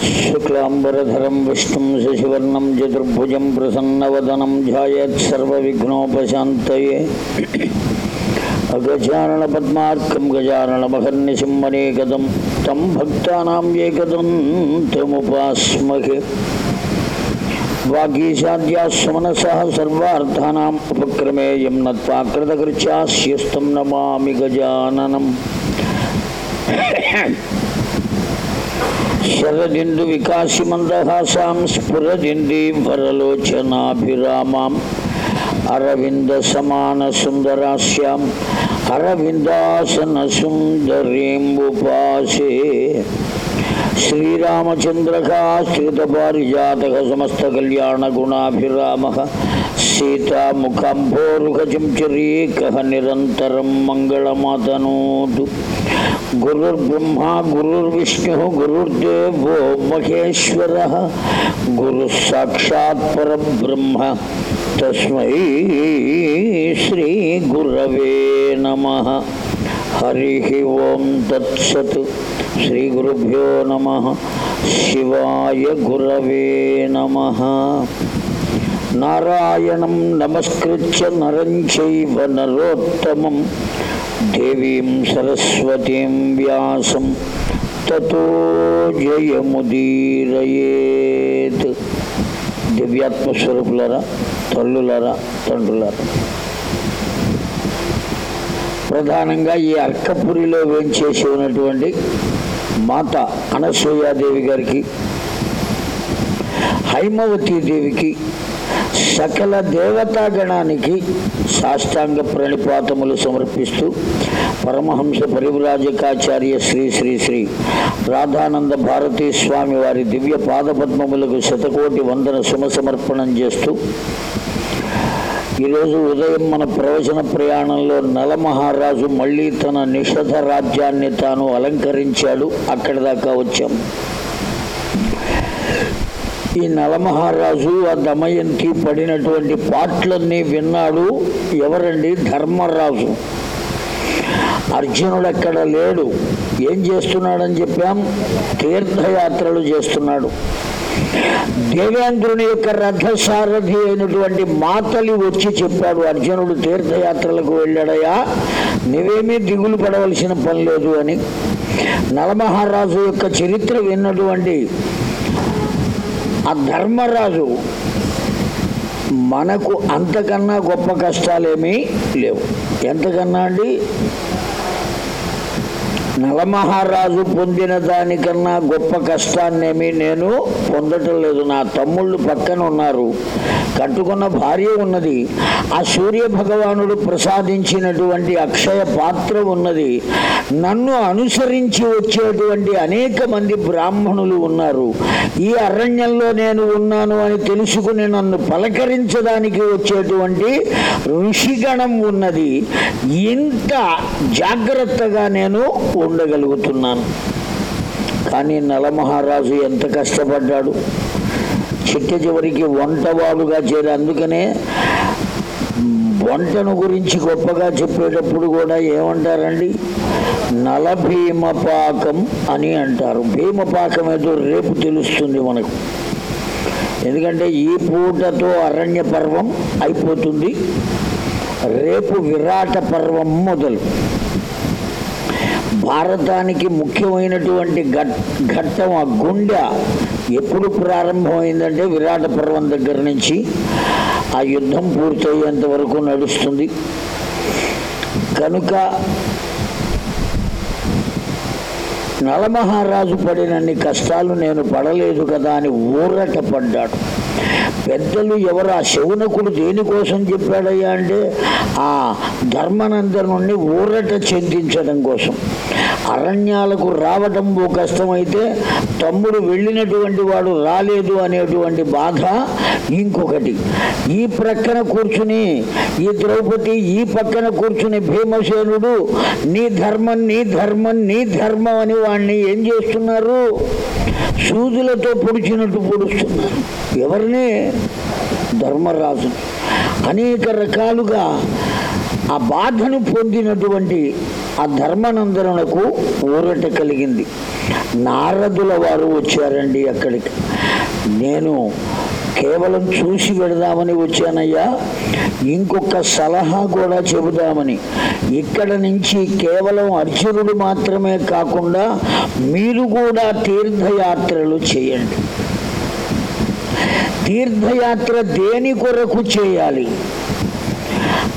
शुक्लांबरधर विष्णु, शशिवर्णं, चतुर्भुजं, प्रसन्नवदनं ध्यायेत्सर्वविघ्नोपशान्तये अगजाननपद्मार्कं गजाननमहर्निशम्मनेकदं तं भक्तानां एकदं तमुपास्महे वागीशाद्या सुमनसः सर्वार्थानाम् उपक्रमेयं नत्वा कृतकृत्यास्यस्तं नमामि శరదిందు వికాసిమందహాసాం స్ఫురదింది వరలోచనాభిరామాం అరవింద సమాన సుందరాస్యాం అరవిందాసన సుందరీం ఉపాసే శ్రీరామచంద్రకాశ్రిత పారిజాతక సమస్త కళ్యాణ గుణాభిరామ సీతాముఖంభోరుగజంచరీక నిరంతరం మంగళమాతనోతు గురుర్బ్రహ్మ గురుర్విష్ణు గురుర్దేవో మహేశ్వర గురు సాక్షాత్ పరబ్రహ్మ తస్మై శ్రీ గురవే నమ హరి ఓం తత్సత్ శ్రీ గురుభ్యో నమ శివాయ గురవే నమ నారాయణం నమస్కృత్య నరం చైవ నరోత్తమం దేవీం సరస్వతీం వ్యాసం తతో జయముదీరయేత్ దివ్యాత్మస్వరూపులరా తల్లులరా తండ్రులరా ప్రధానంగా ఈ అర్కపురిలో వేంచేసి ఉన్నటువంటి మాత అనసూయాదేవి గారికి హైమవతీ దేవికి సకల దేవతాగణానికి సాష్టాంగ ప్రణిపాతములు సమర్పిస్తూ పరమహంస పరివ్రాజకాచార్య శ్రీ శ్రీ శ్రీ రాధానంద భారతీ స్వామి వారి దివ్య పాదపద్మములకు శతకోటి వందన సుమ సమర్పణం చేస్తూ ఈరోజు ఉదయం మన ప్రవచన ప్రయాణంలో నలమహారాజు మళ్ళీ తన నిషధ రాజ్యాన్ని తాను అలంకరించాడు. అక్కడి దాకా వచ్చాం. ఈ నలమహారాజు ఆ దమయంతి పడినటువంటి పాటలన్నీ విన్నాడు. ఎవరండి? ధర్మరాజు. అర్జునుడు అక్కడ లేడు. ఏం చేస్తున్నాడని చెప్పాం? తీర్థయాత్రలు చేస్తున్నాడు. దేవేంద్రుని యొక్క రథసారథి అయినటువంటి మాతలి వచ్చి చెప్పాడు. అర్జునుడు తీర్థయాత్రలకు వెళ్ళాడయా నువ్వేమీ దిగులు పడవలసిన పని లేదు అని. నలమహారాజు యొక్క చరిత్ర విన్నటువంటి ఆ ధర్మరాజు మనకు అంతకన్నా గొప్ప కష్టాలేమీ లేవు. ఎంతకన్నా అండి? నలమహారాజు పొందిన దానికన్నా గొప్ప కష్టాన్నేమి నేను పొందటం లేదు. నా తమ్ముళ్ళు పక్కన ఉన్నారు. కట్టుకున్న భార్య ఉన్నది. ఆ సూర్య భగవానుడు ప్రసాదించినటువంటి అక్షయ పాత్ర ఉన్నది. నన్ను అనుసరించి వచ్చేటువంటి అనేక మంది బ్రాహ్మణులు ఉన్నారు. ఈ అరణ్యంలో నేను ఉన్నాను అని తెలుసుకుని నన్ను పలకరించడానికి వచ్చేటువంటి ఋషిగణం ఉన్నది. ఇంత జాగ్రత్తగా నేను ఉండగలుగుతున్నాను కానీ నలమహారాజు ఎంత కష్టపడ్డాడు. చిట్ట చివరికి వంటవాడుగా చేరి అందుకనే వంటను గురించి గొప్పగా చెప్పేటప్పుడు కూడా ఏమంటారండి? నల భీమపాకం అని అంటారు. భీమపాకం ఏదో రేపు తెలుస్తుంది మనకు. ఎందుకంటే ఈ పూటతో అరణ్య పర్వం అయిపోతుంది. రేపు విరాట పర్వం మొదలు. భారతానికి ముఖ్యమైనటువంటి ఘట్టం ఆ గుండె. ఎప్పుడు ప్రారంభమైందంటే విరాట పర్వం దగ్గర నుంచి ఆ యుద్ధం పూర్తయ్యేంత వరకు నడుస్తుంది. కనుక నలమహారాజు పడినన్ని కష్టాలు నేను పడలేదు కదా అని ఊరట పడ్డాడు. పెద్దలు ఎవరు ఆ శౌనకుడు దేనికోసం చెప్పాడయ్యా అంటే ఆ ధర్మనందనుణ్ణి ఊరట చెందించడం కోసం. అరణ్యాలకు రావటం ఓ కష్టమైతే తమ్ముడు వెళ్ళినటువంటి వాడు రాలేదు అనేటువంటి బాధ ఇంకొకటి. ఈ ప్రక్కన కూర్చుని ఈ ద్రౌపది ఈ పక్కన కూర్చుని భీమసేనుడు నీ ధర్మం నీ ధర్మం నీ ధర్మం అని వాడిని ఏం చేస్తున్నారు? సూదులతో పొడిచినట్టు పొడుస్తున్నారు. ఎవరిని? ధర్మరాజు. అనేక రకాలుగా ఆ బాధను పొందినటువంటి ఆ ధర్మనందనకు ఊరట కలిగింది. నారదుల వారు వచ్చారండి అక్కడికి. నేను కేవలం చూసి పెడదామని వచ్చానయ్యా. ఇంకొక సలహా కూడా చెబుదామని. ఇక్కడ నుంచి కేవలం అర్జునుడు మాత్రమే కాకుండా మీరు కూడా తీర్థయాత్రలు చేయండి. తీర్థయాత్ర దేని కొరకు చేయాలి?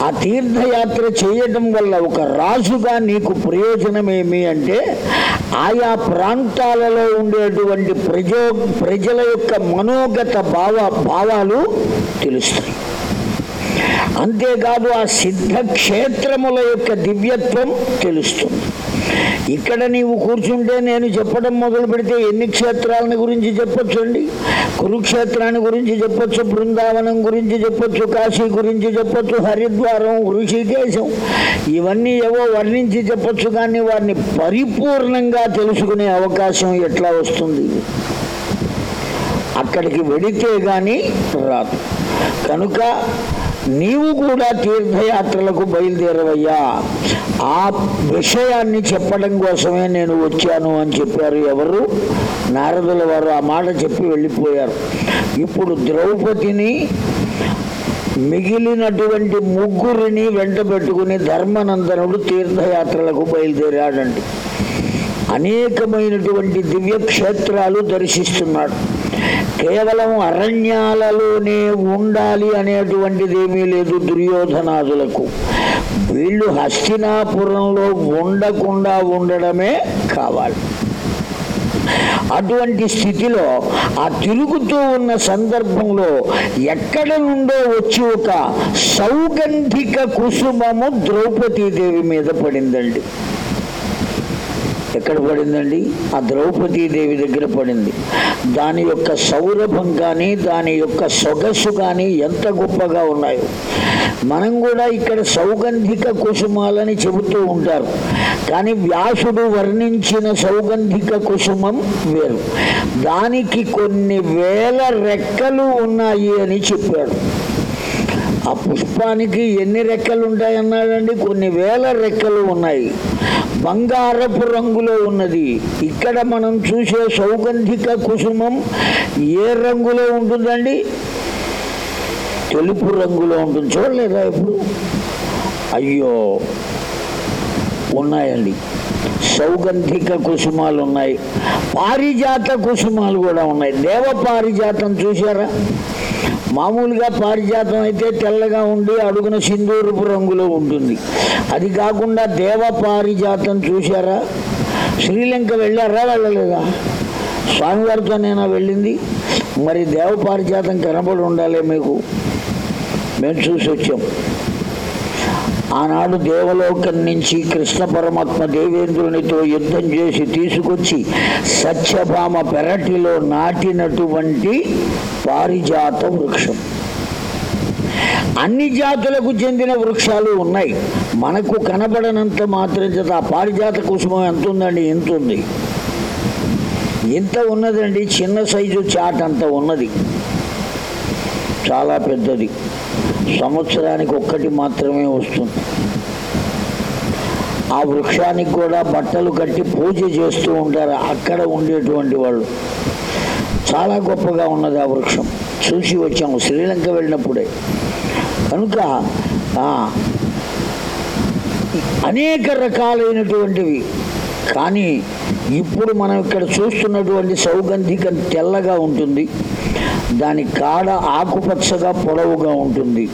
ఆ తీర్థయాత్ర చేయడం వల్ల ఒక రాజుగా నీకు ప్రయోజనం ఏమి అంటే ఆయా ప్రాంతాలలో ఉండేటువంటి ప్రజో ప్రజల యొక్క మనోగత భావ భావాలు తెలుస్తాయి. అంతేకాదు ఆ సిద్ధ క్షేత్రముల యొక్క దివ్యత్వం తెలుస్తుంది. ఇక్కడ నీవు కూర్చుంటే నేను చెప్పడం మొదలు పెడితే ఎన్ని క్షేత్రాలని గురించి చెప్పొచ్చండి? కురుక్షేత్రాన్ని గురించి చెప్పొచ్చు బృందావనం గురించి చెప్పొచ్చు కాశీ గురించి చెప్పొచ్చు హరిద్వారం ఋషికేశం ఇవన్నీ ఏవో వర్ణించి చెప్పొచ్చు కానీ వారిని పరిపూర్ణంగా తెలుసుకునే అవకాశం ఎట్లా వస్తుంది? అక్కడికి వెడితే కానీ రాదు. కనుక నీవు కూడా తీర్థయాత్రలకు బయలుదేరవయ్యా. ఆ విషయాన్ని చెప్పడం కోసమే నేను వచ్చాను అని చెప్పారు ఎవరు? నారదుల వారు ఆ మాట చెప్పి వెళ్ళిపోయారు. ఇప్పుడు ద్రౌపదిని మిగిలినటువంటి ముగ్గురిని వెంట పెట్టుకుని ధర్మనందనుడు తీర్థయాత్రలకు బయలుదేరాడండి. అనేకమైనటువంటి దివ్య క్షేత్రాలు దర్శిస్తున్నాడు. కేవలం అరణ్యాలలోనే ఉండాలి అనేటువంటిది ఏమీ లేదు దుర్యోధనాదులకు. వీళ్ళు హస్తినాపురంలో ఉండకుండా ఉండడమే కావాలి. అటువంటి స్థితిలో ఆ తిరుగుతూ ఉన్న సందర్భంలో ఎక్కడ నుండో వచ్చి ఒక సౌగంధిక కుసుమము ద్రౌపదీదేవి మీద పడిందండి. ఎక్కడ పడిందండి? ఆ ద్రౌపదీదేవి దగ్గర పడింది. దాని యొక్క సౌరభం కానీ దాని యొక్క సొగసు కానీ ఎంత గొప్పగా ఉన్నాయో. మనం కూడా ఇక్కడ సౌగంధిక కుసుమాలని చెబుతూ ఉంటారు. కానీ వ్యాసుడు వర్ణించిన సౌగంధిక కుసుమం వేరు. దానికి కొన్ని వేల రెక్కలు ఉన్నాయి అని చెప్పాడు. ఆ పుష్పానికి ఎన్ని రెక్కలు ఉంటాయన్నాడండి? కొన్ని వేల రెక్కలు ఉన్నాయి. బంగారపు రంగులో ఉన్నది. ఇక్కడ మనం చూసే సౌగంధిక కుసుమం ఏ రంగులో ఉంటుందండి? తెలుపు రంగులో ఉంటుంది. చూడలేదా ఇప్పుడు? అయ్యో! ఉన్నాయండి. సౌగంధిక కుసుమాలు ఉన్నాయి. పారిజాత కుసుమాలు కూడా ఉన్నాయి. దేవ పారిజాతం చూసారా మామూలుగా పారిజాతం అయితే తెల్లగా ఉండి అడుగున సింధూరపు రంగులో ఉంటుంది. అది కాకుండా దేవ పారిజాతం చూశారా? శ్రీలంక వెళ్ళారా వెళ్ళలేదా? స్వామివారితో నేను వెళ్ళింది? మరి దేవ పారిజాతం కనబడి ఉండాలి మీకు. మేము చూసి వచ్చాం ఆనాడు దేవలోకం నుంచి కృష్ణ పరమాత్మ దేవేంద్రునితో యుద్ధం చేసి తీసుకొచ్చి సత్యభామ పెరటిలో నాటినటువంటి పారిజాత వృక్షం. అన్ని జాతులకు చెందిన వృక్షాలు ఉన్నాయి. మనకు కనబడనంత మాత్రం చేత ఆ పారిజాత కుసుమం ఎంత ఉందండి? ఎంత ఉంది. ఎంత ఉన్నదండి. చిన్న సైజు చాట్ అంత ఉన్నది. చాలా పెద్దది. సంవత్సరానికి ఒక్కటి మాత్రమే వస్తుంది. ఆ వృక్షానికి కూడా బట్టలు కట్టి పూజ చేస్తూ ఉంటారు. అక్కడ ఉండేటువంటి వాళ్ళు. చాలా గొప్పగా ఉన్నది ఆ వృక్షం. చూసి వచ్చాము. శ్రీలంక వెళ్ళినప్పుడే. కనుక అనేక రకాలైనటువంటివి. కానీ ఇప్పుడు మనం ఇక్కడ చూస్తున్నటువంటి సౌగంధికం తెల్లగా ఉంటుంది. దాని కాడ ఆకుపచ్చగా పొడవుగా ఉంటుంది.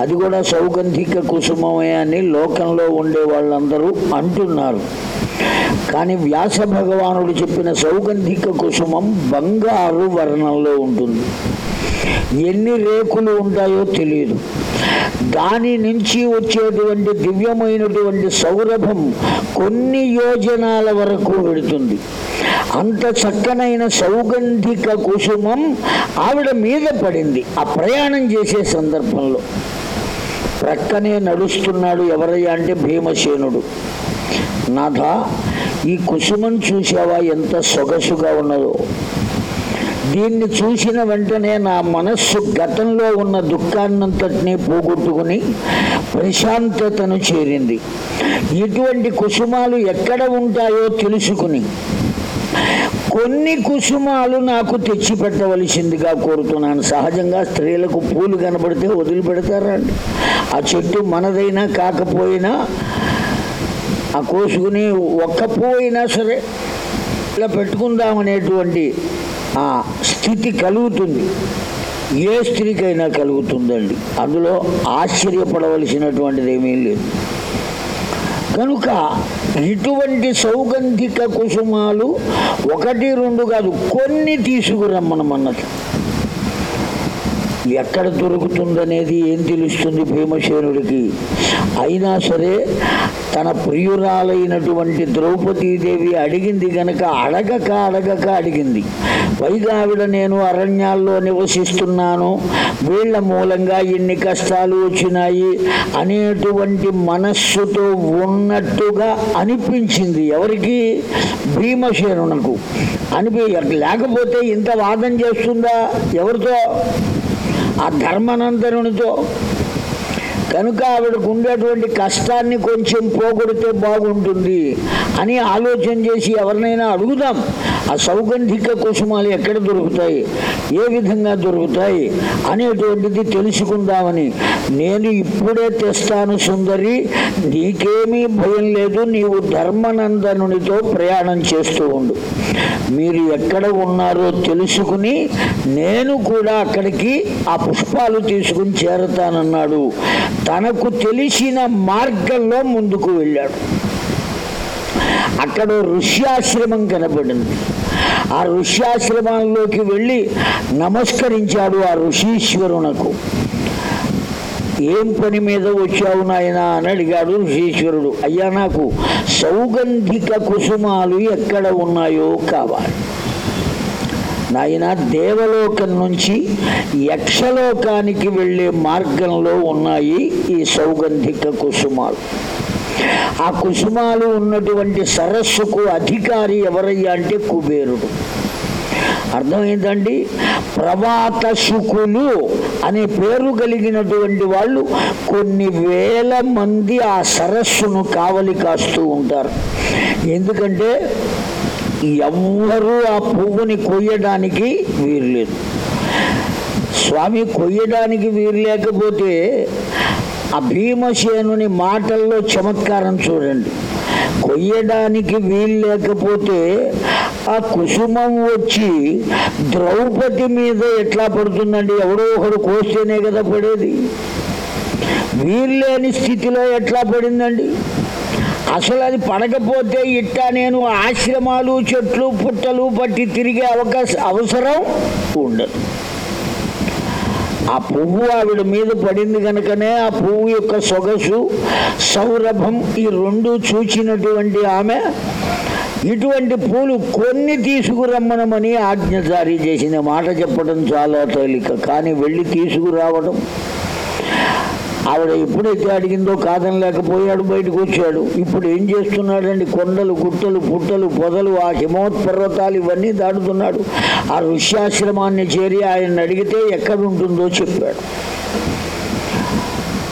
అది కూడా సౌగంధిక కుసుమమే అని లోకంలో ఉండే వాళ్ళందరూ అంటున్నారు. కానీ వ్యాస భగవానుడు చెప్పిన సౌగంధిక కుసుమం బంగారు వర్ణంలో ఉంటుంది. ఎన్ని రేకులు ఉంటాయో తెలియదు. దాని నుంచి వచ్చేటువంటి దివ్యమైనటువంటి సౌరభం కొన్ని యోజనాల వరకు వెడుతుంది అంత చక్కనైన సౌగంధిక కుసుమం ఆవిడ మీద పడింది. ఆ ప్రయాణం చేసే సందర్భంలో ప్రక్కనే నడుస్తున్నాడు ఎవరయ్యా అంటే భీమసేనుడు. నాథ ఈ కుసుమం చూసావా ఎంత సొగసుగా ఉన్నదో. దీన్ని చూసిన వెంటనే నా మనస్సు గతంలో ఉన్న దుఃఖాన్నంతటినీ పోగొట్టుకుని ప్రశాంతతను చేరింది. ఇటువంటి కుసుమాలు ఎక్కడ ఉంటాయో తెలుసుకుని కొన్ని కుసుమాలు నాకు తెచ్చిపెట్టవలసిందిగా కోరుతున్నాను. సహజంగా స్త్రీలకు పూలు కనబడితే వదిలిపెడతారా? ఆ చెట్టు మనదైనా కాకపోయినా ఆ కోసుకుని ఒక్క పువ్వు అయినా సరే ఇలా పెట్టుకుందామనేటువంటి ఆ స్థితి కలుగుతుంది. ఏ స్త్రీకైనా కలుగుతుందండి. అందులో ఆశ్చర్యపడవలసినటువంటిది ఏమీ లేదు. కనుక ఇటువంటి సౌగంధిక కుసుమాలు ఒకటి రెండు కాదు కొన్ని తీసుకురమ్మనమన్నది ఎక్కడ దొరుకుతుందనేది ఏం తెలుస్తుంది భీమసేనుడికి? అయినా సరే తన ప్రియురాలైనటువంటి ద్రౌపదీదేవి అడిగింది గనక అడగక అడగక అడిగింది. పైగా ఆవిడ నేను అరణ్యాల్లో నివసిస్తున్నాను. వీళ్ళ మూలంగా ఎన్ని కష్టాలు వచ్చినాయి? అనేటువంటి మనస్సుతో ఉన్నట్టుగా అనిపించింది ఎవరికి? భీమసేనునకు. అనిపి లేకపోతే ఇంత వాదం చేస్తుందా ఎవరితో? ఆ ధర్మనందనునితో. కనుక ఆవిడకు ఉండేటువంటి కష్టాన్ని కొంచెం పోగొడితే బాగుంటుంది అని ఆలోచన చేసి ఎవరినైనా అడుగుదాం. ఆ సౌగంధిక కుసుమాలు ఎక్కడ దొరుకుతాయి? ఏ విధంగా దొరుకుతాయి? అనేటువంటిది తెలుసుకుందామని. నేను ఇప్పుడే తెస్తాను సుందరి నీకేమీ భయం లేదు నీవు ధర్మనందనునితో ప్రయాణం చేస్తూ ఉండు. మీరు ఎక్కడ ఉన్నారో తెలుసుకుని నేను కూడా అక్కడికి ఆ పుష్పాలు తీసుకుని చేరతానన్నాడు. తనకు తెలిసిన మార్గంలో ముందుకు వెళ్ళాడు. అక్కడ ఋష్యాశ్రమం కనబడింది. ఆ ఋష్యాశ్రమంలోకి వెళ్ళి నమస్కరించాడు ఆ ఋషీశ్వరునకు. ఏం పని మీద వచ్చావు నాయన? అని అడిగాడు ఋషీశ్వరుడు. అయ్యా నాకు సౌగంధిక కుసుమాలు ఎక్కడ ఉన్నాయో కావాలి. నాయన దేవలోకం నుంచి యక్షలోకానికి వెళ్ళే మార్గంలో ఉన్నాయి ఈ సౌగంధిక కుసుమాలు. ఆ కుసుమాలు ఉన్నటువంటి సరస్సుకు అధికారి ఎవరయ్యా అంటే కుబేరుడు. అర్థమైందండి? ప్రవాత సుకులు అనే పేరు కలిగినటువంటి వాళ్ళు కొన్ని వేల మంది ఆ సరస్సును కావలి కాస్తూ ఉంటారు. ఎందుకంటే ఎవ్వరూ ఆ పువ్వుని కొయ్యడానికి వీర్లేదు స్వామి కొయ్యడానికి వీరు లేకపోతే ఆ భీమసేనుని మాటల్లో చమత్కారం చూడండి. కొయ్యడానికి వీలు లేకపోతే ఆ కుసుమం వచ్చి ద్రౌపది మీద ఎట్లా పడుతుందండి? ఎవడో ఒకడు కోస్తేనే కదా పడేది. వీల్లేని స్థితిలో ఎట్లా పడిందండి? అసలు అది పడకపోతే ఇట్టా నేను ఆశ్రమాలు చెట్లు పుట్టలు పట్టి తిరిగే అవకాశం అవసరం ఉండదు. ఆ పువ్వు ఆవిడ మీద పడింది కనుకనే ఆ పువ్వు యొక్క సొగసు సౌరభం ఈ రెండు చూచినటువంటి ఆమె ఇటువంటి పూలు కొన్ని తీసుకురమ్మనమని ఆజ్ఞ జారీ చేసిన మాట చెప్పడం చాలా తేలిక కానీ వెళ్ళి తీసుకురావడం ఆవిడ ఎప్పుడైతే అడిగిందో కాదని లేకపోయాడు బయటకు వచ్చాడు. ఇప్పుడు ఏం చేస్తున్నాడండి? కొండలు గుట్టలు పుట్టలు పొదలు ఆ హిమోత్పర్వతాలు ఇవన్నీ దాటుతున్నాడు. ఆ ఋష్యాశ్రమాన్ని చేరి ఆయన అడిగితే ఎక్కడ ఉంటుందో చెప్పాడు.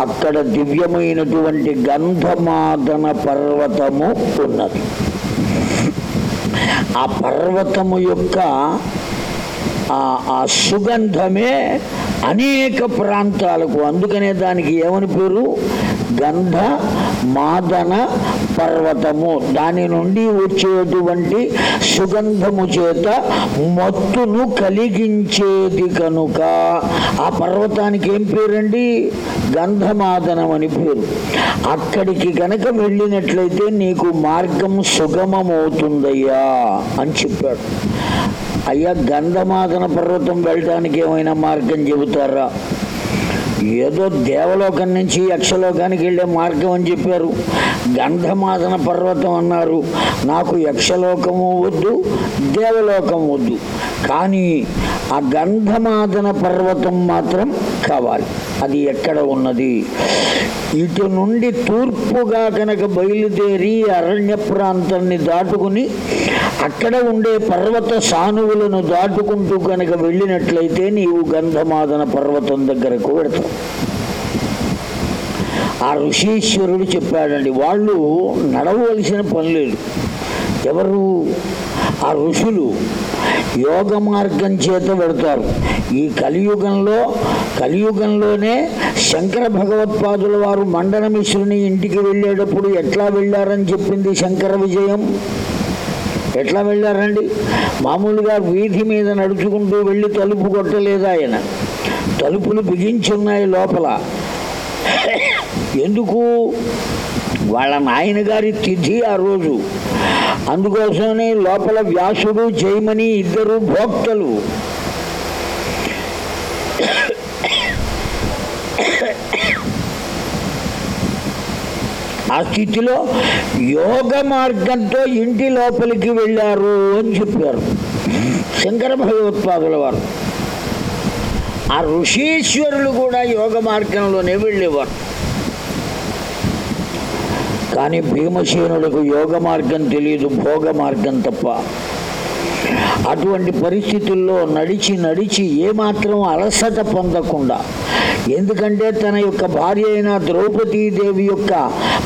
అక్కడ దివ్యమైనటువంటి గంధమాదన పర్వతము ఉన్నది. ఆ పర్వతము యొక్క ఆ సుగంధమే అనేక ప్రాంతాలకు అందుకనే దానికి ఏమని పేరు? గంధ మాదన పర్వతము. దాని నుండి వచ్చేటువంటి సుగంధము చేత మత్తును కలిగించేది కనుక. ఆ పర్వతానికి ఏం పేరండి? గంధమాదనం అని పేరు. అక్కడికి గనక వెళ్ళినట్లయితే నీకు మార్గం సుగమమవుతుందయ్యా అని చెప్పాడు. అయ్యా గంధమాదన పర్వతం వెళ్ళటానికి ఏమైనా మార్గం చెబుతారా? ఏదో దేవలోకం నుంచి యక్షలోకానికి వెళ్ళే మార్గం అని చెప్పారు. గంధమాదన పర్వతం అన్నారు. నాకు యక్షలోకము వద్దు దేవలోకం వద్దు. కానీ ఆ గంధమాదన పర్వతం మాత్రం కావాలి. అది ఎక్కడ ఉన్నది? ఇటు నుండి తూర్పుగా కనుక బయలుదేరి అరణ్య ప్రాంతాన్ని దాటుకుని అక్కడ ఉండే పర్వత సానువులను దాటుకుంటూ కనుక వెళ్ళినట్లయితే నీవు గంధమాదన పర్వతం దగ్గరకు వెడతావు. ఆ ఋషీశ్వరుడు చెప్పాడండి వాళ్ళు నడవలసిన పని లేదు. ఎవరు? ఆ ఋషులు యోగ మార్గం చేత పెడతారు. ఈ కలియుగంలో కలియుగంలోనే శంకర భగవత్పాదుల వారు మండనమిశ్రుని ఇంటికి వెళ్ళేటప్పుడు ఎట్లా వెళ్ళారని చెప్పింది శంకర విజయం? ఎట్లా వెళ్ళారండి? మామూలుగా వీధి మీద నడుచుకుంటూ వెళ్ళి తలుపు కొట్టలేదు ఆయన. తలుపులు బిగించున్నాయి లోపల. ఎందుకు? వాళ్ళ నాయనగారి తిథి ఆ రోజు. అందుకోసమే లోపల వ్యాసుడు జైమని ఇద్దరు భోక్తలు. ఆ స్థితిలో యోగ మార్గంతో ఇంటి లోపలికి వెళ్ళారు అని చెప్పారు. శంకర భగవత్పాదుల వారు. ఆ ఋషీశ్వరులు కూడా యోగ మార్గంలోనే వెళ్ళేవారు. కానీ భీమసేనులకు యోగ మార్గం తెలియదు భోగ మార్గం తప్ప. అటువంటి పరిస్థితుల్లో నడిచి నడిచి ఏమాత్రం అలసట పొందకుండా ఎందుకంటే తన యొక్క భార్య అయిన ద్రౌపదీదేవి యొక్క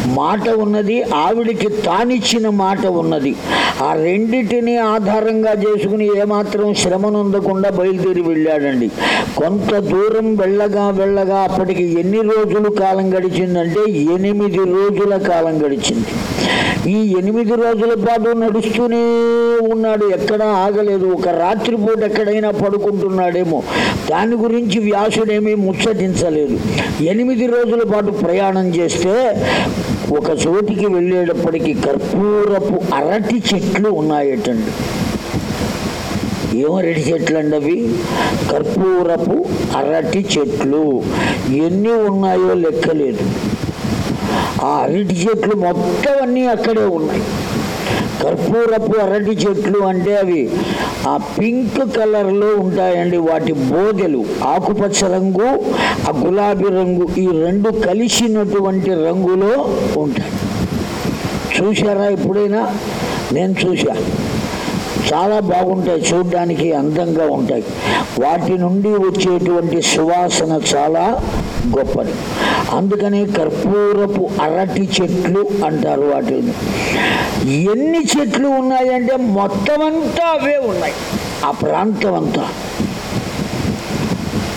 మాట ఉన్నది ఆవిడికి తానిచ్చిన మాట ఉన్నది. ఆ రెండిటిని ఆధారంగా చేసుకుని ఏమాత్రం శ్రమ నొందకుండా బయలుదేరి వెళ్ళాడండి. కొంత దూరం వెళ్ళగా వెళ్ళగా అప్పటికి ఎన్ని రోజులు కాలం గడిచిందంటే ఎనిమిది రోజుల కాలం గడిచింది. ఈ ఎనిమిది రోజుల పాటు నడుస్తూనే ఉన్నాడు ఎక్కడా ఆగలేదు. ఒక రాత్రిపూట ఎక్కడైనా పడుకుంటున్నాడేమో. దాని గురించి వ్యాసుడేమీ ముచ్చటించలేదు. ఎనిమిది రోజుల పాటు ప్రయాణం చేస్తే ఒక చోటికి వెళ్ళేటప్పటికి కర్పూరపు అరటి చెట్లు ఉన్నాయటండి. ఏం అరటి చెట్లు అండి అవి? కర్పూరపు అరటి చెట్లు. ఎన్ని ఉన్నాయో లెక్కలేదు. ఆ అరటి చెట్లు మొత్తం అన్నీ అక్కడే ఉన్నాయి. కర్పూరపు అరటి చెట్లు అంటే అవి. ఆ పింక్ కలర్లో ఉంటాయండి వాటి బోదెలు ఆకుపచ్చ రంగు ఆ గులాబీ రంగు ఈ రెండు కలిసినటువంటి రంగులో ఉంటాయి. చూశారా ఎప్పుడైనా? నేను చూశాను చాలా బాగుంటాయి చూడడానికి అందంగా ఉంటాయి. వాటి నుండి వచ్చేటువంటి సువాసన చాలా గొప్పది. అందుకని కర్పూరపు అరటి చెట్లు అంటారు వాటిని. ఎన్ని చెట్లు ఉన్నాయంటే మొత్తం అంతా అవే ఉన్నాయి. ఆ ప్రాంతం అంతా.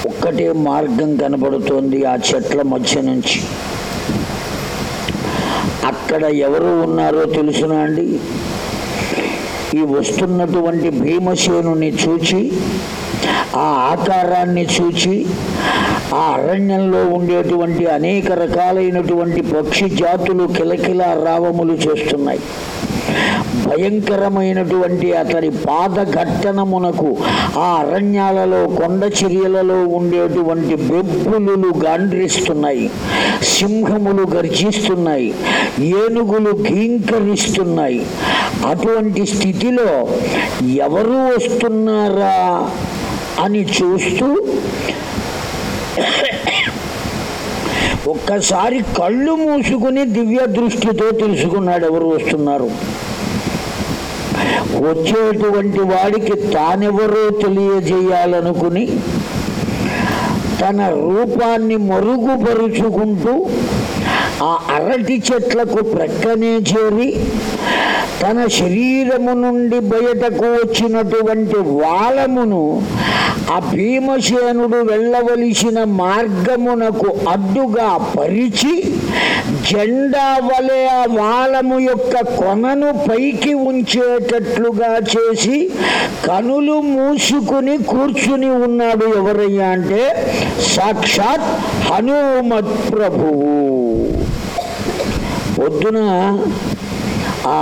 ఒక్కటే మార్గం కనబడుతోంది ఆ చెట్ల మధ్య నుంచి. అక్కడ ఎవరు ఉన్నారో తెలుసునా అండి? ఈ వస్తున్నటువంటి భీమసేనుని చూచి ఆ ఆకారాన్ని చూచి ఆ అరణ్యంలో ఉండేటువంటి అనేక రకాలైనటువంటి పక్షి జాతులు కిలకిల రావములు చేస్తున్నాయి. భయంకరమైనటువంటి అతని పాదఘట్టనమునకు ఆ అరణ్యాలలో కొండ చర్యలలో ఉండేటువంటి బెబ్బులు గాండ్రిస్తున్నాయి సింహములు గర్జిస్తున్నాయి ఏనుగులు ఘీంకరిస్తున్నాయి అటువంటి స్థితిలో ఎవరు వస్తున్నారా అని చూస్తూ ఒక్కసారి కళ్ళు మూసుకుని దివ్య దృష్టితో తెలుసుకున్నాడు ఎవరు వస్తున్నారు. వచ్చేటువంటి వాడికి తానెవరో తెలియజేయాలనుకుని తన రూపాన్ని మరుగుపరుచుకుంటూ ఆ అరటి చెట్లకు ప్రక్కనే చేరి తన శరీరము నుండి బయటకు వచ్చినటువంటి వాలమును ఆ భీమసేనుడు వెళ్ళవలసిన మార్గమునకు అడ్డుగా పరిచి జెండా వలె ఆ వాలము యొక్క కొనను పైకి ఉంచేటట్లుగా చేసి కనులు మూసుకుని కూర్చుని ఉన్నాడు ఎవరయ్యా అంటే సాక్షాత్ హనుమత్ ప్రభువు. పొద్దున ఆ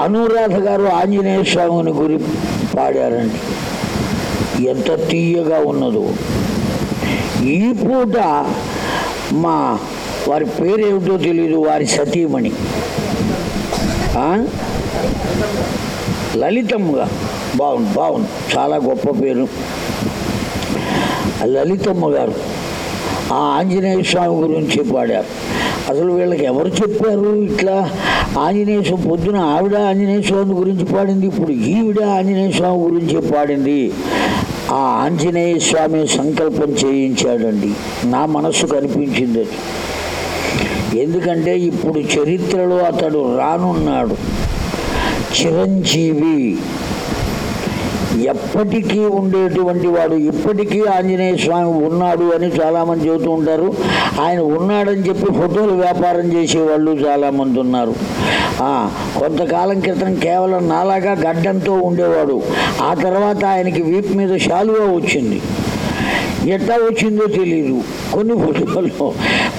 అనురాధ గారు ఆంజనేయ స్వామిని గురి పాడారండి. ఎంత తీయగా ఉన్నదో. ఈ పూట మా వారి పేరేమిటో తెలియదు వారి సతీమణి. లలితమ్మగా. బాగుంది బాగుంది చాలా గొప్ప పేరు. లలితమ్మ గారు ఆ ఆంజనేయ స్వామి గురించి పాడారు. అసలు వీళ్ళకి ఎవరు చెప్పారు ఇట్లా? ఆంజనేయ స్వామి పొద్దున ఆవిడ ఆంజనేయ స్వామి గురించి పాడింది ఇప్పుడు ఈవిడ ఆంజనేయ స్వామి గురించి పాడింది. ఆ ఆంజనేయ స్వామి సంకల్పం చేయించాడండి. నా మనస్సు కనిపించింది ఎందుకంటే ఇప్పుడు చరిత్రలో అతడు రానున్నాడు. చిరంజీవి ఎప్పటికీ ఉండేటువంటి వాడు ఇప్పటికీ ఆంజనేయ స్వామి ఉన్నాడు అని చాలామంది చెబుతూ ఉంటారు. ఆయన ఉన్నాడని చెప్పి ఫోటోలు వ్యాపారం చేసేవాళ్ళు చాలామంది ఉన్నారు. కొంతకాలం క్రితం కేవలం నాలాగా గడ్డంతో ఉండేవాడు. ఆ తర్వాత ఆయనకి వీపు మీద శాలువా వచ్చింది. ఎట్లా వచ్చిందో తెలియదు కొన్ని ఫోటోల్లో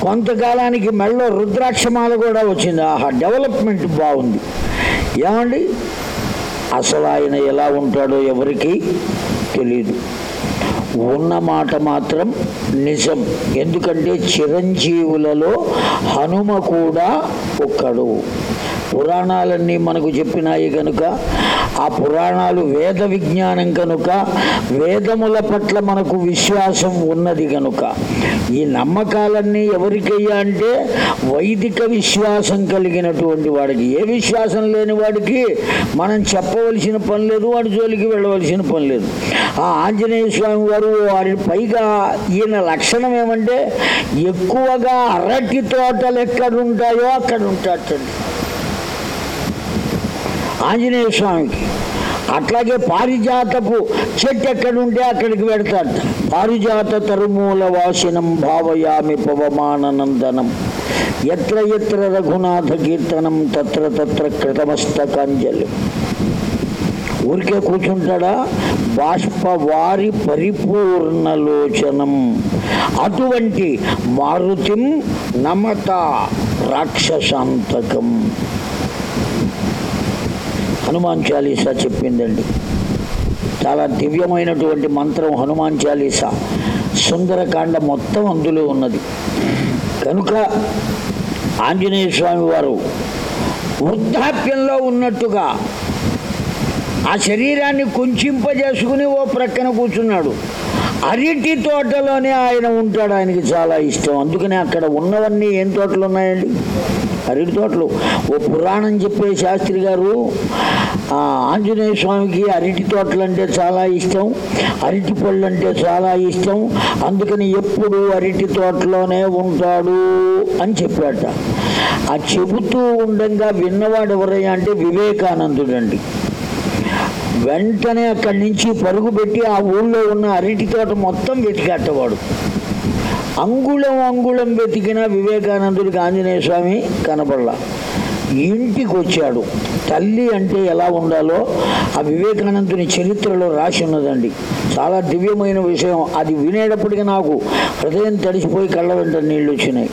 కొంతకాలానికి మెళ్ళో రుద్రాక్షమాల కూడా వచ్చింది. ఆహా డెవలప్మెంట్ బాగుంది. ఏమండి? అసలు ఆయన ఎలా ఉంటాడో ఎవరికి తెలియదు ఉన్న మాట మాత్రం నిజం. ఎందుకంటే చిరంజీవులలో హనుమ కూడా ఒక్కడు. పురాణాలన్నీ మనకు చెప్పినాయి కనుక ఆ పురాణాలు వేద విజ్ఞానం కనుక వేదముల పట్ల మనకు విశ్వాసం ఉన్నది కనుక ఈ నమ్మకాలన్నీ ఎవరికయ్యా అంటే వైదిక విశ్వాసం కలిగినటువంటి వాడికి. ఏ విశ్వాసం లేని వాడికి మనం చెప్పవలసిన పని లేదు వాడి జోలికి వెళ్ళవలసిన పని లేదు. ఆ ఆంజనేయ స్వామి వారు వారి పైగా ఈయన లక్షణం ఏమంటే ఎక్కువగా అరటి తోటలు ఎక్కడుంటాయో అక్కడ ఉంటాటండి ఆంజనేయ స్వామికి. అట్లాగే పారిజాతపు చెట్టు ఎక్కడుంటే అక్కడికి పెడతాడు పారిజాత తరుమూల వాసినం భావయామి పవమానందనం ఎత్ర ఎత్ర రఘునాథ కీర్తనం తత్ర తత్ర కృతమస్తకాంజలి. ఊరికే కూర్చుంటాడా? బాష్ప వారి పరిపూర్ణలోచనం. అటువంటి మారుతిం నమత రాక్షసాంతకం. హనుమాన్ చాలీసా చెప్పిందండి. చాలా దివ్యమైనటువంటి మంత్రం హనుమాన్ చాలీసా. సుందరకాండ మొత్తం అందులో ఉన్నది. కనుక ఆంజనేయ స్వామి వారు వృద్ధాప్యంలో ఉన్నట్టుగా ఆ శరీరాన్ని కుంచింపజేసుకుని ఓ ప్రక్కన కూర్చున్నాడు. అరటి తోటలోనే ఆయన ఉంటాడు ఆయనకి చాలా ఇష్టం. అందుకనే అక్కడ ఉన్నవన్నీ ఏం తోటలు ఉన్నాయండి? అరటి తోటలు. ఓ పురాణం చెప్పే శాస్త్రి గారు ఆంజనేయ స్వామికి అరటి తోటలు అంటే చాలా ఇష్టం అరటి పళ్ళు అంటే చాలా ఇష్టం అందుకని ఎప్పుడు అరటి తోటలోనే ఉంటాడు అని చెప్పాట ఆ చెబుతూ ఉండగా విన్నవాడు ఎవరయ్యా అంటే వివేకానందుడండి. వెంటనే అక్కడి నుంచి పరుగు పెట్టి ఆ ఊళ్ళో ఉన్న అరటి తోట మొత్తం వెతికేటవాడు. అంగుళం అంగుళం వెతికిన వివేకానందుడికి ఆంజనేయ స్వామి కనపడలా. ఇంటికి వచ్చాడు తల్లి అంటే ఎలా ఉండాలో ఆ వివేకానందుని చరిత్రలో రాసి ఉన్నదండి. చాలా దివ్యమైన విషయం. అది వినేటప్పటికి నాకు హృదయం తడిసిపోయి కళ్ళ వెంట నీళ్ళు వచ్చినాయి.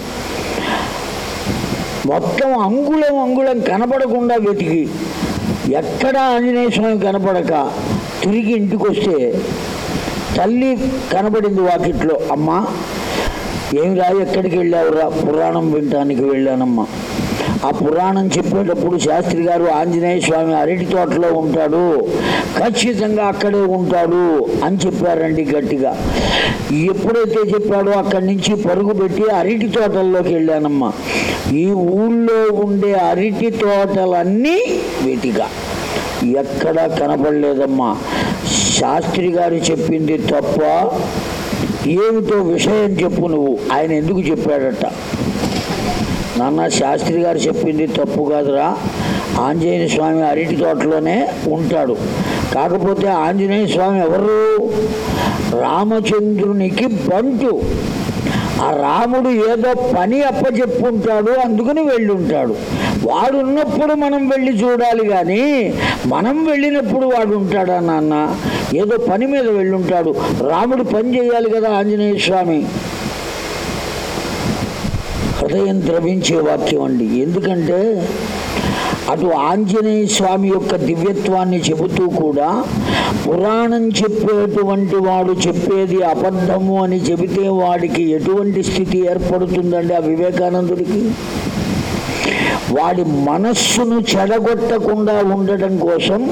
మొత్తం అంగుళం అంగుళం కనపడకుండా వెతికి. ఎక్కడ ఆంజనేయ స్వామి కనపడక తిరిగి ఇంటికి వస్తే తల్లి కనబడింది వాకిట్లో. అమ్మా ఏమి రా ఎక్కడికి వెళ్ళావురా? పురాణం వినటానికి వెళ్ళానమ్మా. ఆ పురాణం చెప్పేటప్పుడు శాస్త్రి గారు ఆంజనేయ స్వామి అరటి తోటలో ఉంటాడు ఖచ్చితంగా అక్కడే ఉంటాడు అని చెప్పారండి గట్టిగా. ఎప్పుడైతే చెప్పాడో అక్కడి నుంచి పరుగు పెట్టి అరటి తోటల్లోకి వెళ్ళానమ్మా. ఈ ఊళ్ళో ఉండే అరటి తోటలన్నీ వీటిగా. ఎక్కడా కనపడలేదమ్మా. శాస్త్రి గారు చెప్పింది తప్ప ఏమిటో విషయం చెప్పు నువ్వు. ఆయన ఎందుకు చెప్పాడట? నాన్న శాస్త్రి గారు చెప్పింది తప్పు కాదురా. ఆంజనేయ స్వామి అరటి తోటలోనే ఉంటాడు. కాకపోతే ఆంజనేయ స్వామి ఎవరు? రామచంద్రునికి బంటు. ఆ రాముడు ఏదో పని అప్పచెప్పుంటాడు అందుకని వెళ్ళుంటాడు. వాడు ఉన్నప్పుడు మనం వెళ్ళి చూడాలి కానీ మనం వెళ్ళినప్పుడు వాడు ఉంటాడా నాన్న? ఏదో పని మీద వెళ్ళుంటాడు. రాముడు పని చేయాలి కదా ఆంజనేయ స్వామి. హృదయం ద్రవించే వాక్యం అండి. ఎందుకంటే అటు ఆంజనేయ స్వామి యొక్క దివ్యత్వాన్ని చెబుతూ కూడా పురాణం చెప్పేటువంటి వాడు చెప్పేది అబద్ధము అని చెబితే వాడికి ఎటువంటి స్థితి ఏర్పడుతుందండి ఆ వివేకానందుడికి? వాడి మనస్సును చెడగొట్టకుండా ఉండటం కోసం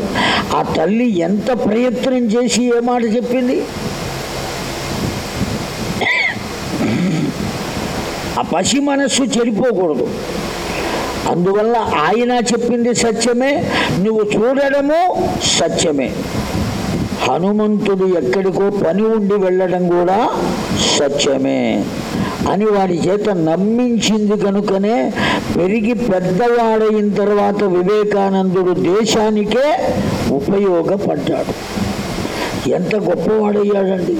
ఆ తల్లి ఎంత ప్రయత్నం చేసి ఏ మాట చెప్పింది? ఆ పసి మనస్సు చెడిపోకూడదు. అందువల్ల ఆయన చెప్పింది సత్యమే నువ్వు చూడడము సత్యమే. హనుమంతుడు ఎక్కడికో పని ఉండి వెళ్ళడం కూడా సత్యమే అని వాడి చేత నమ్మించింది కనుకనే పెరిగి పెద్దవాడైన తర్వాత వివేకానందుడు దేశానికే ఉపయోగపడ్డాడు. ఎంత గొప్పవాడయ్యాడండి.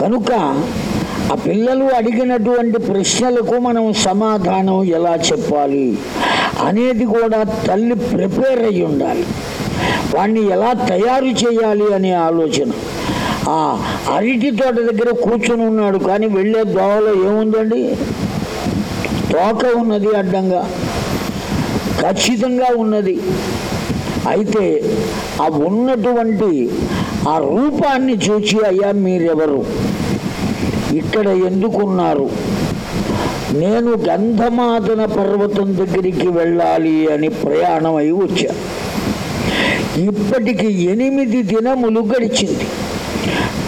కనుక ఆ పిల్లలు అడిగినటువంటి ప్రశ్నలకు మనం సమాధానం ఎలా చెప్పాలి అనేది కూడా తల్లి ప్రిపేర్ అయి ఉండాలి. వాడిని ఎలా తయారు చేయాలి అనే ఆలోచన. ఆ అరటి తోట దగ్గర కూర్చుని ఉన్నాడు కానీ వెళ్ళే దోవలో ఏముందండి? తోక ఉన్నది అడ్డంగా. ఖచ్చితంగా ఉన్నది. అయితే ఆ ఉన్నటువంటి ఆ రూపాన్ని చూచి అయ్యా మీరెవరు? ఇక్కడ ఎందుకున్నారు? నేను గంధమాదన పర్వతం దగ్గరికి వెళ్ళాలి అని ప్రయాణం అయి వచ్చా. ఇప్పటికి ఎనిమిది దినములు గడిచింది.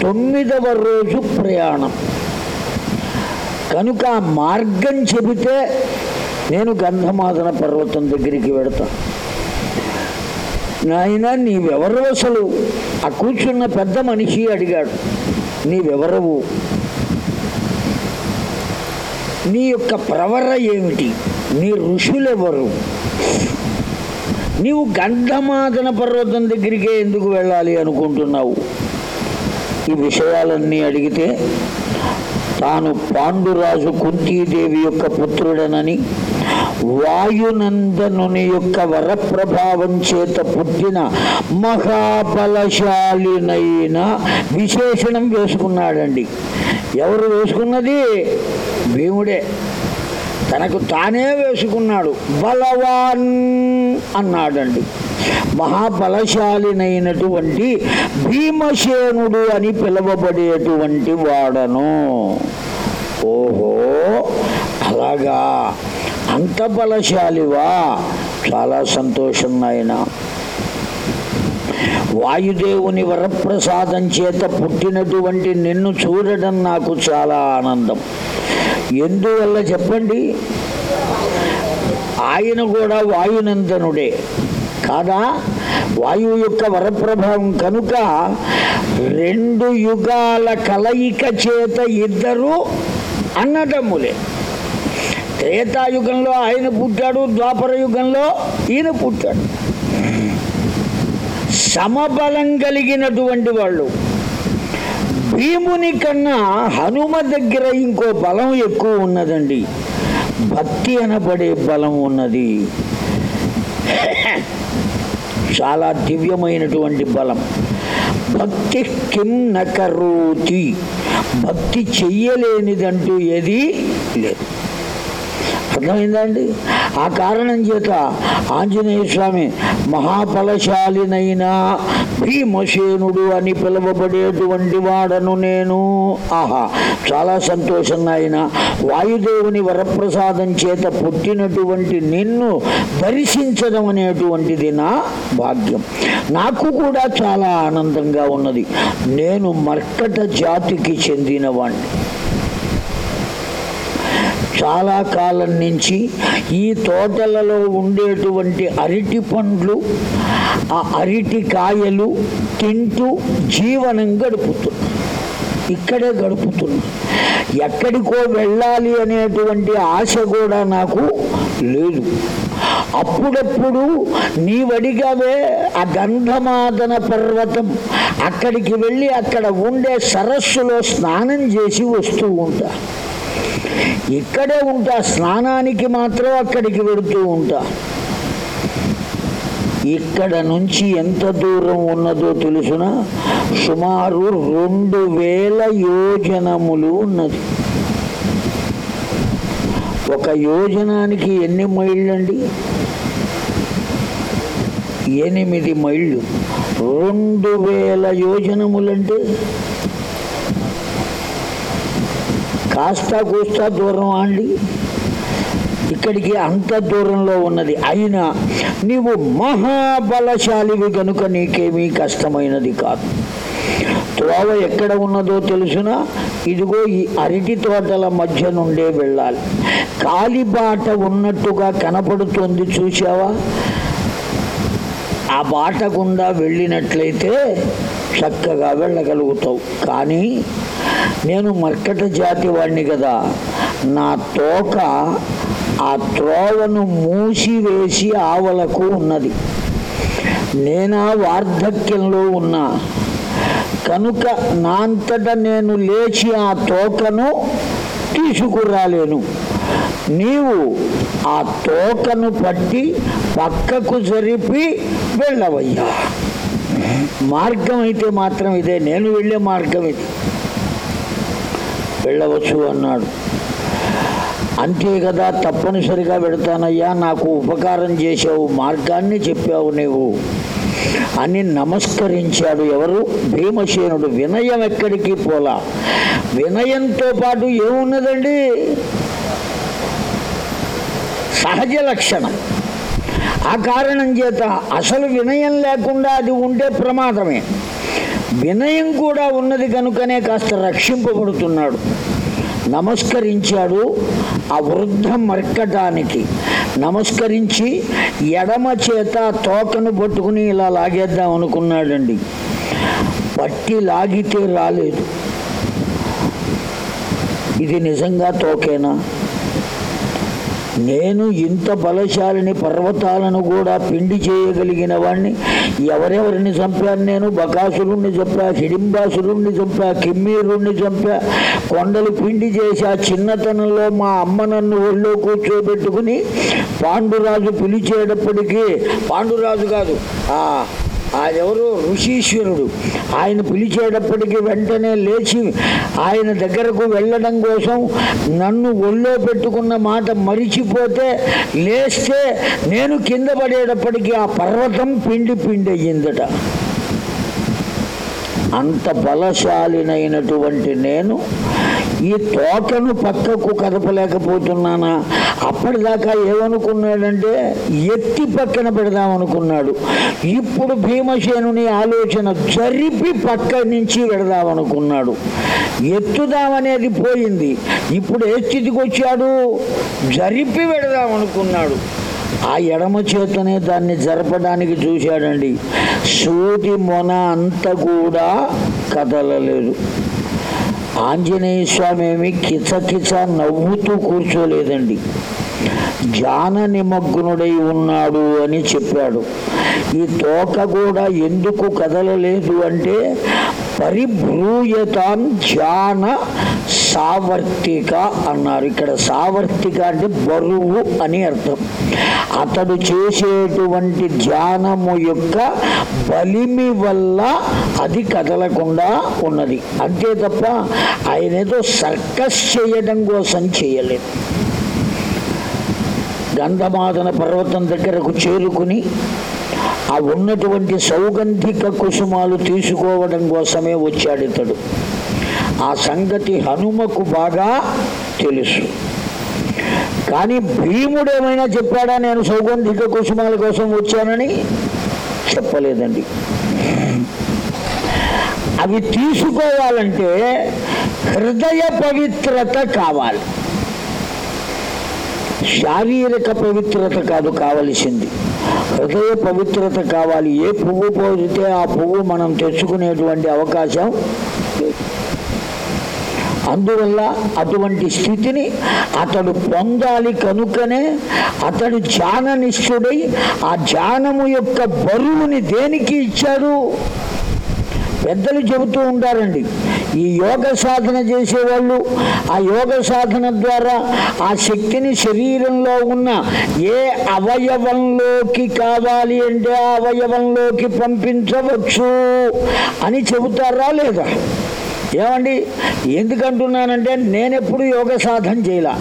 తొమ్మిదవ రోజు ప్రయాణం. కనుక మార్గం చెబితే నేను గంధమాదన పర్వతం దగ్గరికి వెడతా. నాయన నీవెవరు అసలు? ఆ కూర్చున్న పెద్ద మనిషి అడిగాడు. నీవెవరవు? నీ యొక్క ప్రవర ఏమిటి? నీ ఋషులెవరు? నీవు గంధమాదన పర్వతం దగ్గరికే ఎందుకు వెళ్ళాలి అనుకుంటున్నావు? ఈ విషయాలన్నీ అడిగితే తాను పాండురాజు కుంతీదేవి యొక్క పుత్రుడనని వాయునందనుని యొక్క వరప్రభావం చేత పుట్టిన మహాబలశాలినైన విశేషణం వేసుకున్నాడండి. ఎవరు వేసుకున్నది భీముడే. తనకు తానే వేసుకున్నాడు. బలవాన్ అన్నాడండి. మహాబలశాలినైనటువంటి భీమసేనుడు అని పిలువబడేటువంటి వాడను. ఓహో అలాగా. అంత బలశాలివా? చాలా సంతోషం నాయనా. వాయుదేవుని వరప్రసాదం చేత పుట్టినటువంటి నిన్ను చూడడం నాకు చాలా ఆనందం. ఎందువల్ల చెప్పండి? ఆయన కూడా వాయునందనుడే. కాదా? వాయువు యొక్క వరప్రభావం కనుక రెండు యుగాల కలయిక చేత ఇద్దరు అన్నదమ్ములే. త్రేతాయుగంలో ఆయన పుట్టాడు ద్వాపర యుగంలో ఈయన పుట్టాడు. సమబలం కలిగినటువంటి వాళ్ళు. భీముని కన్నా హనుమ దగ్గర ఇంకో బలం ఎక్కువ ఉన్నదండి. భక్తి అనబడే బలం ఉన్నది. చాలా దివ్యమైనటువంటి బలం. భక్తి కిం నకరోతి. భక్తి చెయ్యలేనిదంటూ ఏది లేదు. అర్థమైందండి? ఆ కారణం చేత ఆంజనేయ స్వామి మహాఫలశాలినైన భీమసేనుడు అని పిలువబడేటువంటి వాడను నేను. ఆహా చాలా సంతోషంగా ఆయన వాయుదేవుని వరప్రసాదం చేత పుట్టినటువంటి నిన్ను దర్శించడం అనేటువంటిది నా భాగ్యం. నాకు కూడా చాలా ఆనందంగా ఉన్నది. నేను మర్కట జాతికి చెందినవాణ్ణి. చాలా కాలం నుంచి ఈ తోటలలో ఉండేటువంటి అరటి పండ్లు ఆ అరటి కాయలు తింటూ జీవనం గడుపుతున్నా ఇక్కడే గడుపుతున్నా ఎక్కడికో వెళ్ళాలి అనేటువంటి ఆశ కూడా నాకు లేదు. అప్పుడప్పుడు నీవడిగావే ఆ గంధమాదన పర్వతం. అక్కడికి వెళ్ళి అక్కడ ఉండే సరస్సులో స్నానం చేసి వస్తూ ఉంటా. ఇక్కడే ఉంటా స్నానానికి మాత్రం అక్కడికి వెళుతూ ఉంటా. ఇక్కడ నుంచి ఎంత దూరం ఉన్నదో తెలుసునా? సుమారు రెండు వేల యోజనములు ఉన్నది. ఒక యోజనానికి ఎన్ని మైళ్ళు అండి ఎనిమిది మైళ్ళు. రెండు వేల యోజనములంటే కాస్త కూస్తా దూరం అండి. ఇక్కడికి అంత దూరంలో ఉన్నది. అయినా నీవు మహాబలశాలివి కనుక నీకేమీ కష్టమైనది కాదు. త్రోవ ఎక్కడ ఉన్నదో తెలుసునా? ఇదిగో ఈ అరటి తోటల మధ్య నుండే వెళ్ళాలి. కాలిబాట ఉన్నట్టుగా కనపడుతోంది చూసావా ఆ బాట గుండా వెళ్ళినట్లయితే చక్కగా వెళ్ళగలుగుతావు. కానీ నేను మర్కట జాతి వాడిని కదా నా తోక ఆ త్రోవను మూసివేసి ఆవలకు ఉన్నది. నేనా వార్ధక్యంలో ఉన్నా. కనుక నా అంతట నేను లేచి ఆ తోకను తీసుకురాలేను. నీవు ఆ తోకను పట్టి పక్కకు జరిపి వెళ్ళవయ్యా. మార్గం అయితే మాత్రం ఇదే. నేను వెళ్ళే మార్గం ఇది. వెళ్ళవచ్చు అన్నాడు. అంతే కదా తప్పనిసరిగా పెడతానయ్యా నాకు ఉపకారం చేసావు మార్గాన్ని చెప్పావు నీవు. అని నమస్కరించాడు ఎవరు? భీమసేనుడు. వినయం ఎక్కడికి పోలా? వినయంతో పాటు ఏమున్నదండి? సహజ లక్షణం. ఆ కారణం చేత అసలు వినయం లేకుండా అది ఉంటే ప్రమాదమే. వినయం కూడా ఉన్నది కనుకనే కాస్త రక్షింపబడుతున్నాడు. నమస్కరించాడు ఆ వృద్ధ మర్కటానికి. నమస్కరించి ఎడమ చేత తోకను పట్టుకుని ఇలా లాగేద్దాం అనుకున్నాడండి. పట్టి లాగితే రాలేదు. ఇది నిజంగా తోకేనా? నేను ఇంత బలశాలిని పర్వతాలను కూడా పిండి చేయగలిగిన వాడిని ఎవరెవరిని చంపాను నేను? బకాసురుణ్ణి చంపా హిడింబాసురుణ్ణి చంపా కిమ్మీరుణ్ణి చంపా. కొండలు పిండి చేసి ఆ చిన్నతనంలో మా అమ్మ నన్ను ఒళ్ళో కూర్చోబెట్టుకుని పాండురాజు పిలిచేటప్పటికీ పాండురాజు కాదు ఎవరు? ఋషీశ్వరుడు. ఆయన పిలిచేటప్పటికి వెంటనే లేచి ఆయన దగ్గరకు వెళ్ళడం కోసం నన్ను ఒళ్ళో పెట్టుకున్న మాట మరిచిపోతే లేస్తే నేను కింద పడేటప్పటికి ఆ పర్వతం పిండి పిండి అయ్యిందట అంత బలశాలినైనటువంటి నేను ఈ తోటను పక్కకు కదపలేకపోతున్నానా? అప్పటిదాకా ఏమనుకున్నాడంటే ఎత్తి పక్కన పెడదామనుకున్నాడు. ఇప్పుడు భీమసేనుని ఆలోచన జరిపి పక్క నుంచి పెడదామనుకున్నాడు. ఎత్తుదామనేది పోయింది. ఇప్పుడు ఏ స్థితికి వచ్చాడు? జరిపి పెడదామనుకున్నాడు. ఆ ఎడమ చేతనే దాన్ని జరపడానికి చూశాడండి. సూటి మొన అంత కూడా కదలలేదు. ఆంజనేయ స్వామి ఏమి కిచకిచ నవ్వుతూ కూర్చోలేదండి. జాన నిమగ్నుడై ఉన్నాడు అని చెప్పాడు. ఈ తోక కూడా ఎందుకు కదలలేదు అంటే పరిభ్రూయతాం జాన సావర్తిక అన్నారు. ఇక్కడ సావర్తిక అంటే బరువు అని అర్థం. అతడు చేసేటువంటి ధ్యానము యొక్క బలిమి వల్ల అది కదలకుండా ఉన్నది. అంతే తప్ప ఆయన ఏదో సర్కస్ చేయడం కోసం చేయలేదు. గంధమాదన పర్వతం దగ్గరకు చేరుకుని ఆ ఉన్నటువంటి సౌగంధిక కుసుమాలు తీసుకోవడం కోసమే వచ్చాడు ఇతడు. ఆ సంగతి హనుమకు బాగా తెలుసు. కానీ భీముడు ఏమైనా చెప్పాడా నేను సౌగంధిక కుసుమాల కోసం వచ్చానని? చెప్పలేదండి. అవి తీసుకోవాలంటే హృదయ పవిత్రత కావాలి. శారీరక పవిత్రత కాదు కావలసింది. హృదయ పవిత్రత కావాలి. ఏ పువ్వు పోతే ఆ పువ్వు మనం తెచ్చుకునేటువంటి అవకాశం అందువల్ల అటువంటి స్థితిని అతడు పొందాలి కనుకనే అతడు ధ్యాననిష్ఠుడై ఆ ధ్యానము యొక్క బరువుని దేనికి ఇచ్చాడు? పెద్దలు చెబుతూ ఉంటారండి ఈ యోగ సాధన చేసేవాళ్ళు ఆ యోగ సాధన ద్వారా ఆ శక్తిని శరీరంలో ఉన్న ఏ అవయవంలోకి కావాలి అంటే ఆ అవయవంలోకి పంపించవచ్చు అని చెబుతారా లేదా? ఏమండి? ఎందుకంటున్నానంటే నేనెప్పుడు యోగ సాధన చేయలే.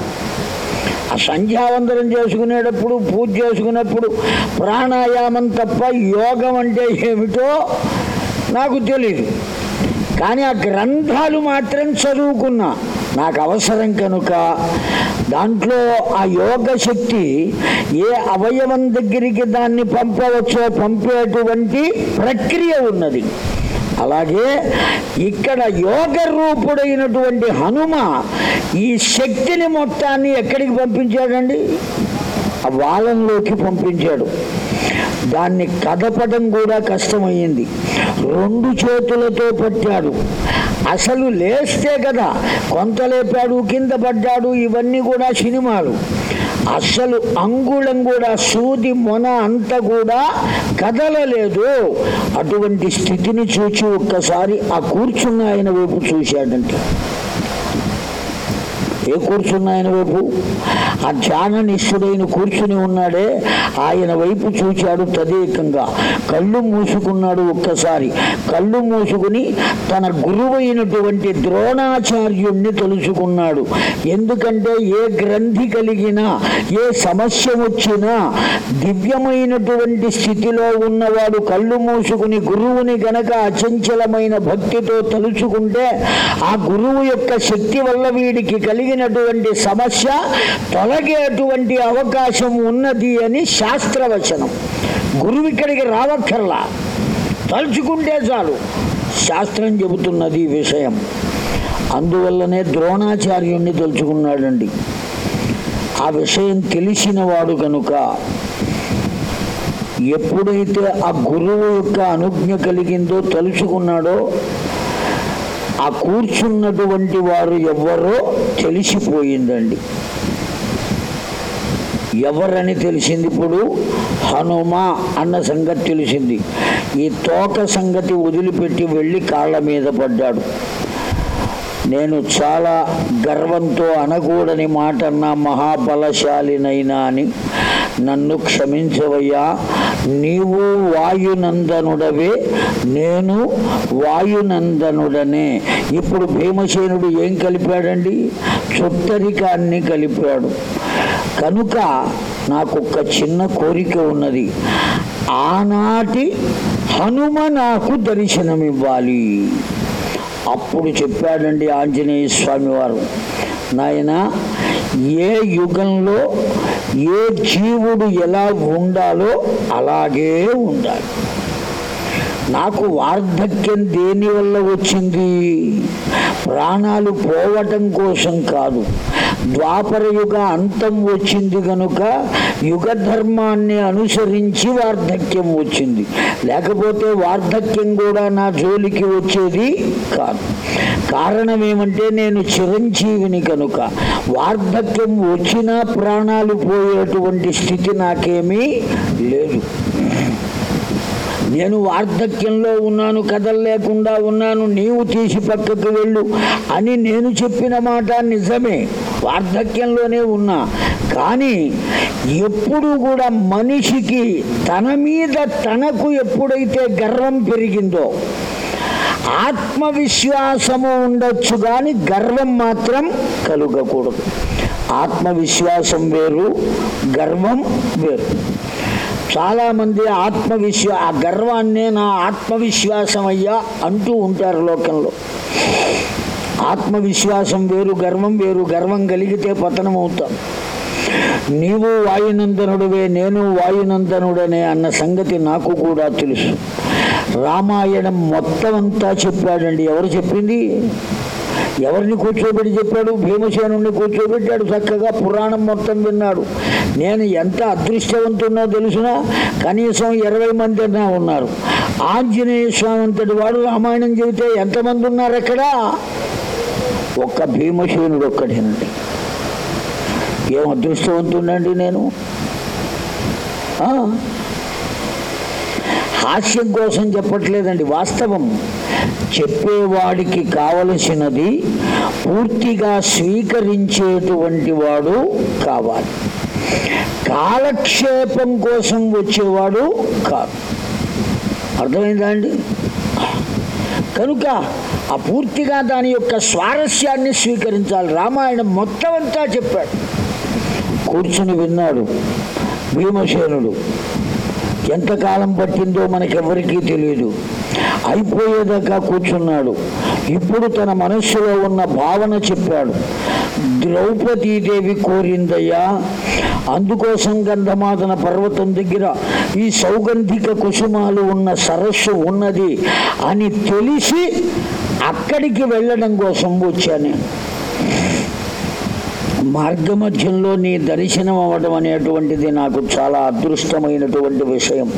ఆ సంధ్యావందనం చేసుకునేటప్పుడు పూజ చేసుకున్నప్పుడు ప్రాణాయామం తప్ప యోగం అంటే ఏమిటో నాకు తెలియదు కానీ ఆ గ్రంథాలు మాత్రం చదువుకున్నా. నాకు అవసరం కనుక దాంట్లో ఆ యోగ శక్తి ఏ అవయవం దగ్గరికి దాన్ని పంపవచ్చో పంపేటువంటి ప్రక్రియ ఉన్నది. అలాగే ఇక్కడ యోగ రూపుడైనటువంటి హనుమ ఈ శక్తిని మొత్తాన్ని ఎక్కడికి పంపించాడండి? ఆ వాలంలోకి పంపించాడు. దాన్ని కదపడం కూడా కష్టమయ్యింది. రెండు చేతులతో పట్టాడు. అసలు లేస్తే కదా కొంత లేపాడు కింద పడ్డాడు ఇవన్నీ కూడా సినిమాలు. అసలు అంగుళం కూడా సూది మొన అంత కూడా కదలలేదు. అటువంటి స్థితిని చూచి ఒక్కసారి ఆ కూర్చున్న ఆయన వైపు చూశాడంటే. ఏ కూర్చున్న ఆయన వైపు? ఆ ధ్యాననిష్ఠుడైన కూర్చుని ఉన్నాడే ఆయన వైపు చూచాడు తదేకంగా. కళ్ళు మూసుకున్నాడు ఒక్కసారి. కళ్ళు మూసుకుని తన గురువైనటువంటి ద్రోణాచార్యుణ్ణి తలుచుకున్నాడు. ఎందుకంటే ఏ గ్రంథి కలిగినా ఏ సమస్య వచ్చినా దివ్యమైనటువంటి స్థితిలో ఉన్నవాడు కళ్ళు మూసుకుని గురువుని గనక అచంచలమైన భక్తితో తలుచుకుంటే ఆ గురువు యొక్క శక్తి వల్ల వీడికి కలిగి కలిగినటువంటి సమస్య తొలగేటువంటి అవకాశం ఉన్నది అని శాస్త్రవచనం. గురువు ఇక్కడికి రావక్కర్లా. తలుచుకుంటే చాలు. శాస్త్రం చెబుతున్నది ఈ విషయం. అందువల్లనే ద్రోణాచార్యుణ్ణి తలుచుకున్నాడండి. ఆ విషయం తెలిసినవాడు కనుక ఎప్పుడైతే ఆ గురువు యొక్క అనుజ్ఞ కలిగిందో తలుచుకున్నాడో ఆ కూర్చున్నటువంటి వారు ఎవరో తెలిసిపోయిందండి. ఎవరని తెలిసింది ఇప్పుడు? హనుమ అన్న సంగతి తెలిసింది. ఈ తోక సంగతి వదిలిపెట్టి వెళ్ళి కాళ్ళ మీద పడ్డాడు. నేను చాలా గర్వంతో అనకూడని మాట అన్నా మహాబలశాలినైనా అని నన్ను క్షమించవయ్యా. నీవు వాయునందనుడవే నేను వాయునందనుడనే. ఇప్పుడు భీమసేనుడు ఏం కలిపాడండి? చుట్టరికాన్ని కలిపాడు. కనుక నాకు ఒక చిన్న కోరిక ఉన్నది. ఆనాటి హనుమ నాకు దర్శనమివ్వాలి. అప్పుడు చెప్పాడండి ఆంజనేయ స్వామి వారు నాయన ఏ యుగంలో ఏ జీవుడు ఎలా ఉండాలో అలాగే ఉండాలి. నాకు వార్ధక్యం దేని వల్ల వచ్చింది? ప్రాణాలు పోవటం కోసం కాదు. ద్వాపర యుగ అంతం వచ్చింది కనుక యుగ ధర్మాన్ని అనుసరించి వార్ధక్యం వచ్చింది. లేకపోతే వార్ధక్యం కూడా నా జోలికి వచ్చేది కాదు. కారణం ఏమంటే నేను చిరంజీవిని కనుక. వార్ధక్యం వచ్చినా ప్రాణాలు పోయేటువంటి స్థితి నాకేమీ లేదు. నేను వార్ధక్యంలో ఉన్నాను కదలలేకుండా ఉన్నాను నీవు తీసి పక్కకు వెళ్ళు అని నేను చెప్పిన మాట నిజమే. వార్ధక్యంలోనే ఉన్నా. కానీ ఎప్పుడు కూడా మనిషికి తన మీద తనకు ఎప్పుడైతే గర్వం పెరిగిందో ఆత్మవిశ్వాసము ఉండొచ్చు కానీ గర్వం మాత్రం కలుగకూడదు. ఆత్మవిశ్వాసం వేరు గర్వం వేరు. చాలామంది ఆత్మవిశ్వా ఆ గర్వాన్నే నా ఆత్మవిశ్వాసం అయ్యా అంటూ ఉంటారు లోకంలో. ఆత్మవిశ్వాసం వేరు గర్వం వేరు గర్వం కలిగితే పతనం అవుతాం నీవు వాయునందనుడివే నేను వాయునందనుడనే అన్న సంగతి నాకు కూడా తెలుసు. రామాయణం మొత్తం అంతా చెప్పాడండి. ఎవరు చెప్పింది? ఎవరిని కూర్చోబెట్టి చెప్పాడు? భీమసేనుని కూర్చోబెట్టాడు చక్కగా. పురాణం మొత్తం విన్నాడు. నేను ఎంత అదృష్టవంతున్నో తెలుసునా? కనీసం ఇరవై మంది అన్నా ఉన్నారు. ఆంజనేయ స్వామి అంతటి వాడు రామాయణం చెబితే ఎంతమంది ఉన్నారు అక్కడ? ఒక్క భీమసేనుడు ఒక్కడేనండి. ఏం అదృష్టవంతుండండి నేను? హాస్యం కోసం చెప్పట్లేదండి. వాస్తవం. చెప్పేవాడికి కావలసినది పూర్తిగా స్వీకరించేటువంటి వాడు కావాలి. కాలక్షేపం కోసం వచ్చేవాడు కాదు. అర్థమైందా అండి? కనుక ఆ పూర్తిగా దాని యొక్క స్వారస్యాన్ని స్వీకరించాలి. రామాయణం మొత్తం అంతా చెప్పాడు. కూర్చుని విన్నాడు భీమసేనుడు. ఎంతకాలం పట్టిందో మనకెవరికీ తెలియదు అయిపోయేదాకా కూర్చున్నాడు. ఇప్పుడు తన మనస్సులో ఉన్న భావన చెప్పాడు. ద్రౌపదీదేవి కోరిందయ్యా అందుకోసం గంధమాదన పర్వతం దగ్గర ఈ సౌగంధిక కుసుమాలు ఉన్న సరస్సు ఉన్నది అని తెలిసి అక్కడికి వెళ్ళడం కోసం వచ్చాను. మార్గమధ్యంలో నీ దర్శనం అవ్వడం అనేటువంటిది నాకు చాలా అదృష్టమైనటువంటి విషయం.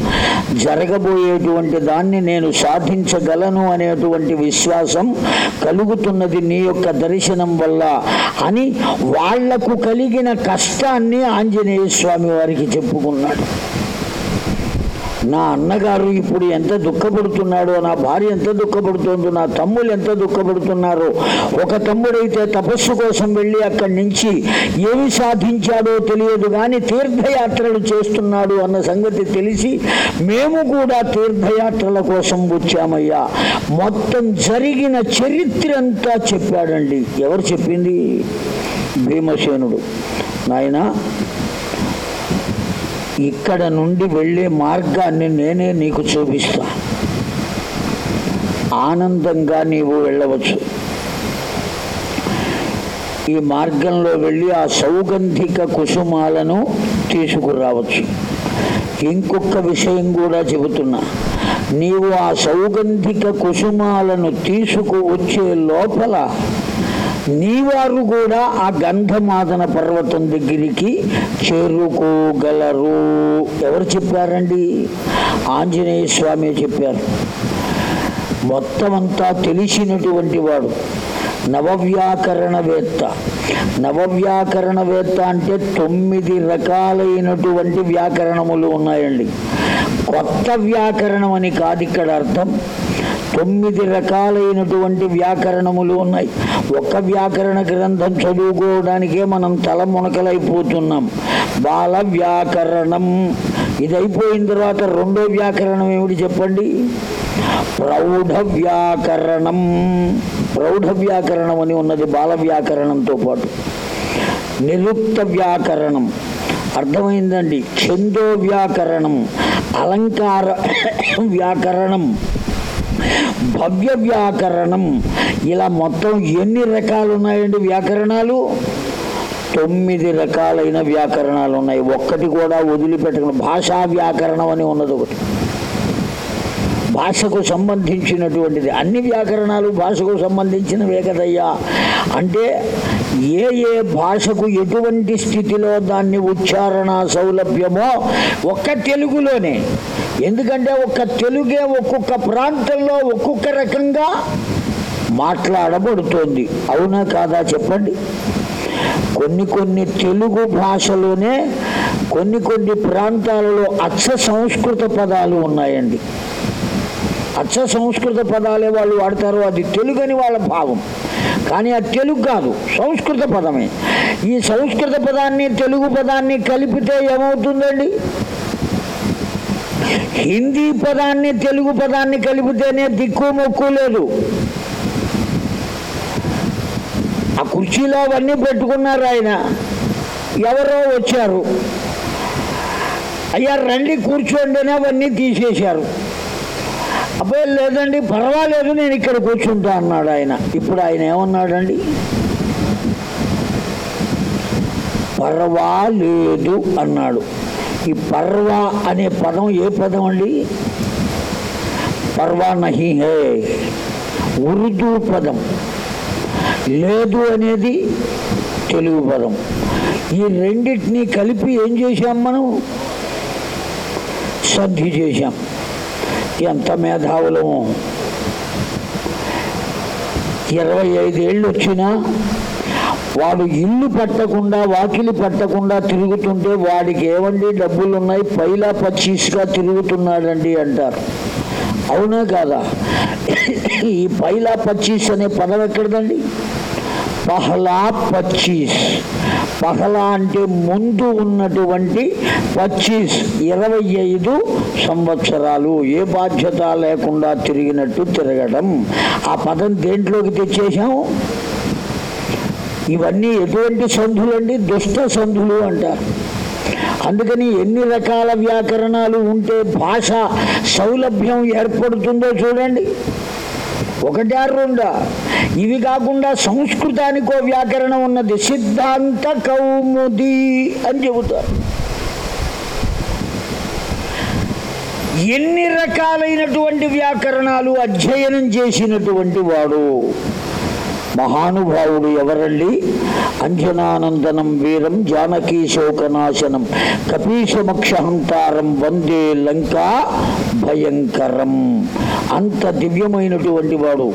జరగబోయేటువంటి దాన్ని నేను సాధించగలను అనేటువంటి విశ్వాసం కలుగుతున్నది నీ యొక్క దర్శనం వల్ల అని వాళ్ళకు కలిగిన కష్టాన్ని ఆంజనేయ స్వామి వారికి చెప్పుకున్నాడు. నా అన్నగారు ఇప్పుడు ఎంత దుఃఖపడుతున్నాడో నా భార్య ఎంత దుఃఖపడుతుందో నా తమ్ముళ్ళు ఎంత దుఃఖపడుతున్నారో? ఒక తమ్ముడైతే తపస్సు కోసం వెళ్ళి అక్కడి నుంచి ఏమి సాధించాడో తెలియదు కానీ తీర్థయాత్రలు చేస్తున్నాడు అన్న సంగతి తెలిసి మేము కూడా తీర్థయాత్రల కోసం వచ్చామయ్యా. మొత్తం జరిగిన చరిత్ర అంతా చెప్పాడండి. ఎవరు చెప్పింది? భీమసేనుడు. నాయనా ఇక్కడ నుండి వెళ్ళే మార్గాన్ని నేనే నీకు చూపిస్తా. ఆనందంగా నీవు వెళ్ళవచ్చు. ఈ మార్గంలో వెళ్ళి ఆ సౌగంధిక కుసుమాలను తీసుకురావచ్చు. ఇంకొక విషయం కూడా చెబుతున్నా. నీవు ఆ సౌగంధిక కుసుమాలను తీసుకువచ్చే లోపల నీవారు కూడా ఆ గంధమాదన పర్వతం దగ్గరికి చేరుకోగలరు. ఎవరు చెప్పారండి? ఆంజనేయ స్వామి చెప్పారు. మొత్తం అంతా తెలిసినటువంటి వాడు నవవ్యాకరణవేత్త. నవవ్యాకరణవేత్త అంటే తొమ్మిది రకాలైనటువంటి వ్యాకరణములు ఉన్నాయండి. కొత్త వ్యాకరణం అని కాదు ఇక్కడ అర్థం. తొమ్మిది రకాలైనటువంటి వ్యాకరణములు ఉన్నాయి. ఒక్క వ్యాకరణ గ్రంథం చదువుకోవడానికే మనం తల మునకలైపోతున్నాం. బాల వ్యాకరణం. ఇది అయిపోయిన తర్వాత రెండో వ్యాకరణం ఏమిటి చెప్పండి? ప్రౌఢ వ్యాకరణం. ప్రౌఢ వ్యాకరణం అని ఉన్నది బాల వ్యాకరణంతో పాటు. నిరుక్త వ్యాకరణం. అర్థమైందండి? ఛందో వ్యాకరణం. అలంకార వ్యాకరణం. భవ్య వ్యాకరణం ఇలా మొత్తం ఎన్ని రకాలు ఉన్నాయండి వ్యాకరణాలు? తొమ్మిది రకాలైన వ్యాకరణాలు ఉన్నాయి ఒక్కటి కూడా వదిలిపెట్టకుండా భాషా వ్యాకరణం అని ఉన్నది ఒకటి. భాషకు సంబంధించినటువంటిది. అన్ని వ్యాకరణాలు భాషకు సంబంధించినవే కదయ్యా. అంటే ఏ ఏ భాషకు ఎటువంటి స్థితిలో దాన్ని ఉచ్చారణ సౌలభ్యమో ఒక్క తెలుగులోనే ఎందుకంటే ఒక్క తెలుగే ఒక్కొక్క ప్రాంతంలో ఒక్కొక్క రకంగా మాట్లాడబడుతోంది. అవునా కాదా చెప్పండి? కొన్ని కొన్ని తెలుగు భాషలోనే కొన్ని కొన్ని ప్రాంతాలలో అచ్చ సంస్కృత పదాలు ఉన్నాయండి. అచ్చ సంస్కృత పదాలే వాళ్ళు వాడతారు. అది తెలుగు అని వాళ్ళ భావం. కానీ అది తెలుగు కాదు సంస్కృత పదమే. ఈ సంస్కృత పదాన్ని తెలుగు పదాన్ని కలిపితే ఏమవుతుందండి? హిందీ పదాన్ని తెలుగు పదాన్ని కలిపితేనే దిక్కు మొక్కు లేదు. ఆ కుర్చీలో అవన్నీ పెట్టుకున్నారు ఆయన. ఎవరో వచ్చారు. అయ్యా రండి కూర్చోండి అవన్నీ తీసేశారు. అబ్బాయి లేదండి పర్వాలేదు నేను ఇక్కడ కూర్చుంటా అన్నాడు ఆయన. ఇప్పుడు ఆయన ఏమన్నాడండి? పర్వాలేదు అన్నాడు. ఈ పర్వ అనే పదం ఏ పదం అండి? పర్వా నహి హే. ఉర్దూ పదం. లేదు అనేది తెలుగు పదం. ఈ రెండింటినీ కలిపి ఏం చేశాం మనం? సంధి చేశాం. ఎంత మేధావులము. ఇరవై ఐదేళ్ళు వచ్చినా వాడు ఇల్లు పట్టకుండా వాకిలి పట్టకుండా తిరుగుతుంటే వాడికి ఏమండి డబ్బులు ఉన్నాయి పైలా పచ్చీస్గా తిరుగుతున్నాడండి అంటారు. అవునా కాదా? ఈ పైలా పచ్చీస్ అనే పదం ఎక్కడదండి? పహలా పచ్చీస్. పహలా అంటే ముందు ఉన్నటువంటి పచ్చీస్. ఇరవై ఐదు సంవత్సరాలు ఏ బాధ్యత లేకుండా తిరిగినట్టు తిరగడం. ఆ పదం దేంట్లోకి తెచ్చేసాం ఇవన్నీ ఎటువంటి సంధులండి? దుష్ట సంధులు అంటారు. అందుకని ఎన్ని రకాల వ్యాకరణాలు ఉంటే భాష సౌలభ్యం ఏర్పడుతుందో చూడండి. ఒకటా రెండా? ఇవి కాకుండా సంస్కృతానికో వ్యాకరణం ఉన్నది. సిద్ధాంత కౌముది అని చెబుతారు. ఎన్ని రకాలైనటువంటి వ్యాకరణాలు అధ్యయనం చేసినటువంటి వాడు? మహానుభావుడు ఎవరండి? అంజనానందనం వీరం జానకీ శోకనాశనం కపీశమక్షహంతారం వందే లంకా భయంకరం. అంత దివ్యమైనటువంటి వాడు.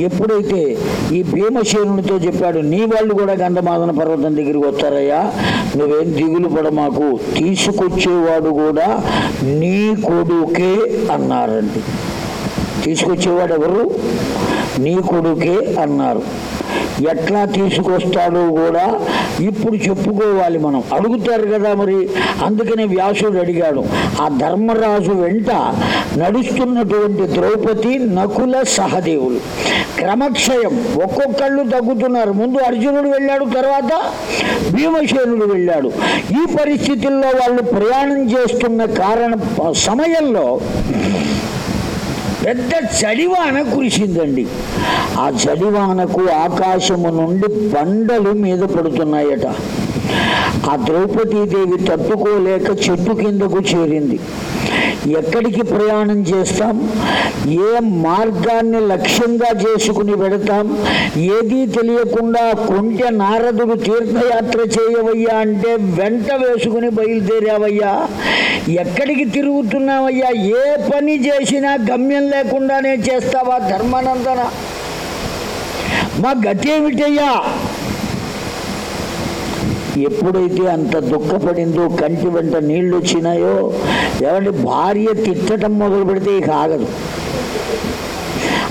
ఎప్పుడైతే ఈ భీమసేనునితో చెప్పాడు నీ వాళ్ళు కూడా గంధమాదన పర్వతం దగ్గరికి వస్తారయ్యా నువ్వేం దిగులు పడమాకు తీసుకొచ్చేవాడు కూడా నీ కొడుకే అన్నారండి. తీసుకొచ్చేవాడు ఎవరు నీ కొడుకే అన్నారు. ఎట్లా తీసుకొస్తాడో కూడా ఇప్పుడు చెప్పుకోవాలి మనం. అడుగుతారు కదా మరి. అందుకనే వ్యాసుడు అడిగాడు ఆ ధర్మరాజు వెంట నడుస్తున్నటువంటి ద్రౌపది నకుల సహదేవులు. క్రమక్షయం ఒక్కొక్కళ్ళు తగ్గుతున్నారు. ముందు అర్జునుడు వెళ్ళాడు తర్వాత భీమసేనుడు వెళ్ళాడు. ఈ పరిస్థితుల్లో వాళ్ళు ప్రయాణం చేస్తున్న కారణ సమయంలో పెద్ద చలివాన కురిసిందండి. ఆ చలివానకు ఆకాశము నుండి బండలు మీద పడుతున్నాయట. ఆ ద్రౌపదీదేవి తట్టుకోలేక చెట్టు కిందకు చేరింది. ఎక్కడికి ప్రయాణం చేస్తాం? ఏ మార్గాన్ని లక్ష్యంగా చేసుకుని పెడతాం ఏదీ తెలియకుండా కొంటె నారదుడు తీర్థయాత్ర చేయవయ్యా అంటే వెంట వేసుకుని బయలుదేరావయ్యా. ఎక్కడికి తిరుగుతున్నావయ్యా? ఏ పని చేసినా గమ్యం లేకుండానే చేస్తావా ధర్మానందన? మా గతేమిటయ్యా? ఎప్పుడైతే అంత దుఃఖపడిందో కంటి వెంట నీళ్ళు వచ్చినాయో ఎవరి భార్య తిట్టడం మొదలు పెడితే ఇక ఆగదు.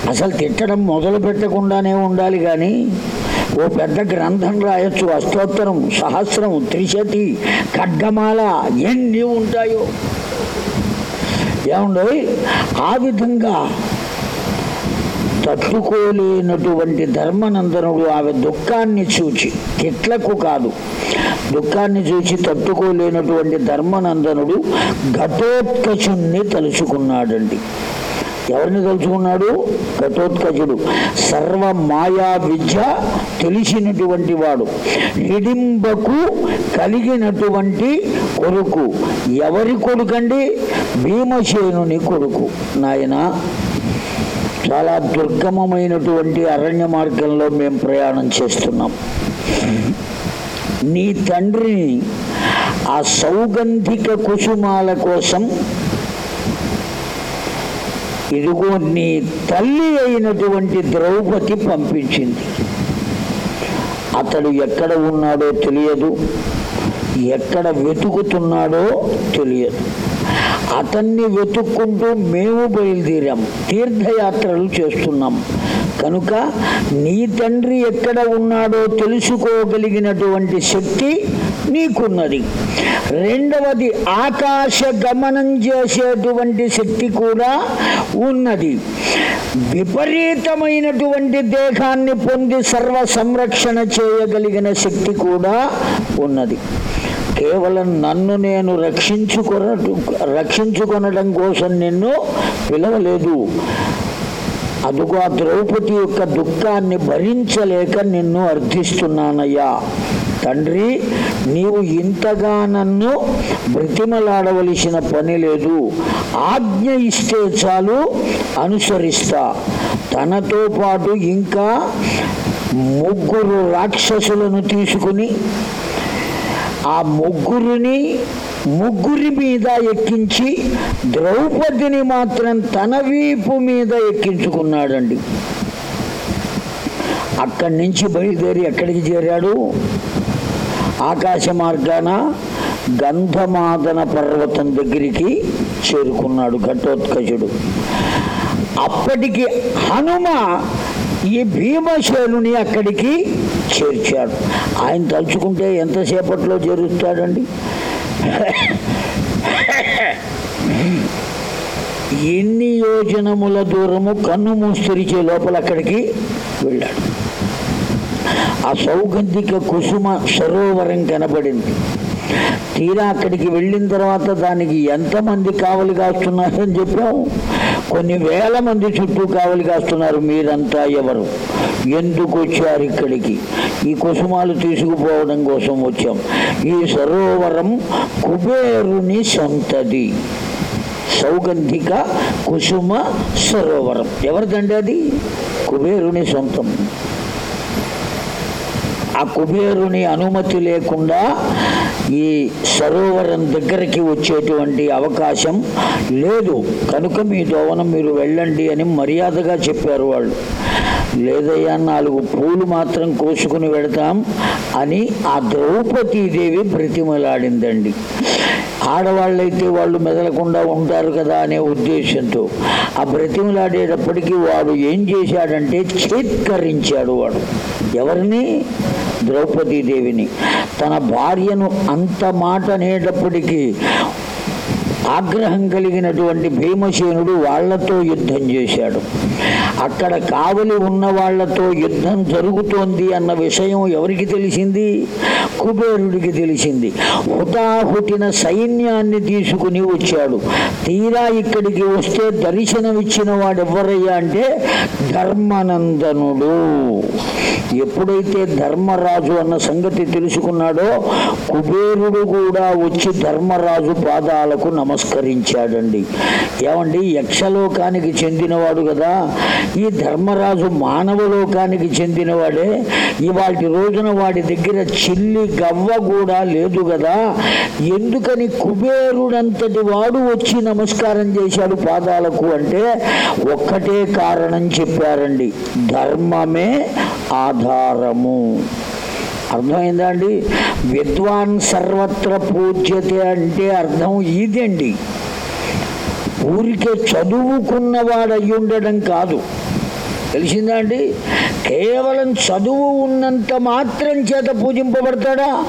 అసలు తిట్టడం మొదలు పెట్టకుండానే ఉండాలి కానీ ఓ పెద్ద గ్రంథం రాయొచ్చు అష్టోత్తరం సహస్రం త్రిశతి ఖడ్గమాల ఎన్ని ఉంటాయో. ఏమండో ఆ విధంగా తట్టుకోలేనటువంటి ధర్మనందనుడు ఆమె దుఃఖాన్ని చూచి తిట్లకు కాదు దుఃఖాన్ని చూచి తట్టుకోలేనటువంటి ధర్మనందనుడు ఘటోత్కచుణ్ణి తలుచుకున్నాడండి. ఎవరిని తలుచుకున్నాడు? ఘటోత్కచుడు. సర్వ మాయా విద్య తెలిసినటువంటి వాడు హిడింబకు కలిగినటువంటి కొడుకు. ఎవరి కొడుకండి? భీమసేనుని కొడుకు. నాయనా చాలా దుర్గమమైనటువంటి అరణ్య మార్గంలో మేము ప్రయాణం చేస్తున్నాం. నీ తండ్రిని ఆ సౌగంధిక కుసుమాల కోసం ఇదిగో నీ తల్లి అయినటువంటి ద్రౌపది పంపించింది. అతడు ఎక్కడ ఉన్నాడో తెలియదు ఎక్కడ వెతుకుతున్నాడో తెలియదు. అతన్ని వెతుక్కుంటూ మేము బయలుదేరాం. తీర్థయాత్రలు చేస్తున్నాం. కనుక నీ తండ్రి ఎక్కడ ఉన్నాడో తెలుసుకోగలిగినటువంటి శక్తి నీకున్నది. రెండవది ఆకాశ గమనం చేసేటువంటి శక్తి కూడా ఉన్నది. విపరీతమైనటువంటి దేహాన్ని పొంది సర్వ సంరక్షణ చేయగలిగిన శక్తి కూడా ఉన్నది. కేవలం నన్ను నేను రక్షించుకొన రక్షించుకొనడం కోసం నిన్ను పిలవలేదు. అదుగో ఆ ద్రౌపది యొక్క దుఃఖాన్ని భరించలేక నిన్ను అర్థిస్తున్నానయ్యా. తండ్రి నీవు ఇంతగా నన్ను బ్రతిమలాడవలసిన పని లేదు. ఆజ్ఞ ఇస్తే చాలు అనుసరిస్తా. తనతో పాటు ఇంకా ముగ్గురు రాక్షసులను తీసుకుని ఆ ముగ్గురిని ముగ్గురి మీద ఎక్కించి ద్రౌపదిని మాత్రం తన వీపు మీద ఎక్కించుకున్నాడండి. అక్కడి నుంచి బయలుదేరి ఎక్కడికి చేరాడు? ఆకాశ మార్గాన గంధమాదన పర్వతం దగ్గరికి చేరుకున్నాడు ఘటోత్కచుడు. అప్పటికి హనుమ ఈ భీమసేనుని అక్కడికి చేర్చాడు. ఆయన తలుచుకుంటే ఎంతసేపట్లో చేరుస్తాడండి? ఎన్ని యోజనముల దూరము కన్ను మూస్తరిచే లోపల అక్కడికి వెళ్ళాడు. ఆ సౌగంధిక కుసుమ సరోవరం కనబడింది. తీరా అక్కడికి వెళ్ళిన తర్వాత దానికి ఎంతమంది కావలి కాస్తున్నారని చెప్పాము. కొన్ని వేల మంది చుట్టూ కావలి కాస్తున్నారు మీరంతా ఎవరు? ఎందుకు వచ్చారు ఇక్కడికి? ఈ కుసుమాలు తీసుకుపోవడం కోసం వచ్చాం. ఈ సరోవరం కుబేరుని సొంతది. సౌగంధిక కుసుమ సరోవరం. ఎవరిదండి అది కుబేరుని సొంతం. ఆ కుబేరుని అనుమతి లేకుండా ఈ సరోవరం దగ్గరికి వచ్చేటువంటి అవకాశం లేదు. కనుక మీ దోవనం మీరు వెళ్ళండి అని మర్యాదగా చెప్పారు వాళ్ళు. లేదయ్యా నాలుగు పూలు మాత్రం కోసుకుని వెళతాం అని ఆ ద్రౌపదీదేవి బ్రతిమలాడిందండి. ఆడవాళ్ళైతే వాళ్ళు మెదలకుండా ఉంటారు కదా అనే ఉద్దేశంతో. ఆ బ్రతిమలాడేటప్పటికీ వాడు ఏం చేశాడంటే చేత్కరించాడు వాడు. ఎవరిని? ద్రౌపదీదేవిని. తన భార్యను అంత మాట అనేటప్పటికీ ఆగ్రహం కలిగినటువంటి భీమసేనుడు వాళ్ళతో యుద్ధం చేశాడు. అక్కడ కావలి ఉన్న వాళ్ళతో యుద్ధం జరుగుతోంది అన్న విషయం ఎవరికి తెలిసింది? కుబేరుడికి తెలిసింది. హుటాహుటిన సైన్యాన్ని తీసుకుని వచ్చాడు. తీరా ఇక్కడికి వస్తే దర్శనమిచ్చిన వాడు ఎవరయ్యా అంటే ధర్మనందనుడు. ఎప్పుడైతే ధర్మరాజు అన్న సంగతి తెలుసుకున్నాడో కుబేరుడు కూడా వచ్చి ధర్మరాజు పాదాలకు నమస్కరించాడండి. ఏమండి యక్షలోకానికి చెందినవాడు కదా. ఈ ధర్మరాజు మానవ లోకానికి చెందినవాడే. ఇవాటి రోజున వాడి దగ్గర చిల్లి గవ్వ కూడా లేదు కదా ఎందుకని కుబేరుడంతటి వాడు వచ్చి నమస్కారం చేశాడు పాదాలకు అంటే ఒక్కటే కారణం చెప్పారండి. ధర్మమే ఆధారము. అర్థమైందా అండి? విద్వాన్ సర్వత్ర పూజ్యతే అంటే అర్థం ఇదండి ఊరికే చదువుకున్నవాడు అయి ఉండడం కాదు తెలిసిందా అండి? కేవలం చదువు ఉన్నంత మాత్రం చేత పూజింపబడతాడా?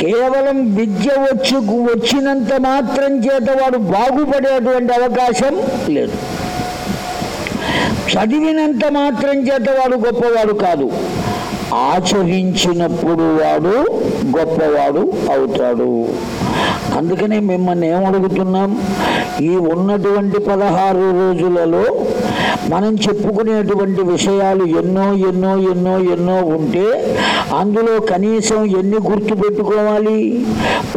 కేవలం విద్య వచ్చి వచ్చినంత మాత్రం చేత వాడు బాగుపడేటువంటి అవకాశం లేదు. చదివినంత మాత్రం చేత వాడు గొప్పవాడు కాదు. ఆచరించినప్పుడు వాడు గొప్పవాడు అవుతాడు. అందుకనే మిమ్మల్ని ఏమడుగుతున్నాం ఈ ఉన్నటువంటి పదహారు రోజులలో మనం చెప్పుకునేటువంటి విషయాలు ఎన్నో ఎన్నో ఎన్నో ఎన్నో ఉంటే అందులో కనీసం ఎన్ని గుర్తు పెట్టుకోవాలి?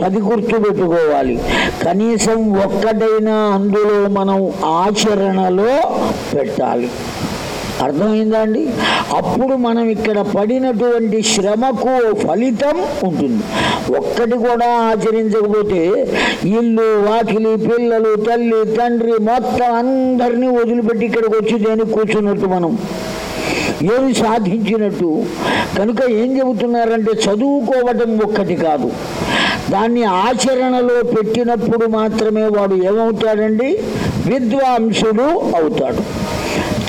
పది గుర్తు పెట్టుకోవాలి. కనీసం ఒక్కటైనా అందులో మనం ఆచరణలో పెట్టాలి. అర్థమైందా అండి అప్పుడు మనం ఇక్కడ పడినటువంటి శ్రమకు ఫలితం ఉంటుంది. ఒక్కటి కూడా ఆచరించకపోతే ఇల్లు వాకిలి పిల్లలు తల్లి తండ్రి మొత్తం అందరినీ వదిలిపెట్టి ఇక్కడికి వచ్చి దేనికి కూర్చున్నట్టు మనం. ఏమి సాధించినట్టు? కనుక ఏం చెబుతున్నారంటే చదువుకోవటం ఒక్కటి కాదు. దాన్ని ఆచరణలో పెట్టినప్పుడు మాత్రమే వాడు ఏమవుతాడండి? విద్వాంసుడు అవుతాడు.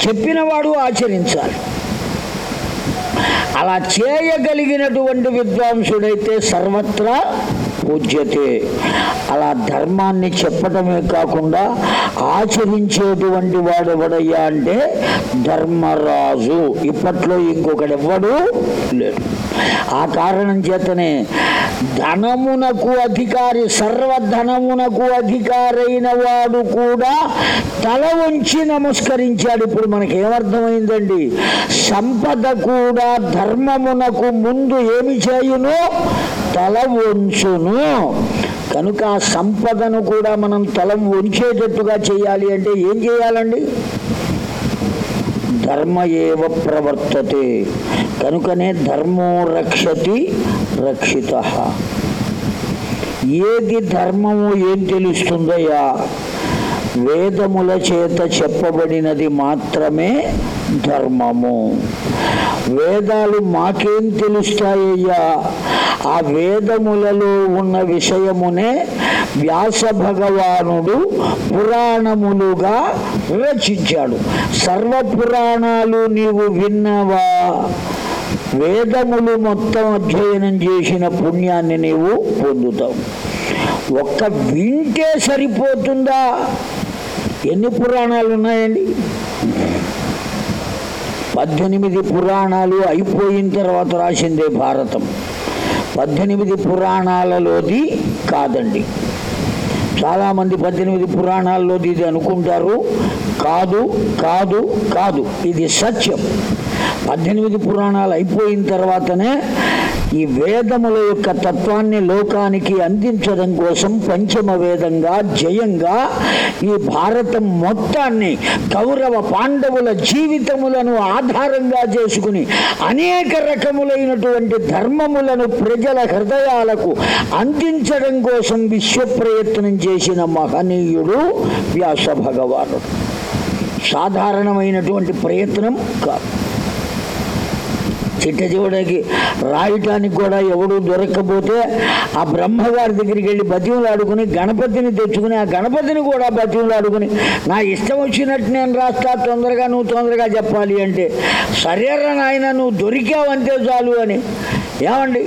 చెప్పినవాడు ఆచరించాలి. అలా చేయగలిగినటువంటి విద్వాంసుడైతే సర్వత్రా పూజ్యతే. అలా ధర్మాన్ని చెప్పటమే కాకుండా ఆచరించేటువంటి వాడు ఎవడయ్యా అంటే ధర్మరాజు. ఇప్పట్లో ఇంకొకడెవ్వడు లేడు. ఆ కారణం చేతనే ధనమునకు అధికారి సర్వధనమునకు అధికారైన వాడు కూడా తల ఉంచి నమస్కరించాడు. ఇప్పుడు మనకి ఏమర్థమైందండి సంపద కూడా ధర్మమునకు ముందు ఏమి చేయును? తల వంచును. కనుక ఆ సంపదను కూడా మనం తలం వంచేటట్టుగా చేయాలి అంటే ఏం చేయాలండి? ధర్మ ఏవ ప్రవర్తతే. కనుకనే ధర్మో రక్షతి రక్షిత. ఏది ధర్మము ఏం తెలుస్తుందయ్యా? వేదముల చేత చెప్పబడినది మాత్రమే ధర్మము. వేదాలు మాకేం తెలుస్తాయ్యా ఆ వేదములలో ఉన్న విషయమునే వ్యాస భగవానుడు పురాణములుగా రచించాడు సర్వ పురాణాలు నీవు విన్నవా? వేదములు మొత్తం అధ్యయనం చేసిన పుణ్యాన్ని నీవు పొందుతావు. ఒక్క వింటే సరిపోతుందా? ఎన్ని పురాణాలు ఉన్నాయండి పద్దెనిమిది పురాణాలు అయిపోయిన తర్వాత రాసిందే భారతం. పద్దెనిమిది పురాణాలలోది కాదండి. చాలామంది పద్దెనిమిది పురాణాల్లోది ఇది అనుకుంటారు. కాదు కాదు కాదు. ఇది సత్యం. పద్దెనిమిది పురాణాలు అయిపోయిన తర్వాతనే ఈ వేదముల యొక్క తత్వాన్ని లోకానికి అందించడం కోసం పంచమ వేదంగా జయంగా ఈ భారతం మొత్తాన్ని కౌరవ పాండవుల జీవితములను ఆధారంగా చేసుకుని అనేక రకములైనటువంటి ధర్మములను ప్రజల హృదయాలకు అందించడం కోసం విశ్వ ప్రయత్నం చేసిన మహనీయుడు వ్యాస భగవానుడు. సాధారణమైనటువంటి ప్రయత్నం కాదు. చిట్ట చివరికి రాయటానికి కూడా ఎవడు దొరక్కపోతే ఆ బ్రహ్మగారి దగ్గరికి వెళ్ళి బతిమలాడుకుని గణపతిని తెచ్చుకుని ఆ గణపతిని కూడా బతిమలాడుకుని నా ఇష్టం వచ్చినట్టు నేను రాస్తా తొందరగా నువ్వు తొందరగా చెప్పాలి అంటే సరేరా నాయన నువ్వు దొరికావంతే చాలు అని. ఏమండి?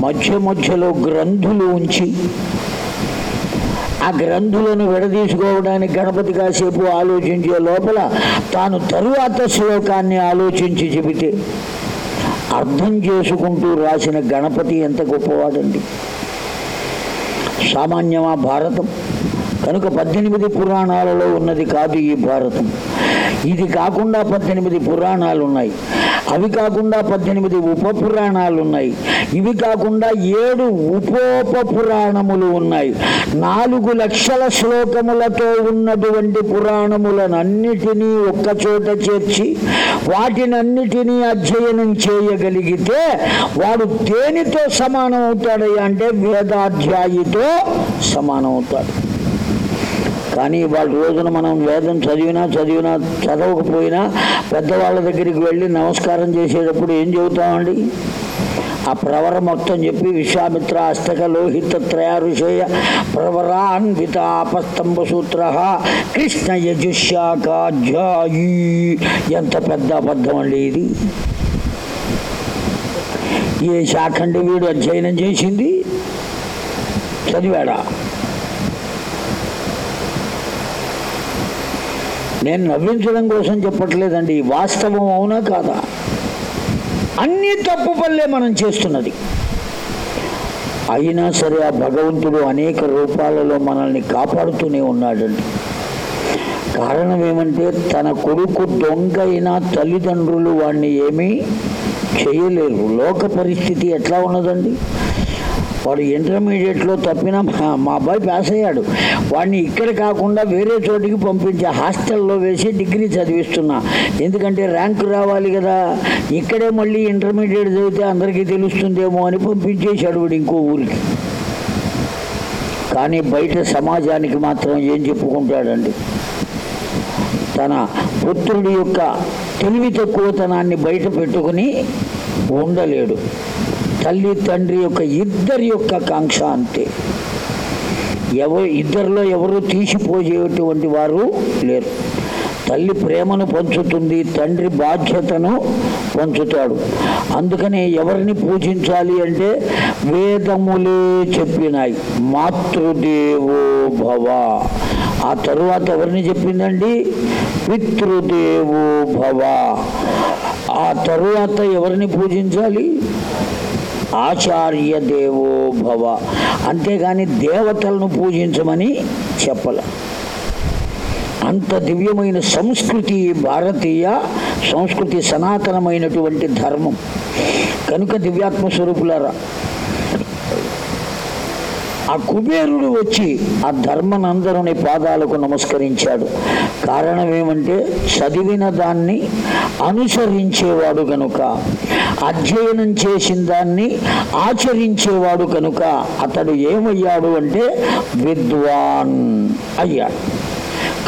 మధ్య మధ్యలో గ్రంథులు ఉంచి ఆ గ్రంథులను విడదీసుకోవడానికి గణపతి కాసేపు ఆలోచించే లోపల తాను తరువాత శ్లోకాన్ని ఆలోచించి చెబితే అర్థం చేసుకుంటూ రాసిన గణపతి ఎంత గొప్పవాడండి. సామాన్యమా భారతం? కనుక పద్దెనిమిది పురాణాలలో ఉన్నది కాదు ఈ భారతం. ఇది కాకుండా పద్దెనిమిది పురాణాలు ఉన్నాయి అవి కాకుండా పద్దెనిమిది ఉప పురాణాలు ఉన్నాయి ఇవి కాకుండా ఏడు ఉపోప పురాణములు ఉన్నాయి. నాలుగు లక్షల శ్లోకములతో ఉన్నటువంటి పురాణములనన్నిటినీ ఒక్కచోట చేర్చి వాటినన్నిటినీ అధ్యయనం చేయగలిగితే వాడు దేనితో సమానం అవుతాడయ్యా అంటే వేదాధ్యాయితో సమానం అవుతాడు. కానీ వాళ్ళ రోజున మనం వేదం చదివినా చదివినా చదవకపోయినా పెద్దవాళ్ళ దగ్గరికి వెళ్ళి నమస్కారం చేసేటప్పుడు ఏం చెబుతామండి? ఆ ప్రవర మొత్తం చెప్పి విశ్వామిత్ర అష్టక లోహిత త్రయారుషేయ ప్రవరాన్విత సూత్ర కృష్ణ యజుశాఖాధ్యాయి ఎంత పెద్ద అబద్ధం అండి ఇది. ఏ శాఖండి వీడు అధ్యయనం చేసింది? చదివాడా? నేను నవ్వించడం కోసం చెప్పట్లేదండి వాస్తవం అవునా కాదా? అన్ని తప్పు పనులే మనం చేస్తున్నది. అయినా సరే ఆ భగవంతుడు అనేక రూపాలలో మనల్ని కాపాడుతూనే ఉన్నాడండి. కారణం ఏమంటే తన కొడుకు దొంగ అయినా తల్లిదండ్రులు వాడిని ఏమీ చేయలేరు. లోక పరిస్థితి ఎట్లా ఉన్నదండి? వాడు ఇంటర్మీడియట్లో తప్పిన మా అబ్బాయి పాస్ అయ్యాడు. వాడిని ఇక్కడ కాకుండా వేరే చోటికి పంపించే హాస్టల్లో వేసి డిగ్రీ చదివిస్తున్నా. ఎందుకంటే ర్యాంక్ రావాలి కదా. ఇక్కడే మళ్ళీ ఇంటర్మీడియట్ చదివితే అందరికీ తెలుస్తుందేమో అని పంపించేశాడు వాడు ఇంకో ఊరికి. కానీ బయట సమాజానికి మాత్రం ఏం చెప్పుకుంటాడండి? తన పుత్రుడి యొక్క తెలివి తక్కువతనాన్ని బయట పెట్టుకుని ఉండలేడు. తల్లి తండ్రి యొక్క ఇద్దరి యొక్క కాంక్ష అంతే. ఎవరు ఇద్దరిలో ఎవరు తీసిపోయేటువంటి వారు లేరు. తల్లి ప్రేమను పంచుతుంది తండ్రి బాధ్యతను పంచుతాడు. అందుకని ఎవరిని పూజించాలి అంటే వేదములే చెప్పినాయి మాతృదేవో భవ ఆ తరువాత ఎవరిని చెప్పిందండి? పితృదేవో భవ ఆ తరువాత ఎవరిని పూజించాలి? ఆచార్య దేవో భవ. అంతేగాని దేవతలను పూజించమని చెప్పల. అంత దివ్యమైన సంస్కృతి భారతీయ సంస్కృతి సనాతనమైనటువంటి ధర్మం. కనుక దివ్యాత్మ స్వరూపులారా ఆ కుబేరుడు వచ్చి ఆ ధర్మనందరుని పాదాలకు నమస్కరించాడు. కారణం ఏమంటే చదివిన దాన్ని అనుసరించేవాడు కనుక అధ్యయనం చేసిన దాన్ని ఆచరించేవాడు కనుక అతడు ఏమయ్యాడు అంటే విద్వాన్ అయ్యాడు.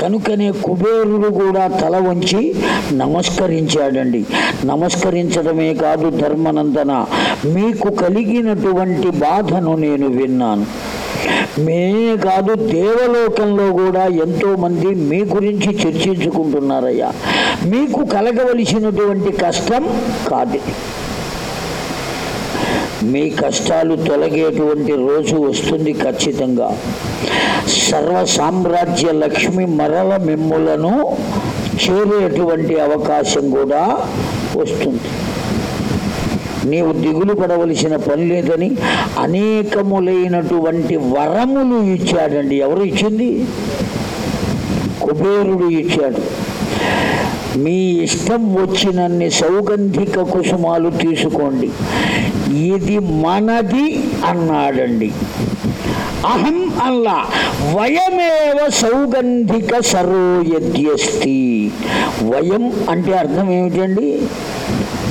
కనుకనే కుబేరుడు కూడా తల వంచి నమస్కరించాడండి. నమస్కరించడమే కాదు ధర్మనందన మీకు కలిగినటువంటి బాధను నేను విన్నాను. మేమే కాదు దేవలోకంలో కూడా ఎంతో మంది మీ గురించి చర్చించుకుంటున్నారయ్యా. మీకు కలగవలసినటువంటి కష్టం కాదు. మీ కష్టాలు తొలగేటువంటి రోజు వస్తుంది ఖచ్చితంగా. సర్వ సామ్రాజ్య లక్ష్మి మరల మిమ్ములను చేరేటువంటి అవకాశం కూడా వస్తుంది. నీవు దిగులు పడవలసిన పని లేదని అనేకములైనటువంటి వరములు ఇచ్చాడండి. ఎవరు ఇచ్చింది? కుబేరుడు ఇచ్చాడు. మీ ఇష్టం వచ్చినన్ని సౌగంధిక కుసుమాలు తీసుకోండి. ఇది మనది అన్నాడండి. అహం అల్లా. వయమేవ సౌగంధిక సరోయద్యస్తి. వయం అంటే అర్థం ఏమిటండి?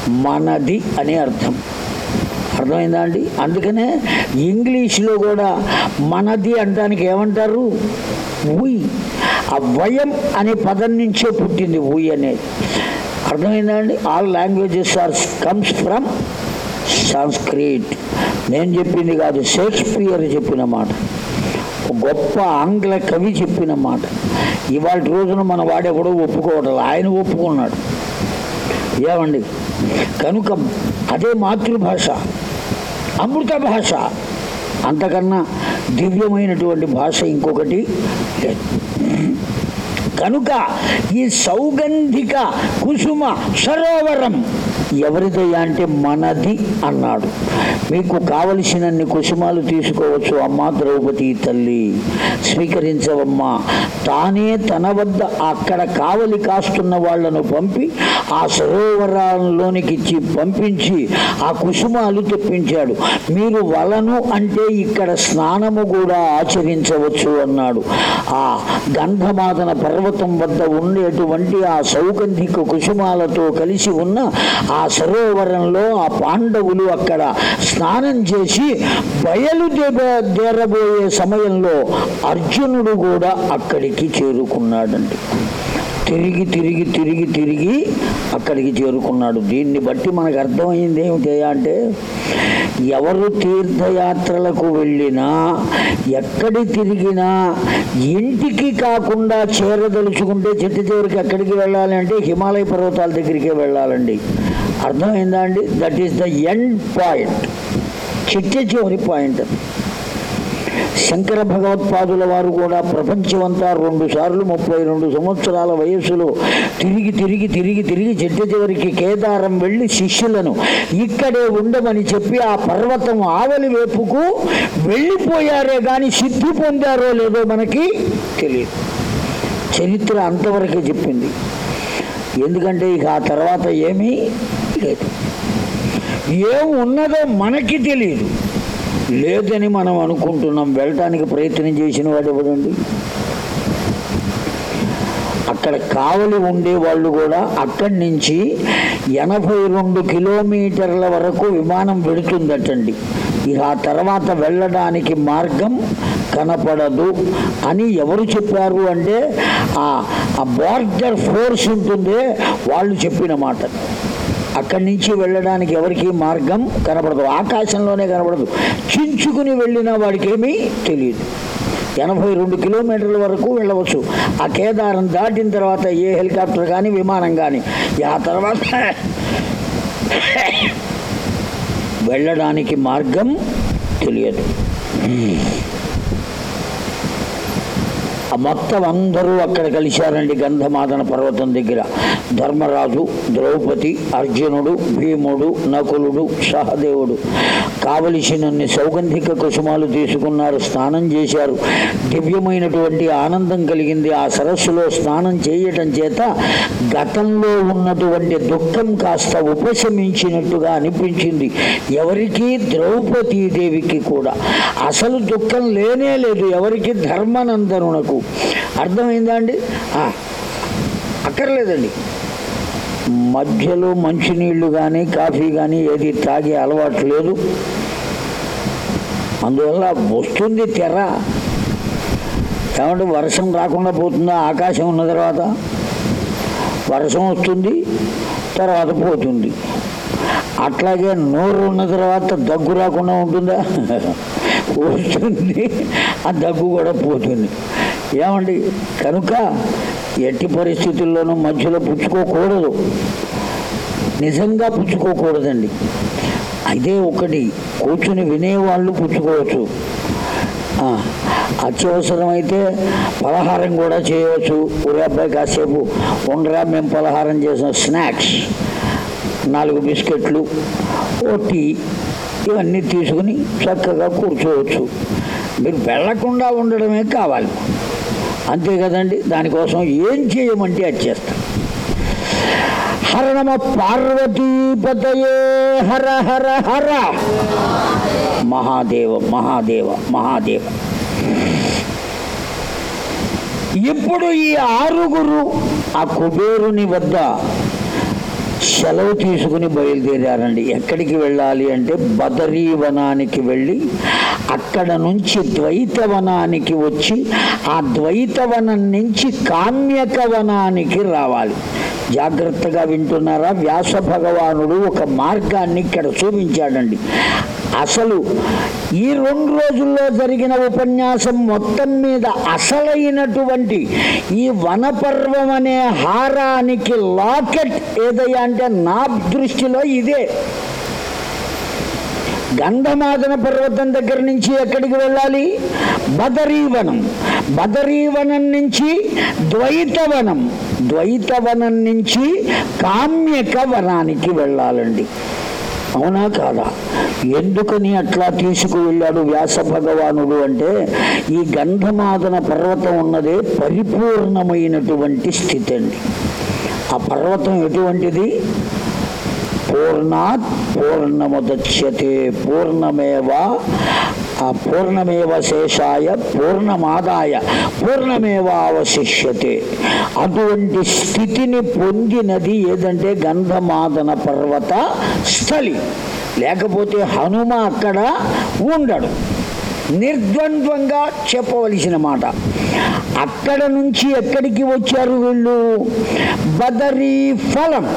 మనది అనే అర్థం. అర్థమైందా అండి? అందుకనే ఇంగ్లీష్లో కూడా మనది అంటానికి ఏమంటారు? ఉయ్. ఆ వయం అనే పదం నుంచే పుట్టింది ఉయ్ అనేది. అర్థమైందా అండి? All languages are comes from Sanskrit నేను చెప్పింది కాదు షేక్స్పియర్ చెప్పిన మాట. ఒక గొప్ప ఆంగ్ల కవి చెప్పిన మాట. ఇవాళ రోజున మన వాడెవడో ఒప్పుకోవడం ఆయన ఒప్పుకున్నాడు. ఏమండి? కనుక అదే మాతృభాష అమృత భాష అంతకన్నా దివ్యమైనటువంటి భాష ఇంకొకటి లేదు. కనుక ఈ సౌగంధిక కుసుమ సరోవరం ఎవరిదయ్యా అంటే మనది అన్నాడు. మీకు కావలసినన్ని కుసుమాలు తీసుకోవచ్చు అమ్మా ద్రౌపది తల్లి. స్వీకరించవమ్మా. తానే తన వద్ద అక్కడ కావలి కాస్తున్న వాళ్ళను పంపి ఆ సరోవరాల్లోనికి ఇచ్చి పంపించి ఆ కుసుమాలు తెప్పించాడు. మీరు వలను అంటే ఇక్కడ స్నానము కూడా ఆచరించవచ్చు అన్నాడు. ఆ గంధమాదన పర్వతం వద్ద ఉండేటువంటి ఆ సౌగంధిక కుసుమాలతో కలిసి ఉన్న ఆ సరోవరంలో ఆ పాండవులు అక్కడ స్నానం చేసి బయలుదేరబోయే సమయంలో అర్జునుడు కూడా అక్కడికి చేరుకున్నాడండి. తిరిగి తిరిగి తిరిగి తిరిగి అక్కడికి చేరుకున్నాడు. దీన్ని బట్టి మనకు అర్థమైంది ఏమిటి అంటే ఎవరు తీర్థయాత్రలకు వెళ్ళినా ఎక్కడి తిరిగినా ఇంటికి కాకుండా చేరదలుచుకుంటే చెట్టు చివరికి ఎక్కడికి వెళ్ళాలి అంటే హిమాలయ పర్వతాల దగ్గరికే వెళ్ళాలండి. అర్థమైందా అండి? That is the end point చిట్ట చివరి పాయింట్ శంకర భగవత్పాదుల వారు కూడా ప్రపంచమంతా రెండు సార్లు ముప్పై రెండు సంవత్సరాల వయస్సులో తిరిగి తిరిగి తిరిగి తిరిగి చెట్టు చివరికి కేదారం వెళ్ళి శిష్యులను ఇక్కడే ఉండమని చెప్పి ఆ పర్వతం ఆవలి వైపుకు వెళ్ళిపోయారే కానీ సిద్ధి పొందారో లేదో మనకి తెలియదు. చరిత్ర అంతవరకే చెప్పింది. ఎందుకంటే ఇక ఆ తర్వాత ఏమీ లేదు. ఏం ఉన్నదో మనకి తెలియదు. లేదని మనం అనుకుంటున్నాం. వెళ్ళటానికి ప్రయత్నం చేసిన వాడు ఎవడండి? అక్కడ కావలి ఉండే వాళ్ళు కూడా అక్కడి నుంచి ఎనభై రెండు కిలోమీటర్ల వరకు విమానం పెడుతుందటండి ఇక ఆ తర్వాత వెళ్ళడానికి మార్గం కనపడదు అని ఎవరు చెప్పారు అంటే ఆ బార్డర్ ఫోర్స్ ఉంటుందే వాళ్ళు చెప్పిన మాట అక్కడి నుంచి వెళ్ళడానికి ఎవరికి మార్గం కనపడదు ఆకాశంలోనే కనపడదు చించుకుని వెళ్ళిన వాడికి ఏమీ తెలియదు. ఎనభై రెండు కిలోమీటర్ల వరకు వెళ్ళవచ్చు. ఆ కేదారం దాటిన తర్వాత ఏ హెలికాప్టర్ కానీ విమానం కానీ ఆ తర్వాత వెళ్ళడానికి మార్గం తెలియదు. మొత్తం అందరూ అక్కడ కలిశారండి గంధమాదన పర్వతం దగ్గర. ధర్మరాజు ద్రౌపది అర్జునుడు భీముడు నకులుడు సహదేవుడు. కావలసినన్ని సౌగంధిక కుసుమాలు తీసుకున్నారు స్నానం చేశారు. దివ్యమైనటువంటి ఆనందం కలిగింది. ఆ సరస్సులో స్నానం చేయటం చేత గతంలో ఉన్నటువంటి దుఃఖం కాస్త ఉపశమించినట్టుగా అనిపించింది. ఎవరికి ద్రౌపదీదేవికి కూడా. అసలు దుఃఖం లేనే లేదు. ఎవరికి ధర్మనందనునకు. అర్థమైందా అండి? అక్కర్లేదండి. మధ్యలో మంచినీళ్ళు కానీ కాఫీ కానీ ఏది తాగే అలవాటు లేదు. అందువల్ల వస్తుంది తెర. ఏమంటే వర్షం రాకుండా పోతుందా? ఆకాశం ఉన్న తర్వాత వర్షం వస్తుంది తర్వాత పోతుంది. అట్లాగే నోరు ఉన్న తర్వాత దగ్గు రాకుండా ఉంటుందా? వస్తుంది. ఆ దగ్గు కూడా పోతుంది. ఏమండి? కనుక ఎట్టి పరిస్థితుల్లోనూ మధ్యలో పుచ్చుకోకూడదు. నిజంగా పుచ్చుకోకూడదండి. అదే ఒకటి కూర్చుని వినేవాళ్ళు పుచ్చుకోవచ్చు. అత్యవసరమైతే పలహారం కూడా చేయవచ్చు. ఒరే అబ్బాయి కాసేపు ఉండరా మేము పలహారం చేసిన స్నాక్స్ నాలుగు బిస్కెట్లు ఓ టీ ఇవన్నీ తీసుకుని చక్కగా కూర్చోవచ్చు. మీరు వెళ్ళకుండా ఉండడమే కావాలి. అంతే కదండి? దానికోసం ఏం చేయమంటే అది చేస్తాం. హర నమ పార్వతీపతయే హర హర హర. మహాదేవ మహాదేవ మహాదేవ. ఇప్పుడు ఈ ఆరుగురు ఆ కుబేరుని వద్ద సెలవు తీసుకుని బయలుదేరారండి. ఎక్కడికి వెళ్ళాలి అంటే బదరీవనానికి వెళ్ళి అక్కడ నుంచి ద్వైత వనానికి వచ్చి ఆ ద్వైత వనం నుంచి కామ్యకవనానికి రావాలి. జాగ్రత్తగా వింటున్నారా? వ్యాస భగవానుడు ఒక మార్గాన్ని ఇక్కడ చూపించాడండి. అసలు ఈ రెండు రోజుల్లో జరిగిన ఉపన్యాసం మొత్తం మీద అసలైనటువంటి ఈ వనపర్వం అనే హారానికి లాకెట్ ఏదయ్యా అంటే నా దృష్టిలో ఇదే. గంధమాదన పర్వతం దగ్గర నుంచి ఎక్కడికి వెళ్ళాలి? బదరీవనం. బదరీవనం నుంచి ద్వైతవనం. ద్వైతవనం నుంచి కామ్యక వనానికి వెళ్ళాలండి. అవునా కాదా? ఎందుకని అట్లా తీసుకువెళ్ళాడు వ్యాస భగవానుడు అంటే ఈ గంధమాదన పర్వతం ఉన్నదే పరిపూర్ణమైనటువంటి స్థితి అండి. ఆ పర్వతం ఎటువంటిది? పూర్ణాత్ పూర్ణముదచ్యతే పూర్ణమేవ ఆ పూర్ణమేవ శేషాయ పూర్ణమాదాయ పూర్ణమేవ అవశిష్యతే అటువంటి స్థితిని పొందినది ఏదంటే గంధమాదన పర్వత స్థలి. లేకపోతే హనుమ అక్కడ ఉండడు. నిర్ద్వంద్వంగా చెప్పవలసిన మాట. అక్కడ నుంచి ఎక్కడికి వచ్చారు వీళ్ళు? బదరీ ఫలం.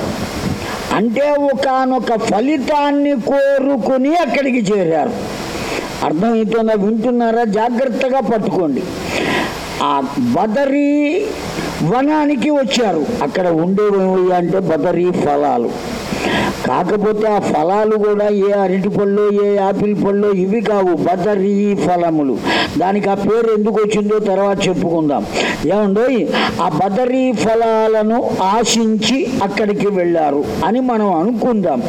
అంటే ఒకనొక ఫలితాన్ని కోరుకుని అక్కడికి చేరారు. అర్థమవుతుందా వింటున్నారా? జాగ్రత్తగా పట్టుకోండి. ఆ బదరీ వనానికి వచ్చారు. అక్కడ ఉండేవి అంటే బదరీ ఫలాలు. కాకపోతే ఆ ఫలాలు కూడా ఏ అరటి పళ్ళు ఏ యాపిల్ పళ్ళు ఇవి కావు. బదరీ ఫలములు. దానికి ఆ పేరు ఎందుకు వచ్చిందో తర్వాత చెప్పుకుందాం. ఏముండో ఆ బదరీ ఫలాలను ఆశించి అక్కడికి వెళ్ళారు అని మనం అనుకుందాం.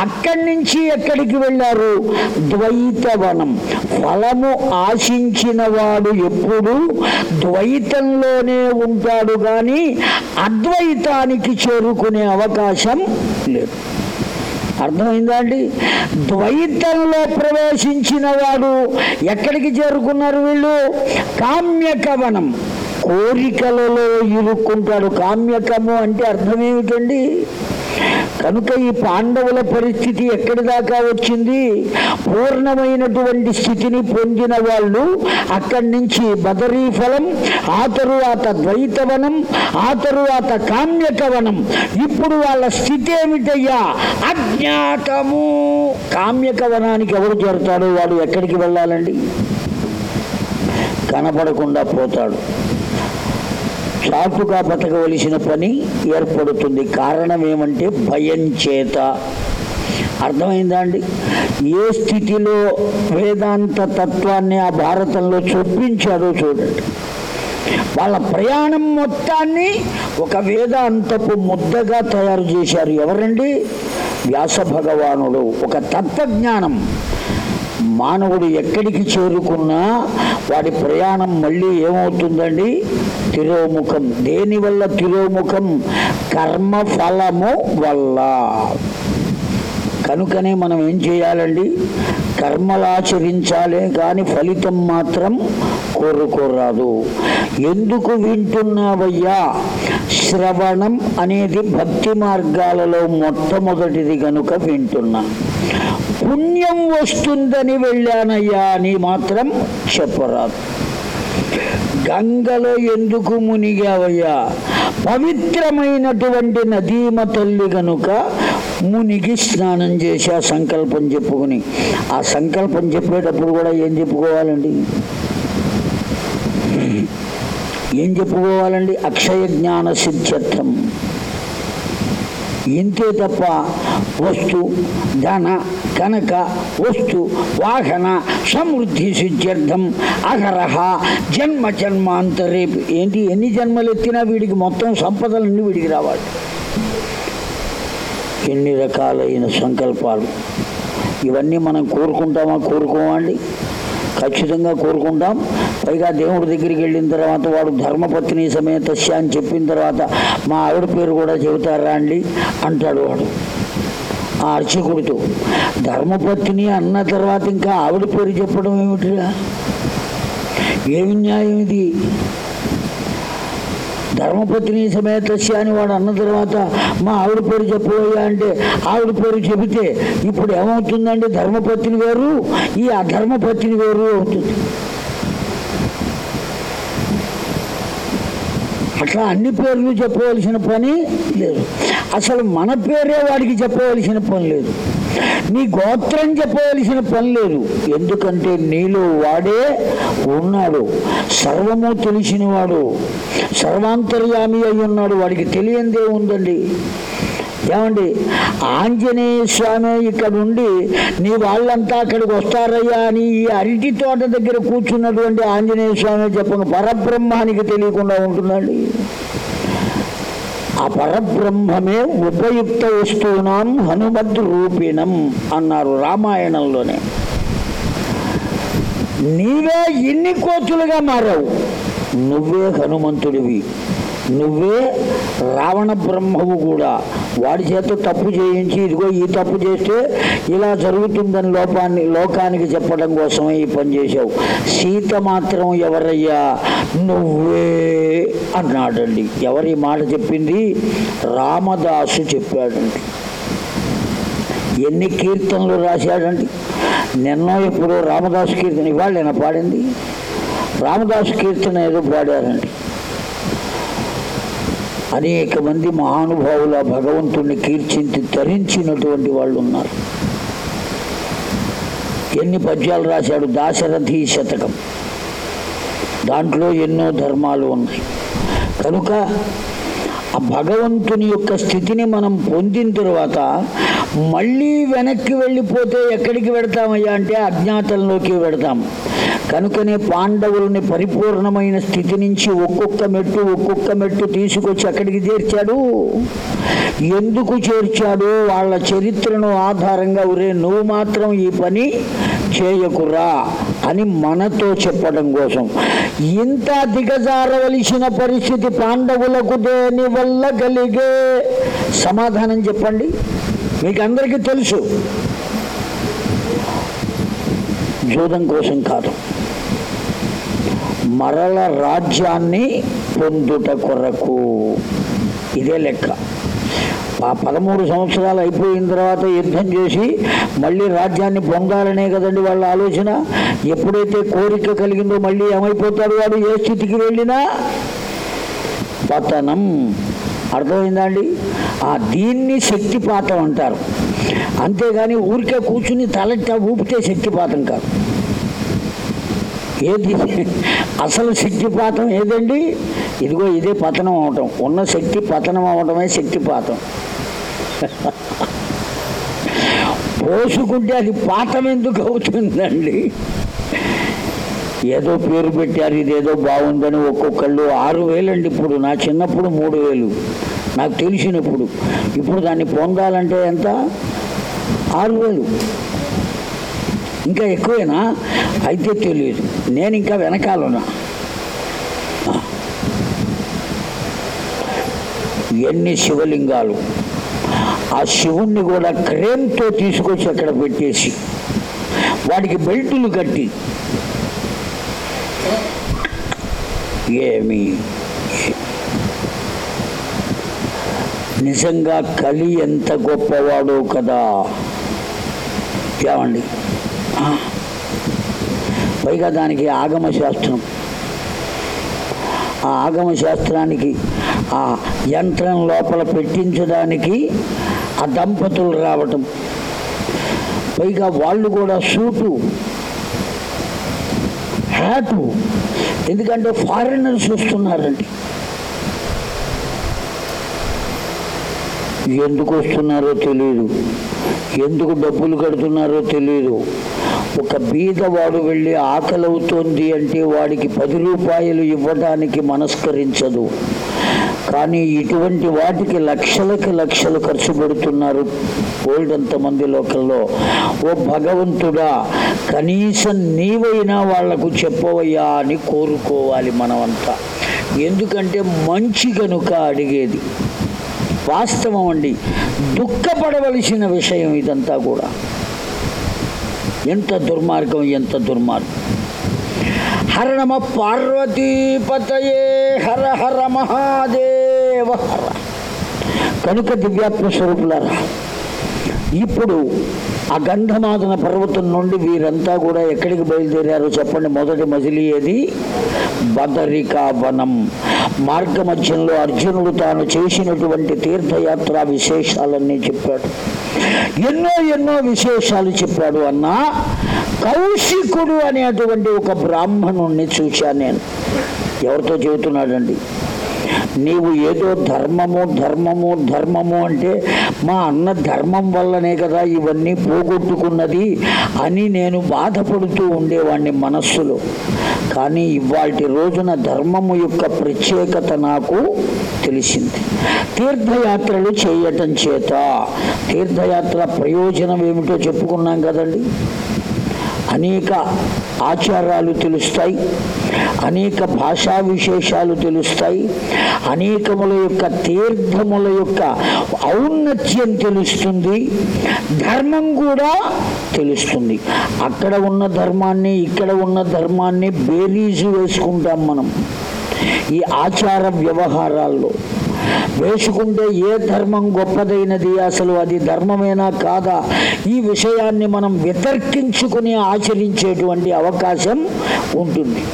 అక్కడి నుంచి ఎక్కడికి వెళ్ళారు? ద్వైతవనం. ఫలము ఆశించిన వాడు ఎప్పుడు ద్వైతంలోనే ఉంటాడు కానీ అద్వైతానికి చేరుకునే అవకాశం లేదు. అర్థమైందా అండి? ద్వైతంలో ప్రవేశించిన వాడు ఎక్కడికి చేరుకున్నారు వీళ్ళు? కామ్యకవనం. కోరికలలో ఇరుక్కుంటాడు. కామ్యకము అంటే అర్థం ఏమిటండి? కనుక ఈ పాండవుల పరిస్థితి ఎక్కడి దాకా వచ్చింది? పూర్ణమైనటువంటి స్థితిని పొందిన వాళ్ళు అక్కడి నుంచి బదరీ ఫలం ఆ తరువాత ద్వైతవనం ఆ తరువాత కామ్యకవనం. ఇప్పుడు వాళ్ళ స్థితి ఏమిటయ్యా? అజ్ఞాతము. కామ్యకవనానికి ఎవరు చేరుతాడు? వాడు ఎక్కడికి వెళ్ళాలండి? కనపడకుండా పోతాడు. చాటుగా బతకవలసిన పని ఏర్పడుతుంది. కారణం ఏమంటే భయం చేత. అర్థమైందా అండి? ఏ స్థితిలో వేదాంత తత్వాన్ని ఆ భారతంలో చూపించారో చూడండి. వాళ్ళ ప్రయాణం మొత్తాన్ని ఒక వేదాంతపు ముద్దగా తయారు చేశారు ఎవరండి? వ్యాస భగవానుడు. ఒక తత్వజ్ఞానం. మానవుడు ఎక్కడికి చేరుకున్నా వాడి ప్రయాణం మళ్ళీ ఏమవుతుందండి? తిరోముఖం. దేనివల్ల తిరోముఖం? కర్మ ఫలము వల్ల. కనుకనే మనం ఏం చేయాలండి? కర్మలాచరించాలే కాని కానీ ఫలితం మాత్రం కోరుకోరాదు. ఎందుకు వింటున్నావయ్యా? శ్రవణం అనేది భక్తి మార్గాలలో మొట్టమొదటిది కనుక వింటున్నా. పుణ్యం వస్తుందని వెళ్ళానయ్యా అని మాత్రం చెప్పరాదు. గంగలో ఎందుకు మునిగావయ్యా? పవిత్రమైనటువంటి నదీమ తల్లి గనుక మునిగి స్నానం చేసి ఆ సంకల్పం చెప్పుకుని ఆ సంకల్పం చెప్పేటప్పుడు కూడా ఏం చెప్పుకోవాలండి? ఏం చెప్పుకోవాలండి? అక్షయ జ్ఞాన సిద్ధ్యర్థం. ఇంతే తప్ప వస్తు ధన కనక వస్తు వాహన సమృద్ధి సిద్ధ్యర్థం అహరహ జన్మ జన్మాంతరే. ఏంటి ఎన్ని జన్మలు ఎత్తినా వీడికి మొత్తం సంపదలన్నీ వీడికి రావాలి. ఎన్ని రకాలైన సంకల్పాలు. ఇవన్నీ మనం కోరుకుంటామా కోరుకోమండి? ఖచ్చితంగా కోరుకుంటాం. పైగా దేవుడి దగ్గరికి వెళ్ళిన తర్వాత వాడు ధర్మపత్ని సమేతస్య అని చెప్పిన తర్వాత మా ఆవిడ పేరు కూడా చెబుతారా అండి అంటాడు వాడు. ఆ అర్చకుడితో ధర్మపత్ని అన్న తర్వాత ఇంకా ఆవిడ పేరు చెప్పడం ఏమిటిరా? ఏమి న్యాయం ఇది? ధర్మపత్ని సమేతస్య అని వాడు అన్న తర్వాత మా ఆవిడ పేరు చెప్పబోయా అంటే ఆవిడ పేరు చెబితే ఇప్పుడు ఏమవుతుందండి? ధర్మపత్ని వేరు ఈ అధర్మపత్ని వేరు అవుతుంది. అట్లా అన్ని పేర్లు చెప్పవలసిన పని లేదు. అసలు మన పేరే వాడికి చెప్పవలసిన పని లేదు. నీ గోత్రం చెప్పవలసిన పని లేదు. ఎందుకంటే నీలో వాడే ఉన్నాడు. సర్వము తెలిసినవాడు సర్వాంతర్యామి అయి ఉన్నాడు. వాడికి తెలియందే ఉందండి. ఏమండి? ఆంజనేయ స్వామి ఇక్కడ ఉండి నీ వాళ్ళంతా అక్కడికి వస్తారయ్యా అని ఈ అరటి తోట దగ్గర కూర్చున్నటువంటి ఆంజనేయ స్వామి చెప్పండి పరబ్రహ్మానికి తెలియకుండా ఉంటుందండి. ఆ పరబ్రహ్మమే ఉపయుక్త వస్తువునాం హనుమద్ రూపిణం అన్నారు రామాయణంలోనే. నీవే ఎన్ని కోతులుగా మారావు. నువ్వే హనుమంతుడివి. నువ్వే రావణ బ్రహ్మవు కూడా. వాడి చేత తప్పు చేయించి ఇదిగో ఈ తప్పు చేస్తే ఇలా జరుగుతుందని లోపాన్ని లోకానికి చెప్పడం కోసమే ఈ పని చేశావు. సీత మాత్రం ఎవరయ్యా? నువ్వే అన్నాడండి. ఎవరి మాట చెప్పింది? రామదాసు చెప్పాడండి. ఎన్ని కీర్తనలు రాశాడండి? నిన్న ఇప్పుడు రామదాసు కీర్తన ఇవాళ పాడింది. రామదాసు కీర్తన ఏదో పాడారండి. అనేక మంది మహానుభావుల భగవంతుణ్ణి కీర్చించి ధరించినటువంటి వాళ్ళు ఉన్నారు ఎన్ని పద్యాలు రాశాడు? దాశరథి శతకం. దాంట్లో ఎన్నో ధర్మాలు ఉన్నాయి. కనుక ఆ భగవంతుని యొక్క స్థితిని మనం పొందిన తర్వాత మళ్ళీ వెనక్కి వెళ్ళిపోతే ఎక్కడికి వెడతామయ్యా అంటే అజ్ఞాతంలోకి వెడతాం. కనుకనే పాండవుల్ని పరిపూర్ణమైన స్థితి నుంచి ఒక్కొక్క మెట్టు ఒక్కొక్క మెట్టు తీసుకొచ్చి అక్కడికి చేర్చాడు. ఎందుకు చేర్చాడు? వాళ్ళ చరిత్రను ఆధారంగా ఒరే నువ్వు మాత్రం ఈ పని చేయకురా అని మనతో చెప్పడం కోసం. ఇంత దిగజారవలసిన పరిస్థితి పాండవులకు దేని వల్ల కలిగే? సమాధానం చెప్పండి. మీకు అందరికీ తెలుసు. జూదం కోసం కాదు. మరల రాజ్యాన్ని పొందుట కొరకు. ఇదే లెక్క. ఆ పదమూడు సంవత్సరాలు అయిపోయిన తర్వాత యుద్ధం చేసి మళ్ళీ రాజ్యాన్ని పొందాలనే కదండి వాళ్ళ ఆలోచన. ఎప్పుడైతే కోరిక కలిగిందో మళ్ళీ ఏమైపోతాడు వాడు? ఏ స్థితికి వెళ్ళినా పతనం. అర్థమైందా అండి ఆ దీన్ని శక్తిపాతం అంటారు. అంతేగాని ఊరికే కూర్చుని తలెట్ట ఊపితే శక్తిపాతం కాదు. ఏది? అసలు శక్తిపాతం ఏదండి? ఇదిగో ఇదే పతనం అవటం. ఉన్న శక్తి పతనం అవటమే శక్తిపాతం. పోసుకుంటే అది పాతం ఎందుకు అవుతుందండి? ఏదో పేరు పెట్టారు ఇదేదో బాగుందని ఒక్కొక్కళ్ళు ఆరు వేలండి ఇప్పుడు. నా చిన్నప్పుడు మూడు వేలు. నాకు తెలిసినప్పుడు. ఇప్పుడు దాన్ని పొందాలంటే ఎంత? ఆరు వేలు. ఇంకా ఎక్కువేనా? అయితే తెలియదు. నేను ఇంకా వెనకాలన్నా ఎన్ని శివలింగాలు. ఆ శివుణ్ణి కూడా క్రేమ్తో తీసుకొచ్చి అక్కడ పెట్టేసి వాడికి బెల్టులు కట్టి ఏమి నిజంగా కలి ఎంత గొప్పవాడో కదా. ఏమండి? పైగా దానికి ఆగమ శాస్త్రం. ఆ ఆగమ శాస్త్రానికి ఆ యంత్రం లోపల పెట్టించడానికి ఆ దంపతులు రావటం. పైగా వాళ్ళు కూడా సూటు హ్యాటు. ఎందుకంటే ఫారినర్స్ వస్తున్నారండి. ఎందుకు వస్తున్నారో తెలియదు ఎందుకు డబ్బులు కడుతున్నారో తెలియదు ఒక బీదవాడు వెళ్ళి ఆకలవుతోంది అంటే వాడికి పది రూపాయలు ఇవ్వడానికి మనస్కరించదు. కానీ ఇటువంటి వాటికి లక్షలకి లక్షలు ఖర్చు పెడుతున్నారు ఓల్డ్ మంది లోకల్లో. ఓ భగవంతుడా కనీసం నీవైనా వాళ్ళకు చెప్పవయ్యా అని కోరుకోవాలి మనమంతా. ఎందుకంటే మంచి కనుక అడిగేది. వాస్తవం అండి. దుఃఖపడవలసిన విషయం ఇదంతా కూడా. ఎంత దుర్మార్గం ఎంత దుర్మార్గం. హర నమ పార్వతీపతయే హర హర మహాదేవ. హర కనుక దివ్యాత్మ స్వరూపులారా ఇప్పుడు ఆ గంధమాదన పర్వతం నుండి వీరంతా కూడా ఎక్కడికి బయలుదేరారో చెప్పండి. మొదటి మజిలీ ఏది? బదరికా వనం మార్గ మధ్యంలో అర్జునుడు తాను చేసినటువంటి తీర్థయాత్ర విశేషాలన్నీ చెప్పాడు. ఎన్నో ఎన్నో విశేషాలు చెప్పాడు అన్నా కౌశికుడు అనేటువంటి ఒక బ్రాహ్మణుణ్ణి చూశాను నేను. ఎవరితో చెబుతున్నాడండి? నీవు ఏదో ధర్మము ధర్మము ధర్మము అంటే మా అన్న ధర్మం వల్లనే కదా ఇవన్నీ పోగొట్టుకున్నది అని నేను బాధపడుతూ ఉండేవాడిని మనస్సులో. కానీ ఇవాటి రోజున ధర్మము యొక్క ప్రత్యేకత నాకు తెలిసింది. తీర్థయాత్రలు చేయటం చేత. తీర్థయాత్ర ప్రయోజనం ఏమిటో చెప్పుకున్నాం కదండి. అనేక ఆచారాలు తెలుస్తాయి అనేక భాషా విశేషాలు తెలుస్తాయి అనేకముల యొక్క తీర్థముల యొక్క ఔన్నత్యం తెలుస్తుంది ధర్మం కూడా తెలుస్తుంది. అక్కడ ఉన్న ధర్మాన్ని ఇక్కడ ఉన్న ధర్మాన్ని బేరీజు వేసుకుంటాం మనం ఈ ఆచార వ్యవహారాల్లో. వేసుకుంటే ఏ ధర్మం గొప్పదైనది అసలు? అది ధర్మమేనా కాదా? ఈ విషయాన్ని మనం వితర్కించుకుని ఆచరించేటువంటి అవకాశం ఉంటుంది.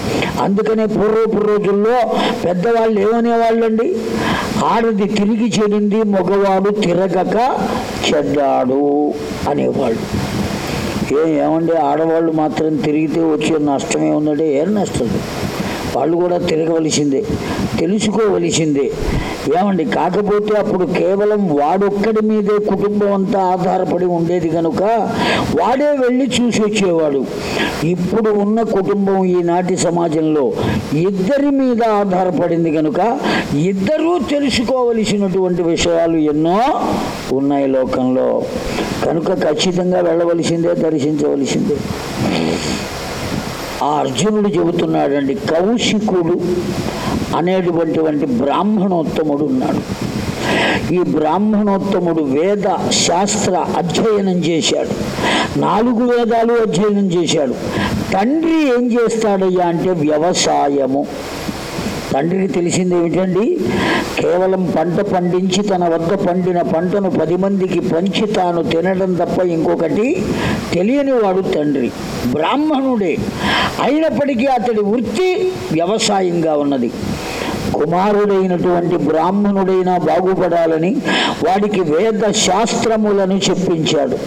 అందుకనే పూర్వపు రోజుల్లో పెద్దవాళ్ళు ఏమనేవాళ్ళండి? ఆడది తిరిగి చెడింది మగవాడు తిరగక చెడ్డాడు అనేవాళ్ళు. ఏ ఏమండి? ఆడవాళ్ళు మాత్రం తిరిగితే వచ్చే నష్టమే ఉందంటే ఏం నష్టం? వాళ్ళు కూడా తిరగవలసిందే తెలుసుకోవలసిందే. ఏమండి కాకపోతే అప్పుడు కేవలం వాడొక్కడి మీదే కుటుంబం అంతా ఆధారపడి ఉండేది కనుక వాడే వెళ్ళి చూసి వచ్చేవాడు. ఇప్పుడు ఉన్న కుటుంబం ఈనాటి సమాజంలో ఇద్దరి మీద ఆధారపడింది కనుక ఇద్దరూ తెలుసుకోవలసినటువంటి విషయాలు ఎన్నో ఉన్నాయి లోకంలో. కనుక ఖచ్చితంగా వెళ్ళవలసిందే దర్శించవలసిందే. ఆ అర్జునుడు చెబుతున్నాడండి కౌశికుడు అనేటువంటి బ్రాహ్మణోత్తముడు ఉన్నాడు. ఈ బ్రాహ్మణోత్తముడు వేద శాస్త్ర అధ్యయనం చేశాడు. నాలుగు వేదాలు అధ్యయనం చేశాడు. తండ్రి ఏం చేస్తాడయ్యా అంటే వ్యవసాయము. తండ్రికి తెలిసింది ఏమిటండి? కేవలం పంట పండించి తన వద్ద పండిన పంటను పది మందికి పంచి తాను తినడం తప్ప ఇంకొకటి తెలియని వాడు తండ్రి బ్రాహ్మణుడే. అయినప్పటికీ అతడి వృత్తి వ్యవసాయంగా ఉన్నది. కుమారుడైనటువంటి బ్రాహ్మణుడైనా బాగుపడాలని వాడికి వేద శాస్త్రములను చెప్పించాడు.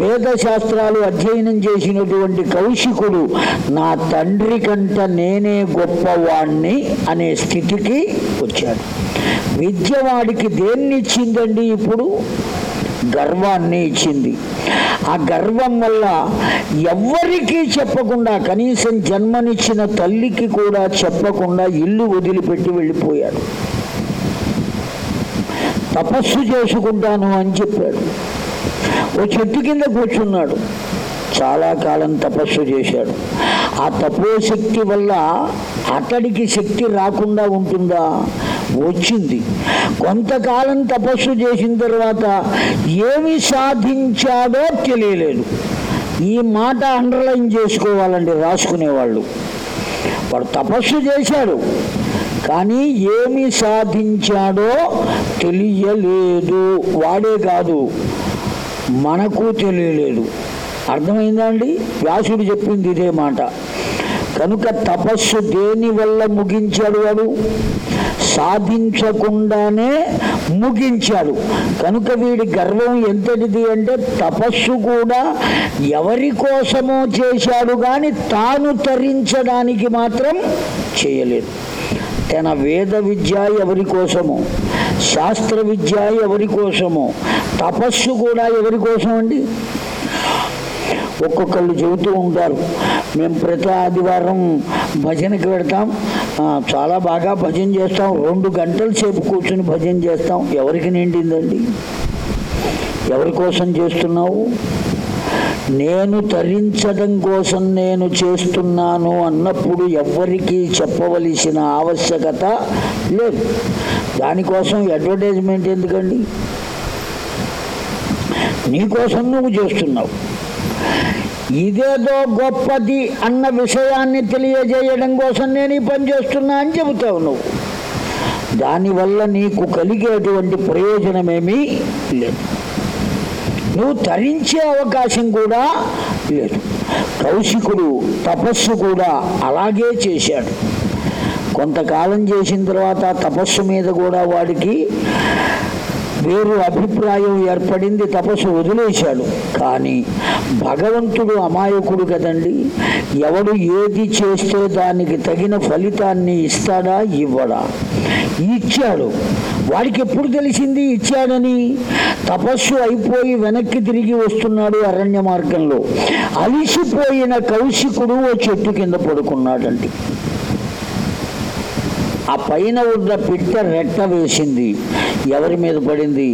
వేద శాస్త్రాలు అధ్యయనం చేసినటువంటి కౌశికుడు నా తండ్రి కంట నేనే గొప్పవాణ్ణి అనే స్థితికి వచ్చాడు. విద్య వాడికి దేన్నిచ్చిందండి ఇప్పుడు? గర్వాన్ని ఇచ్చింది. ఆ గర్వం వల్ల ఎవ్వరికీ చెప్పకుండా కనీసం జన్మనిచ్చిన తల్లికి కూడా చెప్పకుండా ఇల్లు వదిలిపెట్టి వెళ్ళిపోయాడు. తపస్సు చేసుకుంటాను అని చెప్పాడు. ఓ చెట్టు కింద కూర్చున్నాడు. చాలా కాలం తపస్సు చేశాడు. ఆ తపోశక్తి వల్ల అతడికి శక్తి రాకుండా ఉంటుందా? వచ్చింది. కొంతకాలం తపస్సు చేసిన తర్వాత ఏమి సాధించాడో తెలియలేదు. ఈ మాట అండర్లైన్ చేసుకోవాలండి రాసుకునేవాళ్ళు. వాడు తపస్సు చేశాడు కానీ ఏమి సాధించాడో తెలియలేదు. వాడే కాదు మనకు తెలియలేదు. అర్థమైందా అండి వ్యాసుడు చెప్పింది ఇదే మాట. కనుక తపస్సు దేని వల్ల ముగించాడు వాడు? సాధించకుండానే ముగించాడు. కనుక వీడి గర్వం ఎంతటిది అంటే తపస్సు కూడా ఎవరి కోసమో చేశాడు కానీ తాను తరించడానికి మాత్రం చేయలేదు. తన వేద విద్య ఎవరి కోసము శాస్త్ర విద్య ఎవరి కోసము తపస్సు కూడా ఎవరి కోసం అండి ఒక్కొక్కళ్ళు చెబుతూ ఉంటారు. మేము ప్రతి ఆదివారం భజనకి పెడతాం చాలా బాగా భజన చేస్తాం. రెండు గంటల సేపు కూర్చుని భజన చేస్తాం. ఎవరికి నిండిందండి? ఎవరి కోసం చేస్తున్నావు? నేను తరించడం కోసం నేను చేస్తున్నాను అన్నప్పుడు ఎవ్వరికీ చెప్పవలసిన ఆవశ్యకత లేదు. దానికోసం అడ్వర్టైజ్మెంట్ ఎందుకండి? నీకోసం నువ్వు చేస్తున్నావు. ఇదేదో గొప్పది అన్న విషయాన్ని తెలియజేయడం కోసం నేను ఈ పని చేస్తున్నా అని చెబుతావు నువ్వు. దానివల్ల నీకు కలిగేటువంటి ప్రయోజనమేమీ లేదు. నువ్వు తరించే అవకాశం కూడా లేదు. కౌశికుడు తపస్సు కూడా అలాగే చేశాడు. కొంతకాలం చేసిన తర్వాత తపస్సు మీద కూడా వాడికి వేరు అభిప్రాయం ఏర్పడింది తపస్సు వదిలేశాడు. కానీ భగవంతుడు అమాయకుడు కదండి. ఎవడు ఏది చేస్తే దానికి తగిన ఫలితాన్ని ఇస్తాడా? ఇవ్వడా? ఇచ్చాడు. వాడికి ఎప్పుడు తెలిసింది ఇచ్చాడని? తపస్సు అయిపోయి వెనక్కి తిరిగి వస్తున్నాడు అరణ్య మార్గంలో. అలిసిపోయిన కౌశికుడు ఓ చెట్టు కింద పడుకున్నాడండి. ఆ పైన ఉన్న పిట్ట రెట్ట వేసింది. ఎవరి మీద పడింది?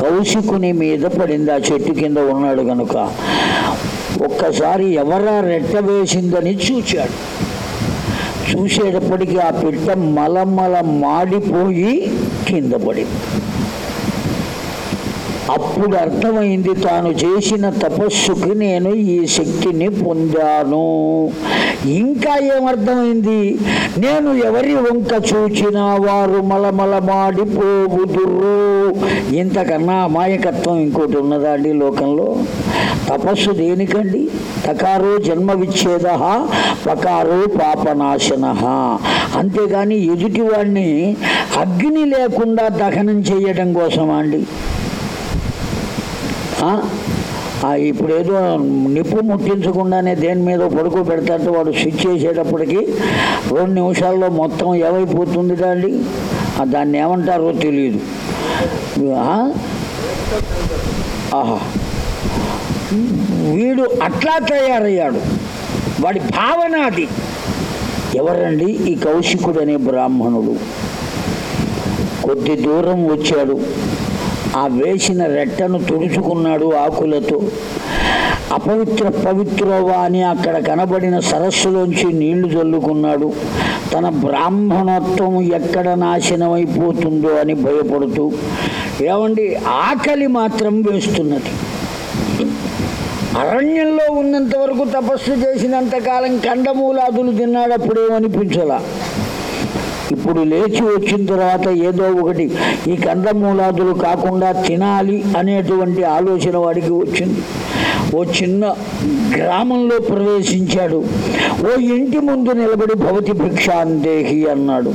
కౌశికుని మీద పడింది. ఆ చెట్టు కింద ఉన్నాడు కనుక ఒక్కసారి ఎవరా రెట్ట వేసిందని చూచాడు. చూసేటప్పటికీ ఆ పిట్ట మలమల మాడిపోయి కింద పడింది. అప్పుడు అర్థమైంది తాను చేసిన తపస్సుకి నేను ఈ శక్తిని పొందాను. ఇంకా ఏమర్థమైంది? నేను ఎవరి వంక చూచినా వారు మలమల మాడిపోవుదురు ఇంతకన్నా అమాయకత్వం ఇంకోటి ఉన్నదా అండి లోకంలో? తపస్సు దేనికండి? తకారో జన్మ విచ్ఛేద పకారో పాపనాశన. అంతేగాని ఎదుటివాడిని అగ్ని లేకుండా దహనం చేయడం కోసమా అండి? ఇప్పుడు ఏదో నిప్పు ముట్టించకుండానే దేని మీద పడుకో పెడతాడు వాడు స్విచ్ చేసేటప్పటికి రెండు నిమిషాల్లో మొత్తం ఏమైపోతుంది దాన్ని? దాన్ని ఏమంటారో తెలియదు ఆహా. వీడు అట్లా తయారయ్యాడు. వాడి భావన అది. ఎవరండి? ఈ కౌశికుడు అనే బ్రాహ్మణుడు. కొద్ది దూరం వచ్చాడు. ఆ వేసిన రెట్టను తుడుచుకున్నాడు ఆకులతో. అపవిత్ర పవిత్రవా అని అక్కడ కనబడిన సరస్సులోంచి నీళ్ళు చల్లుకున్నాడు తన బ్రాహ్మణత్వం ఎక్కడ నాశనమైపోతుందో అని భయపడుతూ ఏమండి ఆకలి మాత్రం వేస్తున్నది. అరణ్యంలో ఉన్నంత వరకు తపస్సు చేసినంతకాలం కండమూలాదులు తిన్నాడప్పుడేమనిపించలా? ఇప్పుడు లేచి వచ్చిన తర్వాత ఏదో ఒకటి ఈ కందమూలాదులు కాకుండా తినాలి అనేటువంటి ఆలోచన వాడికి వచ్చింది. ఓ చిన్న గ్రామంలో ప్రవేశించాడు. ఓ ఇంటి ముందు నిలబడి భవతి భిక్షాందేహి అన్నాడు.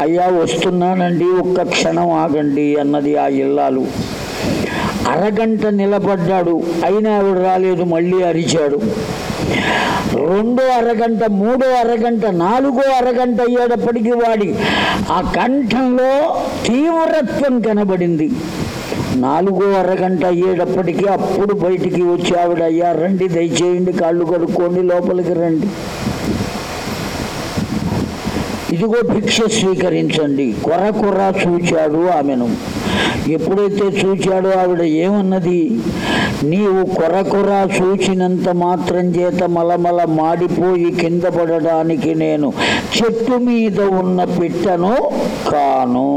అయ్యా వస్తున్నానండి ఒక్క క్షణం ఆగండి అన్నది ఆ ఇల్లాలు. అరగంట నిలబడ్డాడు. అయినా ఆవిడ రాలేదు మళ్ళీ అరిచాడు. రెండో అరగంట మూడో అరగంట నాలుగో అరగంట అయ్యేటప్పటికి వాడి ఆ కంఠంలో తీవ్రత్వం కనబడింది. నాలుగో అరగంట అయ్యేటప్పటికీ అప్పుడు బయటికి వచ్చి ఆవిడ అయ్యా రండి దయచేయండి కాళ్ళు కడుక్కోండి లోపలికి రండి. ఇదిగో భిక్ష స్వీకరించండి. కొర కొర చూచాడు ఆమెను. ఎప్పుడైతే చూచాడో ఆవిడ ఏమన్నది? నీవు కొర చూచినంత మాత్రం చేత మలమల మాడిపోయి కింద పడడానికి నేను చెట్టు మీద ఉన్న పిట్టను కాను.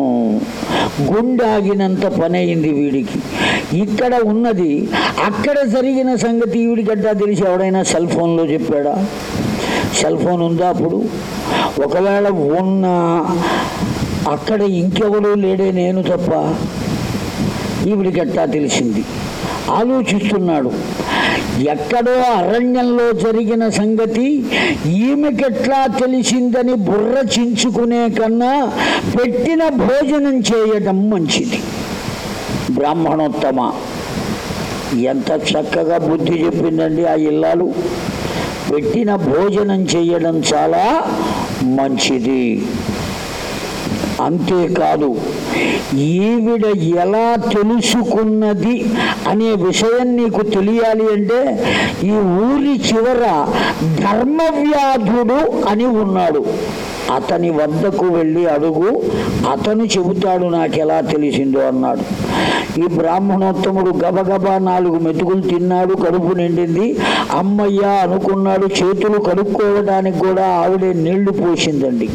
గుండాగినంత పని అయింది వీడికి. ఇక్కడ ఉన్నది అక్కడ జరిగిన సంగతి వీడికట్టా తెలిసి ఎవడైనా సెల్ ఫోన్లో చెప్పాడా? సెల్ ఫోన్ ఉందా అప్పుడు? ఒకవేళ ఉన్న అక్కడ ఇంకెవడూ లేడే నేను తప్ప ఈవిడికట్టా తెలిసింది? ఆలోచిస్తున్నాడు. ఎక్కడో అరణ్యంలో జరిగిన సంగతి ఈమెకెట్లా తెలిసిందని బుర్ర చించుకునే కన్నా పెట్టిన భోజనం చేయడం మంచిది. బ్రాహ్మణోత్తమ ఎంత చక్కగా బుద్ధి చెప్పిందండి ఆ ఇల్లాలు. పెట్టిన భోజనం చేయడం చాలా మంచిది. అంతేకాదు ఈవిడ ఎలా తెలుసుకున్నది అనే విషయం నీకు తెలియాలి అంటే ఈ ఊరి చివర ధర్మవ్యాధుడు అని ఉన్నాడు. అతని వద్దకు వెళ్ళి అడుగు అతను చెబుతాడు నాకు ఎలా తెలిసిందో అన్నాడు. ఈ బ్రాహ్మణోత్తముడు గబగబా నాలుగు మెతుకులు తిన్నాడు కడుపు నిండింది. అమ్మయ్య అనుకున్నాడు చేతులు కడుక్కోవడానికి కూడా ఆవిడే నీళ్ళు పోసిందండి.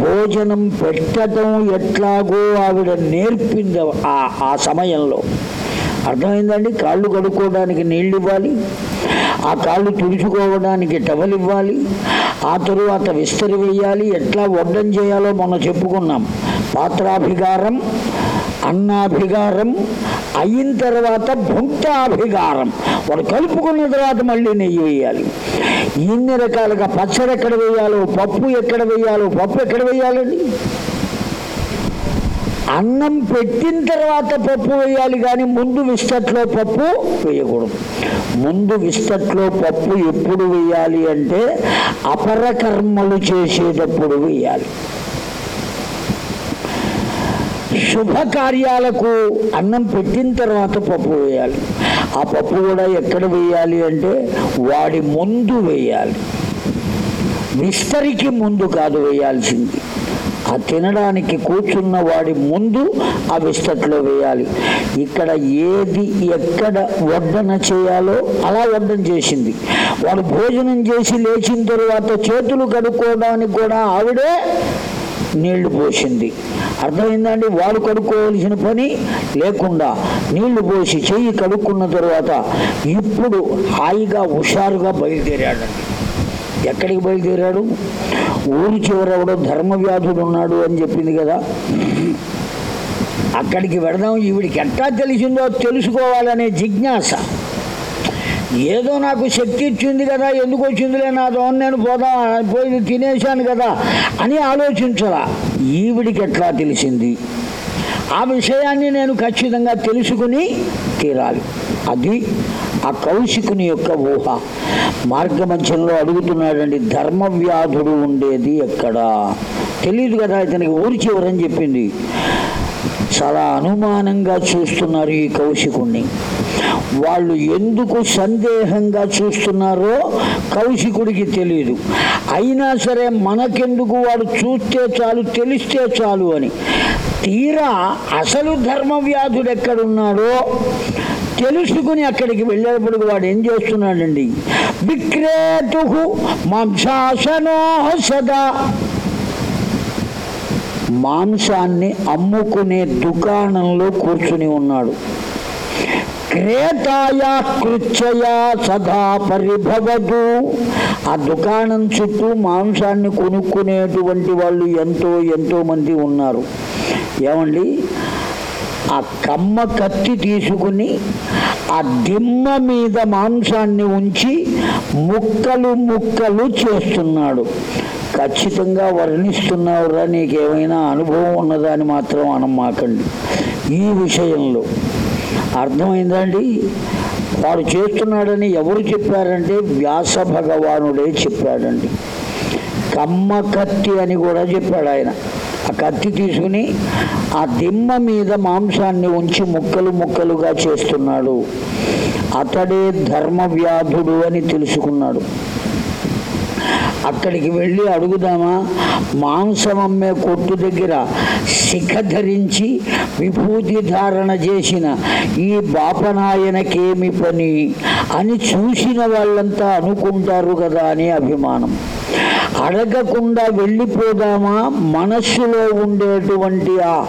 భోజనం పెట్టడం ఎట్లాగో ఆవిడ నేర్పింది ఆ ఆ సమయంలో. అర్థమైందండి? కాళ్ళు కడుక్కోవడానికి నీళ్ళు ఇవ్వాలి ఆ కాళ్ళు తుడుచుకోవడానికి టవల్ ఇవ్వాలి ఆ తరువాత విస్తరి వేయాలి. ఎట్లా వడ్డం చేయాలో మొన్న చెప్పుకున్నాం. పాత్రాభిగారం అన్నాభిగారం అయిన తర్వాత భుక్తాభిగారం. వాడు కలుపుకున్న తర్వాత మళ్ళీ నెయ్యి వేయాలి. ఇన్ని రకాలుగా పచ్చడి ఎక్కడ వేయాలో పప్పు ఎక్కడ వేయాలో పప్పు ఎక్కడ వేయాలండి? అన్నం పెట్టిన తర్వాత పప్పు వేయాలి కానీ ముందు విస్తట్లో పప్పు వేయకూడదు. ముందు విస్తట్లో పప్పు ఎప్పుడు వేయాలి అంటే అపరకర్మలు చేసేటప్పుడు వేయాలి. శుభకార్యాలకు అన్నం పెట్టిన తర్వాత పప్పు వేయాలి. ఆ పప్పు కూడా ఎక్కడ వేయాలి అంటే వాడి ముందు వేయాలి. విస్తరికి ముందు కాదు వేయాల్సింది. ఆ తినడానికి కూర్చున్న వాడి ముందు ఆ విస్తట్లో వేయాలి. ఇక్కడ ఏది ఎక్కడ వడ్డన చేయాలో అలా వడ్డన చేసింది. వాడు భోజనం చేసి లేచిన తరువాత చేతులు కడుక్కోవడానికి కూడా ఆవిడే నీళ్ళు పోసింది. అర్థమైందండి? వాడు కడుక్కోవలసిన పని లేకుండా నీళ్ళు పోసి చెయ్యి కడుక్కున్న తరువాత ఇప్పుడు హాయిగా హుషారుగా బయలుదేరాడండి. ఎక్కడికి బయలుదేరాడు? ఊరి చివరెవడో ధర్మవ్యాధుడు ఉన్నాడు అని చెప్పింది కదా. అక్కడికి వెడదాం ఈవిడికి ఎట్టా తెలిసిందో తెలుసుకోవాలనే జిజ్ఞాస. ఏదో నాకు శక్తి ఇచ్చింది కదా ఎందుకు వచ్చిందిలే నా దోన్ నేను పోదా పోయి తినేశాను కదా అని ఆలోచించరా. ఈవిడికి ఎట్లా తెలిసింది? ఆ విషయాన్ని నేను ఖచ్చితంగా తెలుసుకుని తీరాలి. అది ఆ కౌశికుని యొక్క ఊహ. మార్గమధ్యంలో అడుగుతున్నాడండి ధర్మవ్యాధుడు ఉండేది ఎక్కడా? తెలియదు కదా ఇతనికి ఊరి చివరని చెప్పింది. చాలా అనుమానంగా చూస్తున్నారు ఈ కౌశికుణ్ణి. వాళ్ళు ఎందుకు సందేహంగా చూస్తున్నారో కౌశికుడికి తెలియదు అయినా సరే మనకెందుకు వాడు చూస్తే చాలు తెలిస్తే చాలు అని. తీరా అసలు ధర్మవ్యాధుడు ఎక్కడున్నాడో తెలుసుకుని అక్కడికి వెళ్ళేటప్పుడు వాడు ఏం చేస్తున్నాడండి? విక్రేతు మాంసాసనో సదా. మాంసాన్ని అమ్ముకునే దుకాణంలో కూర్చుని ఉన్నాడు. క్రేతాయా కృత్యయా సదా పరిభవదు. ఆ దుకాణం చుట్టూ మాంసాన్ని కొనుక్కునేటువంటి వాళ్ళు ఎంతో ఎంతో మంది ఉన్నారు. ఏమండి? ఆ కమ్మ కత్తి తీసుకుని ఆ దిమ్మ మీద మాంసాన్ని ఉంచి ముక్కలు ముక్కలు చేస్తున్నాడు. ఖచ్చితంగా వర్ణిస్తున్నావురా నీకేమైనా అనుభవం ఉన్నదా అని మాత్రం అనమాకండి ఈ విషయంలో అర్థమైందండి వాడు చేస్తున్నాడని ఎవరు చెప్పారంటే వ్యాస భగవానుడే చెప్పాడండి. కమ్మ కత్తి అని కూడా చెప్పాడు ఆయన. ఆ కత్తి తీసుకుని ఆ దిమ్మ మీద మాంసాన్ని ఉంచి ముక్కలు ముక్కలుగా చేస్తున్నాడు. అతడే ధర్మవ్యాధుడు అని తెలుసుకున్నాడు. అక్కడికి వెళ్ళి అడుగుదామా? మాంసం అమ్మే కొట్టు దగ్గర శిఖ ధరించి విభూతి ధారణ చేసిన ఈ బాపనాయనకేమి పని అని చూసిన వాళ్ళంతా అనుకుంటారు కదా అని అభిమానం. అడగకుండా వెళ్ళిపోదామా? మనస్సులో ఉండేటువంటి ఆ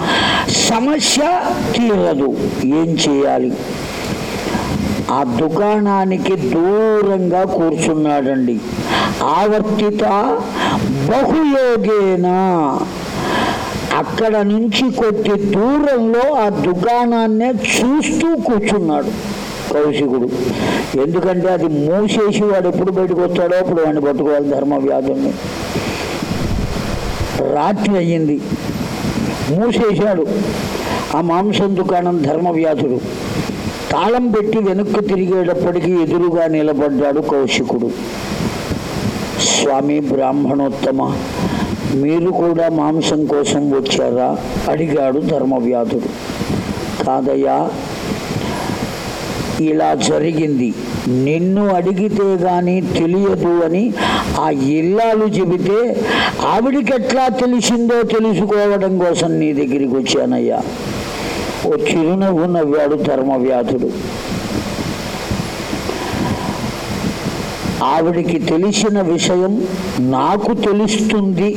సమస్య తీరదు. ఏం చేయాలి? ఆ దుకాణానికి దూరంగా కూర్చున్నాడండి. ఆవర్తిత బహుయోగేనా? అక్కడ నుంచి కొద్ది దూరంలో ఆ దుకాణాన్నే చూస్తూ కూర్చున్నాడు. కౌశికుడు ఎందుకంటే అది మూసేసి వాడు ఎప్పుడు బయటకు వస్తాడో అప్పుడు వాడిని పట్టుకోవాలి ధర్మ వ్యాధుల్ని రాత్రి అయ్యింది. మూసేశాడు. ఆ మాంసం దుకాణం ధర్మవ్యాధుడు. తాళం పెట్టి వెనక్కు తిరిగేటప్పటికీ ఎదురుగా నిలబడ్డాడు కౌశికుడు. స్వామి బ్రాహ్మణోత్తమ మీరు కూడా మాంసం కోసం వచ్చారా? అడిగాడు ధర్మవ్యాధుడు. కాదయ్యా ఇలా జరిగింది. నిన్ను అడిగితే గాని తెలియదు అని ఆ ఇల్లాలు చెబితే ఆవిడికెట్లా తెలిసిందో తెలుసుకోవడం కోసం నీ దగ్గరికి వచ్చానయ్యా. ఓ చిరునవ్వు నవ్వాడు ధర్మవ్యాధుడు. ఆవిడికి తెలిసిన విషయం నాకు తెలుస్తుంది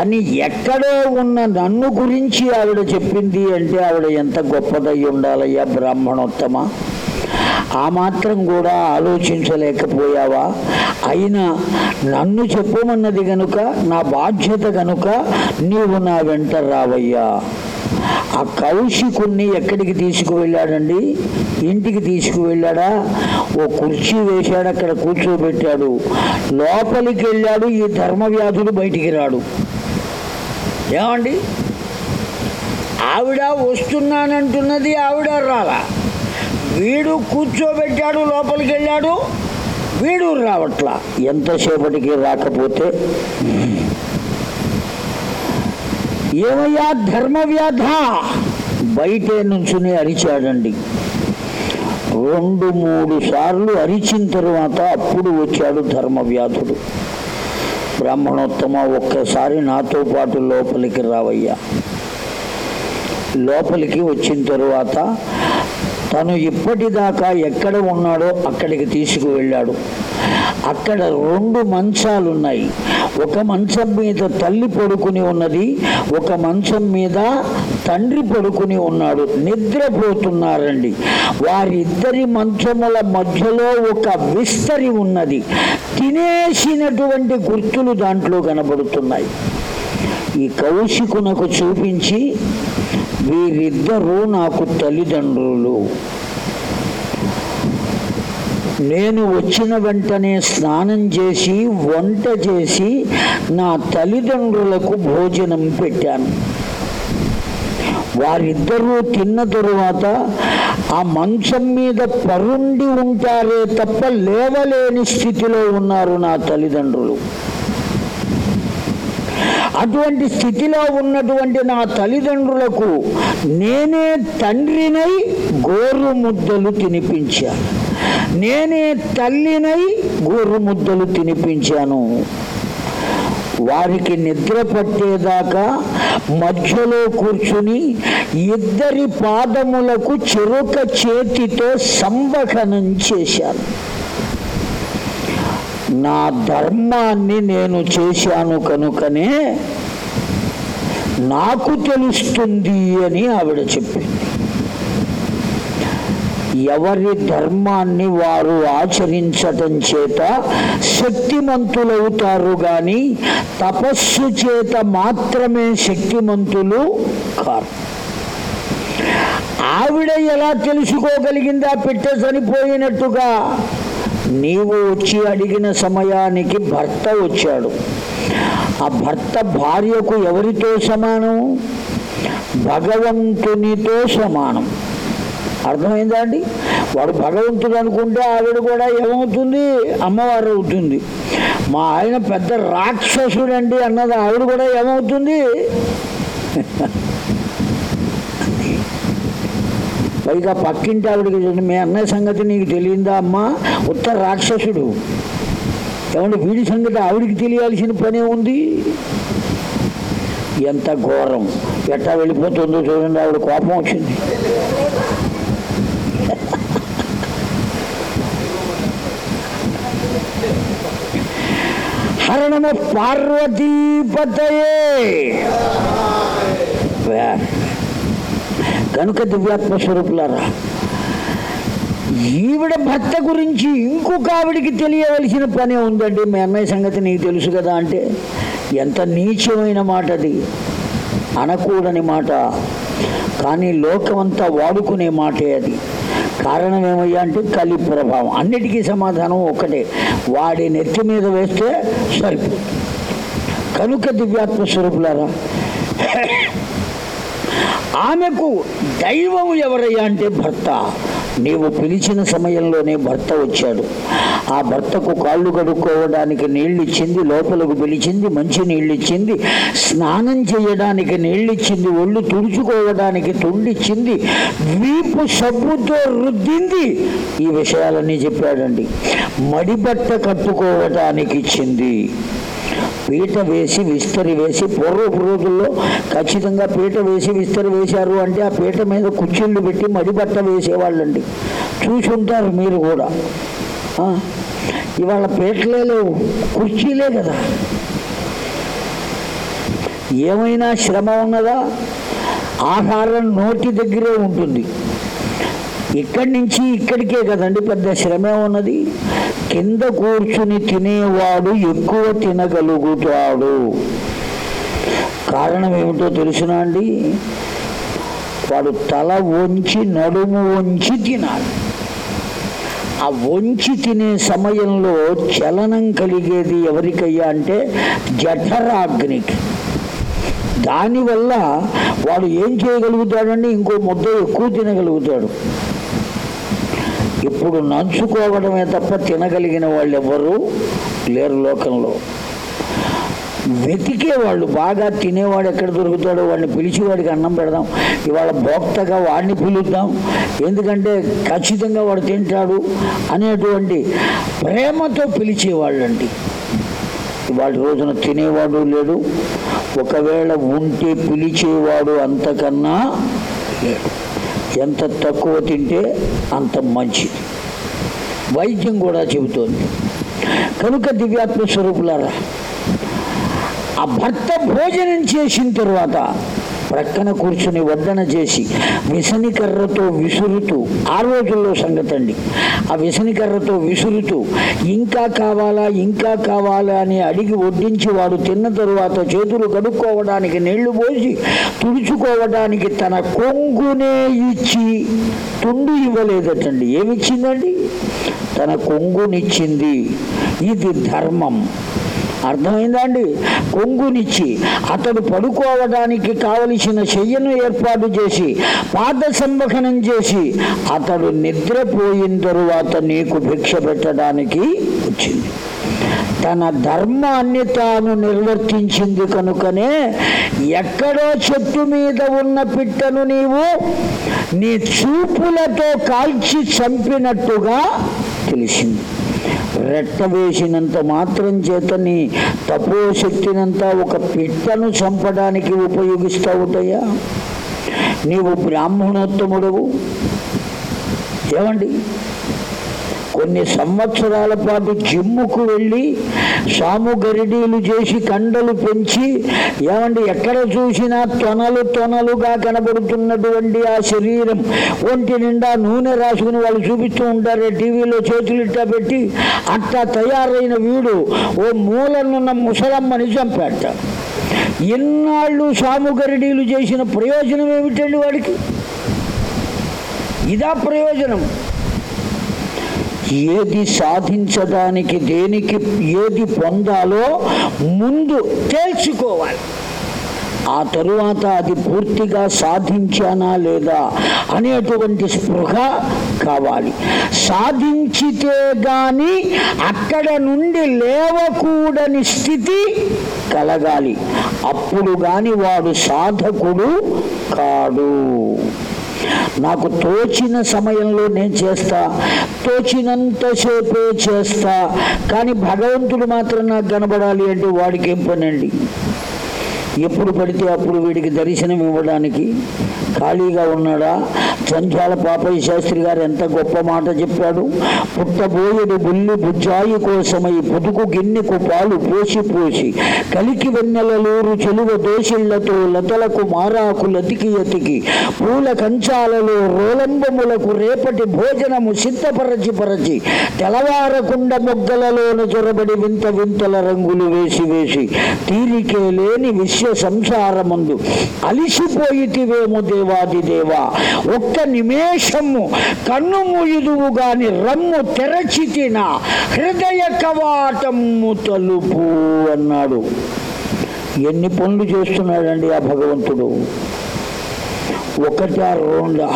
అని ఎక్కడో ఉన్న నన్ను గురించి ఆవిడ చెప్పింది అంటే ఆవిడ ఎంత గొప్పదై ఉండాలయ్యా బ్రాహ్మణోత్తమ? ఆ మాత్రం కూడా ఆలోచించలేకపోయావా? అయినా నన్ను చెప్పమన్నది గనుక నా బాధ్యత గనుక నీవు నా వెంట రావయ్యా. ఆ కౌశికుణ్ణి ఎక్కడికి తీసుకువెళ్ళాడండి? ఇంటికి తీసుకువెళ్ళాడా? ఓ కుర్చీ వేశాడు అక్కడ కూర్చోబెట్టాడు. లోపలికి వెళ్ళాడు ఈ ధర్మవ్యాధుడు బయటికి రాడు. ఏమండి? ఆవిడ వస్తున్నానంటున్నది ఆవిడ రాలా? వీడు కూర్చోబెట్టాడు లోపలికి వెళ్ళాడు వీడు రావట్లా. ఎంతసేపటికి రాకపోతే? ఏమయ్యా ధర్మవ్యాధ? బయటే నుంచుని అరిచాడండి. రెండు మూడు సార్లు అరిచిన తరువాత అప్పుడు వచ్చాడు ధర్మవ్యాధుడు. బ్రాహ్మణోత్తమ ఒక్కసారి నాతో పాటు లోపలికి రావయ్యా. లోపలికి వచ్చిన తరువాత తను ఇప్పటిదాకా ఎక్కడ ఉన్నాడో అక్కడికి తీసుకువెళ్ళాడు. అక్కడ రెండు మంచాలు ఉన్నాయి ఒక మంచం మీద తల్లి పడుకుని ఉన్నది ఒక మంచం మీద తండ్రి పడుకుని ఉన్నాడు. నిద్రపోతున్నారండి. వారిద్దరి మంచముల మధ్యలో ఒక విస్తరి ఉన్నది. తినేసినటువంటి గుర్తులు దాంట్లో కనబడుతున్నాయి. ఈ కౌశికునకు చూపించి వీరిద్దరూ నాకు తల్లిదండ్రులు. నేను వచ్చిన వెంటనే స్నానం చేసి వంట చేసి నా తల్లిదండ్రులకు భోజనం పెట్టాను. వారిద్దరూ తిన్న తరువాత ఆ మంచం మీద పరుండి ఉంటారే తప్ప లేవలేని స్థితిలో ఉన్నారు నా తల్లిదండ్రులు. అటువంటి స్థితిలో ఉన్నటువంటి నా తల్లిదండ్రులకు నేనే తండ్రినై గోరు ముద్దలు తినిపించాను నేనే తల్లినై గోరు ముద్దలు తినిపించాను. వారికి నిద్ర పట్టేదాకా మధ్యలో కూర్చుని ఇద్దరి పాదములకు చెరుక చేతితో సంవహనం చేశాను. నా ధర్మాన్ని నేను చేశాను కనుకనే నాకు తెలుస్తుంది అని ఆవిడ చెప్పింది. ఎవరి ధర్మాన్ని వారు ఆచరించటం చేత శక్తిమంతులవుతారు గాని తపస్సు చేత మాత్రమే శక్తిమంతులు కారు. ఆవిడ ఎలా తెలుసుకోగలిగిందా పెట్టే చనిపోయినట్టుగా? నీవు వచ్చి అడిగిన సమయానికి భర్త వచ్చాడు. ఆ భర్త భార్యకు ఎవరితో సమానం? భగవంతునితో సమానం. అర్థమైందా అండి? వాడు భగవంతుడు అనుకుంటే ఆవిడ కూడా ఏమవుతుంది? అమ్మవారు అవుతుంది. మా ఆయన పెద్ద రాక్షసుడండి అన్నది ఆవిడ కూడా ఏమవుతుంది? పైగా పక్కింటి ఆవిడకి మీ అన్నయ్య సంగతి నీకు తెలియందా అమ్మా? ఉత్తర రాక్షసుడు. ఏమంటే వీడి సంగతి ఆవిడికి తెలియాల్సిన పనే ఉంది? ఎంత ఘోరం. ఎట్టా వెళ్ళిపోతుందో చూడండి ఆవిడ కోపం వచ్చింది. హరణము పార్వతీపతయే. కనుక దివ్యాత్మ స్వరూపులారా ఈవిడ భర్త గురించి ఇంకొక ఆవిడికి తెలియవలసిన పనే ఉందండి. మీ అన్నయ్య సంగతి నీకు తెలుసు కదా అంటే ఎంత నీచమైన మాట అది. అనకూడని మాట. కానీ లోకమంతా వాడుకునే మాటే అది. కారణం ఏమయ్యా అంటే కలి ప్రభావం. అన్నిటికీ సమాధానం ఒకటే వాడి నెత్తి మీద వేస్తే సరిపోతుంది. కనుక దివ్యాత్మ స్వరూపులారా ఆమెకు దైవం ఎవరయ్యా అంటే భర్త. నీవు పిలిచిన సమయంలోనే భర్త వచ్చాడు. ఆ భర్తకు కాళ్ళు కడుక్కోవడానికి నీళ్ళిచ్చింది లోపలకు పిలిచింది మంచి నీళ్ళిచ్చింది స్నానం చేయడానికి నీళ్ళిచ్చింది ఒళ్ళు తుడుచుకోవడానికి తుండిచ్చింది వీపు సబ్బుతో రుద్దింది. ఈ విషయాలన్నీ చెప్పాడండి. మడిబట్ట కట్టుకోవడానికి ఇచ్చింది. పీట వేసి విస్తరి వేసి పూర్వపు రోజుల్లో ఖచ్చితంగా పీట వేసి విస్తరి వేశారు అంటే ఆ పీట మీద కుర్చీళ్ళు పెట్టి మడిబట్ట వేసేవాళ్ళండి. చూసుంటారు మీరు కూడా. ఇవాళ పీటలే లేవు కుర్చీలే కదా. ఏమైనా శ్రమ ఉన్నదా? ఆహారం నోటి దగ్గరే ఉంటుంది. ఇక్కడి నుంచి ఇక్కడికే కదండి పెద్ద శ్రమే ఉన్నది. కింద కూర్చుని తినేవాడు ఎక్కువ తినగలుగుతాడు. కారణం ఏమిటో తెలుసునా అండి? వాడు తల వంచి నడుము వంచి తినాలి. ఆ వంచి తినే సమయంలో చలనం కలిగేది ఎవరికయ్యా అంటే జఠరాగ్నికి. దానివల్ల వాడు ఏం చేయగలుగుతాడండి? ఇంకో ముద్ద ఎక్కువ తినగలుగుతాడు. ఇప్పుడు నంచుకోవడమే తప్ప తినగలిగిన వాళ్ళు ఎవరు లేరు లోకంలో. వెతికే వాళ్ళు బాగా తినేవాడు ఎక్కడ దొరుకుతాడో వాడిని పిలిచి వాడికి అన్నం పెడదాం. ఇవాళ భోక్తగా వాడిని పిలుద్దాం. ఎందుకంటే ఖచ్చితంగా వాడు తింటాడు అనేటువంటి ప్రేమతో పిలిచేవాళ్ళండి ఇవాళ రోజున తినేవాడు లేడు. ఒకవేళ ఉంటే పిలిచేవాడు అంతకన్నా లేడు. ఎంత తక్కువ తింటే అంత మంచిది వైద్యం కూడా చెబుతోంది. కనుక దివ్యాత్మ స్వరూపులారా ఆ భర్త భోజనం చేసిన తర్వాత ప్రక్కన కూర్చుని వడ్డన చేసి విసని కర్రతో విసురుతూ ఆ రోజుల్లో సంగతి అండి ఆ విసని కర్రతో విసురుతూ ఇంకా కావాలా ఇంకా కావాలా అని అడిగి వడ్డించి వాడు తిన్న తరువాత చేతులు కడుక్కోవడానికి నీళ్ళు పోసి తుడుచుకోవడానికి తన కొంగునే ఇచ్చి తుండు ఇవ్వలేదటండి. ఏమిచ్చిందండి? తన కొంగునిచ్చింది. ఇది ధర్మం. అర్థమైందా అండి కొంగునిచ్చి అతడు పడుకోవడానికి కావలసిన చెయ్యను ఏర్పాటు చేసి పాద సంవహనం చేసి అతడు నిద్రపోయిన తరువాత నీకు భిక్ష పెట్టడానికి వచ్చింది. తన ధర్మాన్ని తాను నిర్వర్తించింది కనుకనే ఎక్కడో చెట్టు మీద ఉన్న పిట్టను నీవు నీ చూపులతో కాల్చి చంపినట్టుగా తెలిసింది. రెట్టవేసినంత మాత్రం చేతని తపోశక్తినంతా ఒక పిట్టను చంపడానికి ఉపయోగిస్తావుటయ్యా నీవు బ్రాహ్మణోత్తముడవు. ఏమండి? కొన్ని సంవత్సరాల పాటు జిమ్ముకు వెళ్ళి సాముగరిడీలు చేసి కండలు పెంచి ఏమండి ఎక్కడ చూసినా తొనలు తొనలుగా కనబడుతున్నటువంటి ఆ శరీరం ఒంటి నిండా నూనె రాసుకుని వాళ్ళు చూపిస్తూ ఉంటారే టీవీలో చేతులు ఇట్టా పెట్టి అట్టా తయారైన వీడు ఓ మూలనున్న ముసలమ్మని చంపాట ఎన్నాళ్ళు సాముగరిడీలు చేసిన ప్రయోజనం ఏమిటండి వాడికి? ఇదా ప్రయోజనం. ఏది సాధించడానికి దేనికి ఏది పొందాలో ముందు తేల్చుకోవాలి. ఆ తరువాత అది పూర్తిగా సాధించానా లేదా అనేటువంటి స్పృహ కావాలి. సాధించితే గాని అక్కడ నుండి లేవకూడని స్థితి కలగాలి. అప్పుడు గాని వాడు సాధకుడు కాడు. నాకు తోచిన సమయంలో నేను చేస్తా తోచినంతసేపే చేస్తా కానీ భగవంతుడు మాత్రం నాకు కనబడాలి అంటే వాడికి ఏం పనండి? ఎప్పుడు పడితే అప్పుడు వీడికి దర్శనం ఇవ్వడానికి ఖాళీగా ఉన్నాడా? సంధ్యాల పాపయ్య శాస్త్రి గారు ఎంత గొప్ప మాట చెప్పాడు. పుట్టబోయడు బుల్లి బుజ్జాయి కోసమై పొదుకు గిన్నెకు పాలు పోసి పోసి కలికి వెన్నెలలూరు చెలువ దోషిళ్ళతో లతలకు మారాకు లతికి ఎతికి పూల కంచాలలో రోలంబములకు రేపటి భోజనము సిద్ధపరచి పరచి తెలవారకుండ మొగ్గలలోన జొరబడి వింత వింతల రంగులు వేసి వేసి తీరికే లేని విశ్వ సంసారముందు అలిసిపోయితివేమో దేవాది దేవా. ఒక్క నిమేషము కన్ను ముయుదువు గాని రమ్ము తెరచితిన హృదయ కవాటము తలుపు అన్నాడు. ఎన్ని పనులు చేస్తున్నాడండి ఆ భగవంతుడు? ఒకటా రెండా?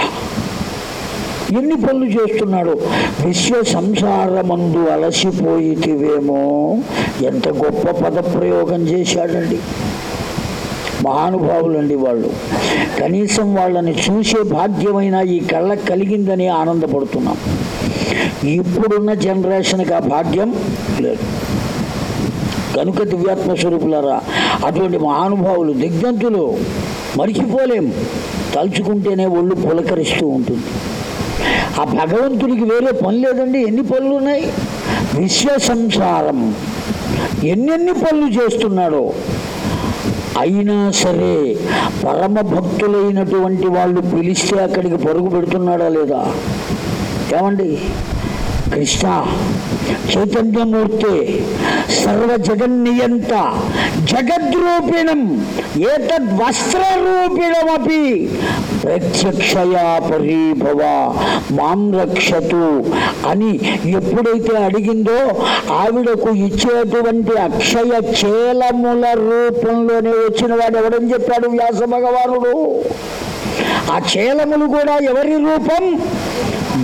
ఎన్ని పనులు చేస్తున్నాడు? విశ్వ సంసారమందు అలసిపోయితివేమో. ఎంత గొప్ప పదప్రయోగం చేశాడండి. మహానుభావులండి వాళ్ళు. కనీసం వాళ్ళని చూసే భాగ్యమైన ఈ కళ్ళకు కలిగిందని ఆనందపడుతున్నాం. ఇప్పుడున్న జనరేషన్కి ఆ భాగ్యం లేదు. కనుక దివ్యాత్మ స్వరూపులరా అటువంటి మహానుభావులు దిగ్ధంతులు మరిచిపోలేం. తలుచుకుంటేనే ఒళ్ళు పులకరిస్తూ ఉంటుంది. ఆ భగవంతుడికి వేరే పని లేదండి. ఎన్ని పనులు ఉన్నాయి? విశ్వ సంసారం ఎన్నెన్ని పనులు చేస్తున్నాడో అయినా సరే పరమ భక్తులైనటువంటి వాళ్ళు పిలిస్తే అక్కడికి పరుగు పెడుతున్నాడా లేదా? ఏమండి? కృష్ణ. చైతన్యమూర్తి సర్వ జగన్నియంత జగద్రూపిణం ఏతద్ వస్త్రరూపిణమపి ప్రత్యక్షయా పరీభవ మాం రక్షతు అని ఎప్పుడైతే అడిగిందో ఆవిడకు ఇచ్చేటువంటి అక్షయ చేలముల రూపంలోనే వచ్చిన వాడు ఎవడని చెప్పాడు వ్యాస భగవానుడు? ఆ చేలములు కూడా ఎవరి రూపం?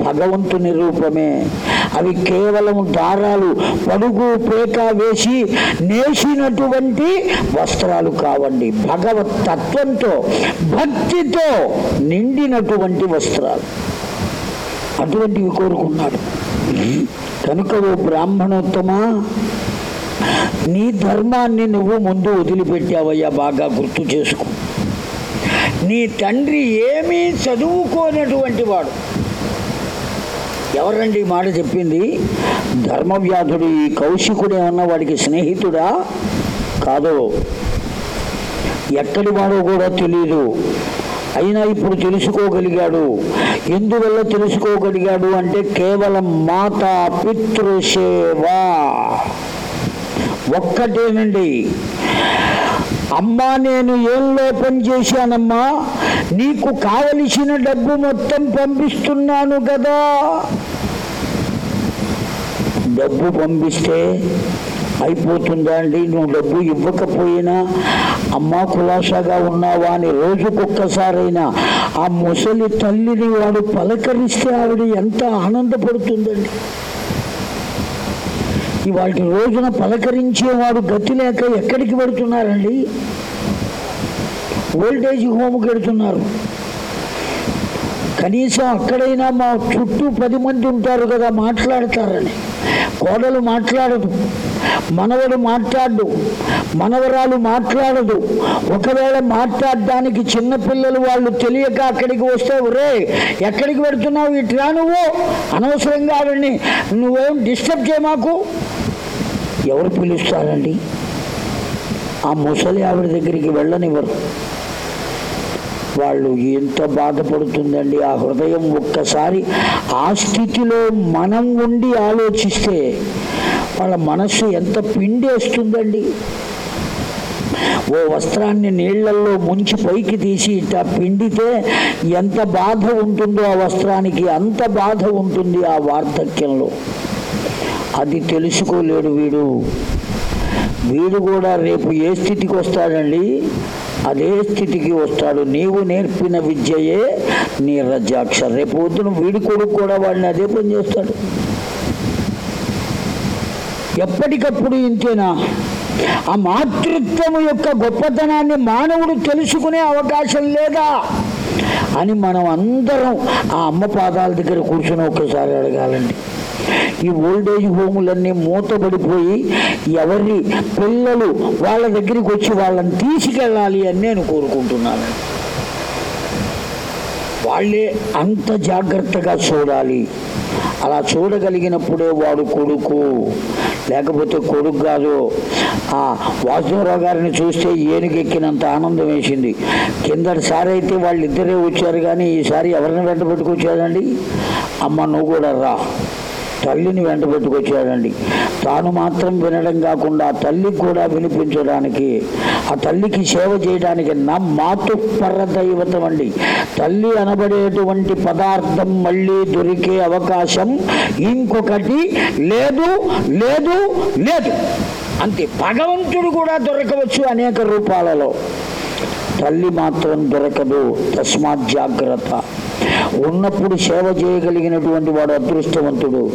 భగవంతుని రూపమే. అవి కేవలం దారాలు పడుగు పేక వేసి నేసినటువంటి వస్త్రాలు కావండి. భగవత్ తత్వంతో భక్తితో నిండినటువంటి వస్త్రాలు. అటువంటివి కోరుకున్నాడు. కనుక ఓ బ్రాహ్మణోత్తమా నీ ధర్మాన్ని నువ్వు ముందు వదిలిపెట్టావయ్యా బాగా గుర్తు చేసుకో. నీ తండ్రి ఏమీ చదువుకోనటువంటి వాడు. ఎవరండి మాట చెప్పింది? ధర్మవ్యాధుడు ఈ కౌశికుడు ఏమన్నా వాడికి స్నేహితుడా? కాదో. ఎక్కడి వాడో కూడా తెలియదు అయినా ఇప్పుడు తెలుసుకోగలిగాడు. ఎందువల్ల తెలుసుకోగలిగాడు అంటే కేవలం మాతా పితృసేవ. ఒక్కటేనండి. అమ్మా నేను ఏం లోపం చేశానమ్మా? నీకు కావలసిన డబ్బు మొత్తం పంపిస్తున్నాను కదా. డబ్బు పంపిస్తే అయిపోతుందా అండి? నువ్వు డబ్బు ఇవ్వకపోయినా అమ్మా కులాసాగా ఉన్నావా అని రోజుకొక్కసారైనా ఆ ముసలి తల్లిని వాడు పలకరిస్తే ఆవిడ ఎంత ఆనందపడుతుందండి. ఇవాళ రోజున పలకరించేవాడు గతి లేక ఎక్కడికి పెడుతున్నారండి ఓల్డేజ్ హోమ్కి వెడుతున్నారు. కనీసం అక్కడైనా మా చుట్టూ పది మంది ఉంటారు కదా మాట్లాడతారని. కోడలు మాట్లాడదు మనవడు మాట్లాడు మనవరాలు మాట్లాడదు. ఒకవేళ మాట్లాడడానికి చిన్నపిల్లలు వాళ్ళు తెలియక అక్కడికి వస్తే ఒరే ఎక్కడికి పెడుతున్నావు ఇట్లా నువ్వు. అనవసరంగా ఆవిడ్ని నువ్వేం డిస్టర్బ్ చేయమాకు ఎవరు పిలుస్తారండి? ఆ ముసలి ఆవిడ దగ్గరికి వెళ్ళనివ్వరు. వాళ్ళు ఎంత బాధపడుతుందండి ఆ హృదయం ఒక్కసారి ఆ స్థితిలో మనం ఉండి ఆలోచిస్తే వాళ్ళ మనస్సు ఎంత పిండేస్తుందండి. ఓ వస్త్రాన్ని నీళ్ళల్లో ముంచి పైకి తీసి ఇట్లా పిండితే ఎంత బాధ ఉంటుందో ఆ వస్త్రానికి అంత బాధ ఉంటుంది ఆ వార్ధక్యంలో. అది తెలుసుకోలేడు వీడు. వీడు కూడా రేపు ఏ స్థితికి వస్తాడండి? అదే స్థితికి వస్తాడు. నీవు నేర్పిన విద్యయే నీ రజాక్ష. రేపు పొద్దున వీడి కొడుకు కూడా వాడిని అదే పని చేస్తాడు. ఎప్పటికప్పుడు ఇంతేనా? ఆ మాతృత్వము యొక్క గొప్పతనాన్ని మానవుడు తెలుసుకునే అవకాశం లేదా? అని మనం అందరం ఆ అమ్మ పాదాల దగ్గర కూర్చొని ఒక్కసారి అడగాలండి. ఈ ఓల్డేజ్ హోములన్నీ మూతబడిపోయి ఎవరి పిల్లలు వాళ్ళ దగ్గరికి వచ్చి వాళ్ళని తీసుకెళ్ళాలి అని నేను కోరుకుంటున్నాను. వాళ్ళే అంత జాగ్రత్తగా చూడాలి. అలా చూడగలిగినప్పుడే వాడు కొడుకు. లేకపోతే కొడుకు కాదు. ఆ వాసుదేవరావు గారిని చూస్తే ఏనుగెక్కినంత ఆనందం వేసింది. కిందటిసారి అయితే వాళ్ళిద్దరే వచ్చారు కానీ ఈసారి ఎవరిని వెంట పెట్టుకొచ్చారండి? అమ్మ నువ్వు కూడా రా. తల్లిని వెంట పెట్టుకొచ్చాడండి. తాను మాత్రం వినడం కాకుండా తల్లికి కూడా వినిపించడానికి ఆ తల్లికి సేవ చేయడానికి నా మాతృ పరదైవతం అండి తల్లి అనబడేటువంటి పదార్థం మళ్ళీ దొరికే అవకాశం ఇంకొకటి లేదు లేదు లేదు. అంతే. భగవంతుడు కూడా దొరకవచ్చు అనేక రూపాలలో. తల్లి మాత్రం దొరకదు. తస్మాత్ జాగ్రత్త. ఉన్నప్పుడు సేవ చేయగలిగినటువంటి వాడు అదృష్టవంతుడు.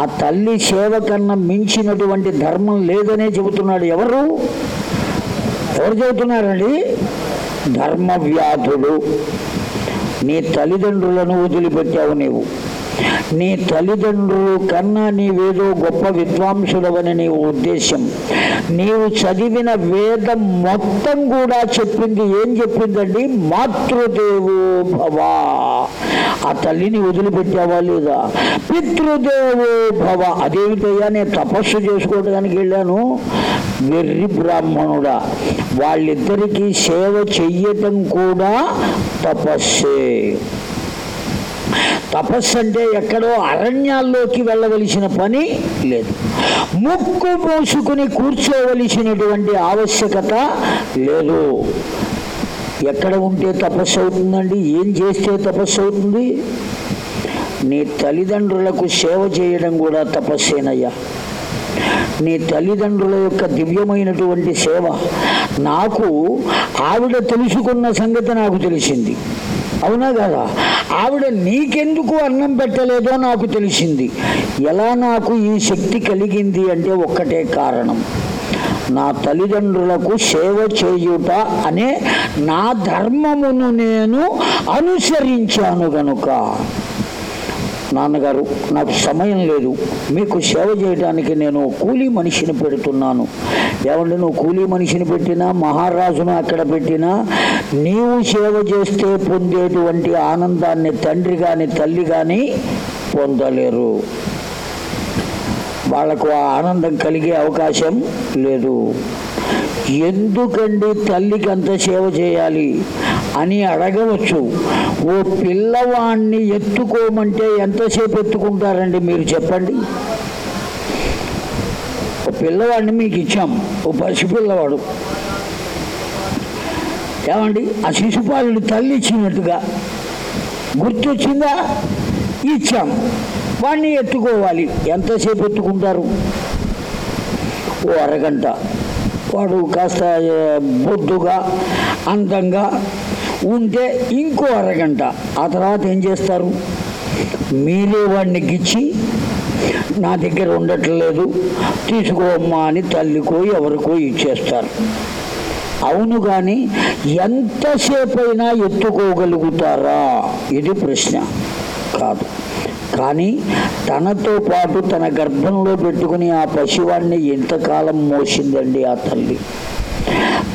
ఆ తల్లి సేవ కన్నా మించినటువంటి ధర్మం లేదనే చెబుతున్నాడు ఎవరు? ఎవరు చెబుతున్నారండి? ధర్మవ్యాధుడు. నీ తల్లిదండ్రులను వదిలిపెట్టావు నీవు. నీ తల్లిదండ్రులు కన్నా నీవేదో గొప్ప విద్వాంసుడవని నీ ఉద్దేశం నీవు చదివిన వేదం మొత్తం కూడా చెప్పింది ఏం చెప్పిందండి? మాతృదేవో భవ. ఆ తల్లిని వదిలిపెట్టావా లేదా? పితృదేవో భవ. అదేమిటయ్యా? నేను తపస్సు చేసుకోవడానికి వెళ్ళాను. వెర్రి బ్రాహ్మణుడా వాళ్ళిద్దరికీ సేవ చెయ్యటం కూడా తపస్సే. తపస్సు అంటే ఎక్కడో అరణ్యాల్లోకి వెళ్ళవలసిన పని లేదు. ముక్కు మూసుకుని కూర్చోవలసినటువంటి ఆవశ్యకత లేదు. ఎక్కడ ఉంటే తపస్సు అవుతుందండి? ఏం చేస్తే తపస్సు అవుతుంది? నీ తల్లిదండ్రులకు సేవ చేయడం కూడా తపస్సేనయ్యా. నీ తల్లిదండ్రుల యొక్క దివ్యమైనటువంటి సేవ నాకు ఆవిడ తెలుసుకున్న సంగతి నాకు తెలిసింది. అవునా కదా? ఆవిడ నీకెందుకు అన్నం పెట్టలేదో నాకు తెలిసింది. ఎలా నాకు ఈ శక్తి కలిగింది అంటే ఒక్కటే కారణం. నా తల్లిదండ్రులకు సేవ చేయుట అనే నా ధర్మమును నేను అనుసరించాను గనుక. నాన్నగారు నాకు సమయం లేదు. మీకు సేవ చేయడానికి నేను కూలీ మనిషిని పెడుతున్నాను. ఏమంటే నువ్వు కూలీ మనిషిని పెట్టినా మహారాజును అక్కడ పెట్టినా నీవు సేవ చేస్తే పొందేటువంటి ఆనందాన్ని తండ్రి కానీ తల్లి కానీ పొందలేరు. వాళ్ళకు ఆ ఆనందం కలిగే అవకాశం లేదు. ఎందుకండి తల్లికి అంత సేవ చేయాలి? అని అడగవచ్చు. ఓ పిల్లవాణ్ణి ఎత్తుకోమంటే ఎంతసేపు ఎత్తుకుంటారండి మీరు చెప్పండి? ఓ పిల్లవాడిని మీకు ఇచ్చాం. ఓ పసిపిల్లవాడు ఏమండి? ఆ శిశుపాలుని తల్లి ఇచ్చినట్టుగా గుర్తొచ్చిందా? ఇచ్చాం. వాడిని ఎత్తుకోవాలి. ఎంతసేపు ఎత్తుకుంటారు? ఓ అరగంట. వాడు కాస్త బొద్దుగా అందంగా ఉంటే ఇంకో అరగంట. ఆ తర్వాత ఏం చేస్తారు? మీరే వాడిని గిచ్చి నా దగ్గర ఉండట్లేదు తీసుకోమ్మా అని తల్లికో ఎవరికో ఇచ్చేస్తారు. అవును కానీ ఎంతసేపైనా ఎత్తుకోగలుగుతారా? ఇది ప్రశ్న. కాదు. కానీ తనతో పాటు తన గర్భంలో పెట్టుకుని ఆ పసివాడిని ఎంతకాలం మోసిందండి ఆ తల్లి?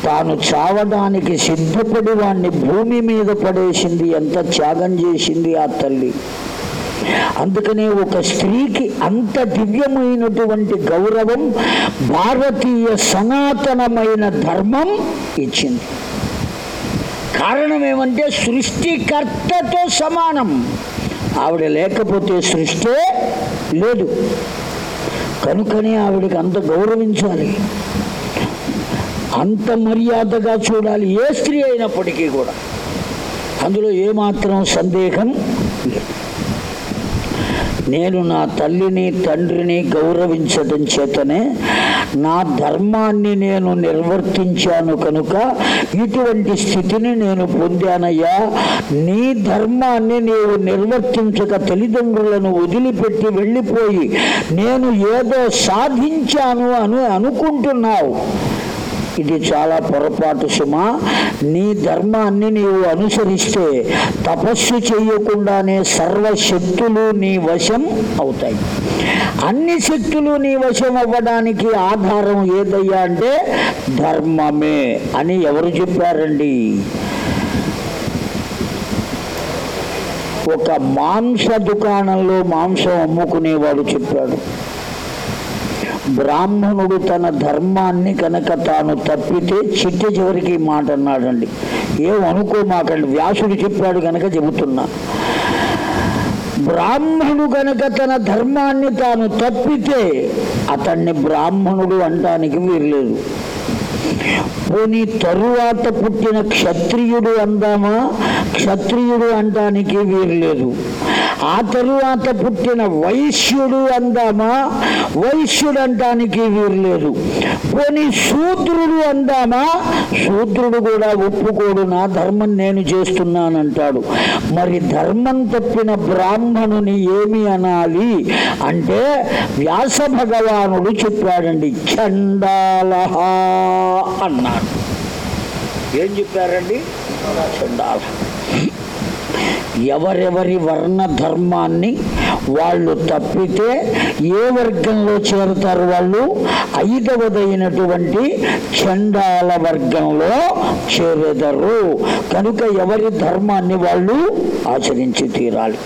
తాను చావడానికి సిద్ధపడి వాణ్ణి భూమి మీద పడేసింది ఎంత త్యాగం చేసింది ఆ తల్లి. అందుకనే ఒక స్త్రీకి అంత దివ్యమైనటువంటి గౌరవం భారతీయ సనాతనమైన ధర్మం ఇచ్చింది. కారణం ఏమంటే సృష్టికర్తతో సమానం. ఆవిడ లేకపోతే సృష్టి లేదు. కనుకనే ఆవిడకి అంత గౌరవించాలి. అంత మర్యాదగా చూడాలి. ఏ స్త్రీ అయినప్పటికీ కూడా. అందులో ఏమాత్రం సందేహం లేదు. నేను నా తల్లిని తండ్రిని గౌరవించడం చేతనే నా ధర్మాన్ని నేను నిర్వర్తించాను కనుక ఇటువంటి స్థితిని నేను పొందానయ్యా. నీ ధర్మాన్ని నీవు నిర్వర్తించక తల్లిదండ్రులను వదిలిపెట్టి వెళ్ళిపోయి నేను ఏదో సాధించాను అని అనుకుంటున్నావు. ఇది చాలా పొరపాటు సుమ. నీ ధర్మాన్ని నీవు అనుసరిస్తే తపస్సు చేయకుండానే సర్వశక్తులు నీ వశం అవుతాయి. అన్ని శక్తులు నీ వశం అవ్వడానికి ఆధారం ఏదయ్యా అంటే ధర్మమే అని ఎవరు చెప్పారండి? ఒక మాంస దుకాణంలో మాంసం అమ్ముకునేవాడు చెప్పాడు. బ్రాహ్మణుడు తన ధర్మాన్ని కనుక తాను తప్పితే చిట్ట చివరికి మాట అన్నాడండి. ఏం అనుకోమాకండి వ్యాసుడు చెప్పాడు కనుక చెబుతున్నా. బ్రాహ్మణుడు కనుక తన ధర్మాన్ని తాను తప్పితే అతన్ని బ్రాహ్మణుడు అంటానికి వీర్లేదు పోనీ తరువాత పుట్టిన క్షత్రియుడు అందామా? క్షత్రియుడు అంటానికి వీర్లేదు ఆ తరువాత పుట్టిన వైశ్యుడు అందామా? వైశ్యుడు అంటానికి వీరు లేదు పోనీ శూద్రుడు అందామా? శూద్రుడు కూడా ఒప్పుకోడు నా ధర్మం నేను చేస్తున్నానంటాడు. మరి ధర్మం తప్పిన బ్రాహ్మణుని ఏమి అనాలి? అంటే వ్యాస భగవానుడు చెప్పాడండి చండాల అన్నాడు. ఏం చెప్పారండి? చండాల ఎవరెవరి వర్ణ ధర్మాన్ని వాళ్ళు తప్పితే ఏ వర్గంలో చేరుతారు వాళ్ళు? ఐదవదైనటువంటి చండాల వర్గంలో చేరెదరు. కనుక ఎవరి ధర్మాన్ని వాళ్ళు ఆచరించి తీరాలి.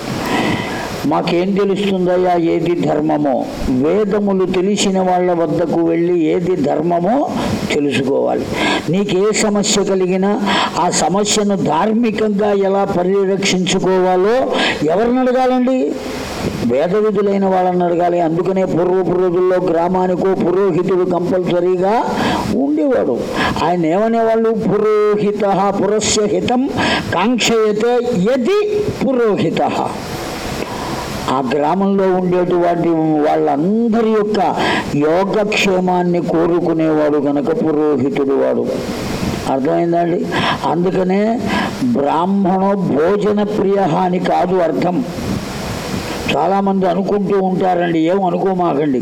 మాకేం తెలుస్తుందయ్యా ఏది ధర్మమో? వేదములు తెలిసిన వాళ్ళ వద్దకు వెళ్ళి ఏది ధర్మమో తెలుసుకోవాలి. నీకు ఏ సమస్య కలిగినా ఆ సమస్యను ధార్మికంగా ఎలా పరిరక్షించుకోవాలో ఎవరిని అడగాలండి? వేద విధులైన వాళ్ళని అడగాలి. అందుకనే పూర్వపు రోజుల్లో గ్రామానికో పురోహితుడు కంపల్సరీగా ఉండేవాడు. ఆయన ఏమనేవాళ్ళు? పురోహిత పురస్య హితం కాంక్షయతే యది పురోహిత. ఆ గ్రామంలో ఉండేటువంటి వాళ్ళందరి యొక్క యోగక్షేమాన్ని కోరుకునేవాడు గనక పురోహితుడు వాడు. అర్థమైందండి? అందుకనే బ్రాహ్మణో భోజన ప్రియ అని కాదు అర్థం. చాలామంది అనుకుంటూ ఉంటారండి ఏం అనుకోమాకండి.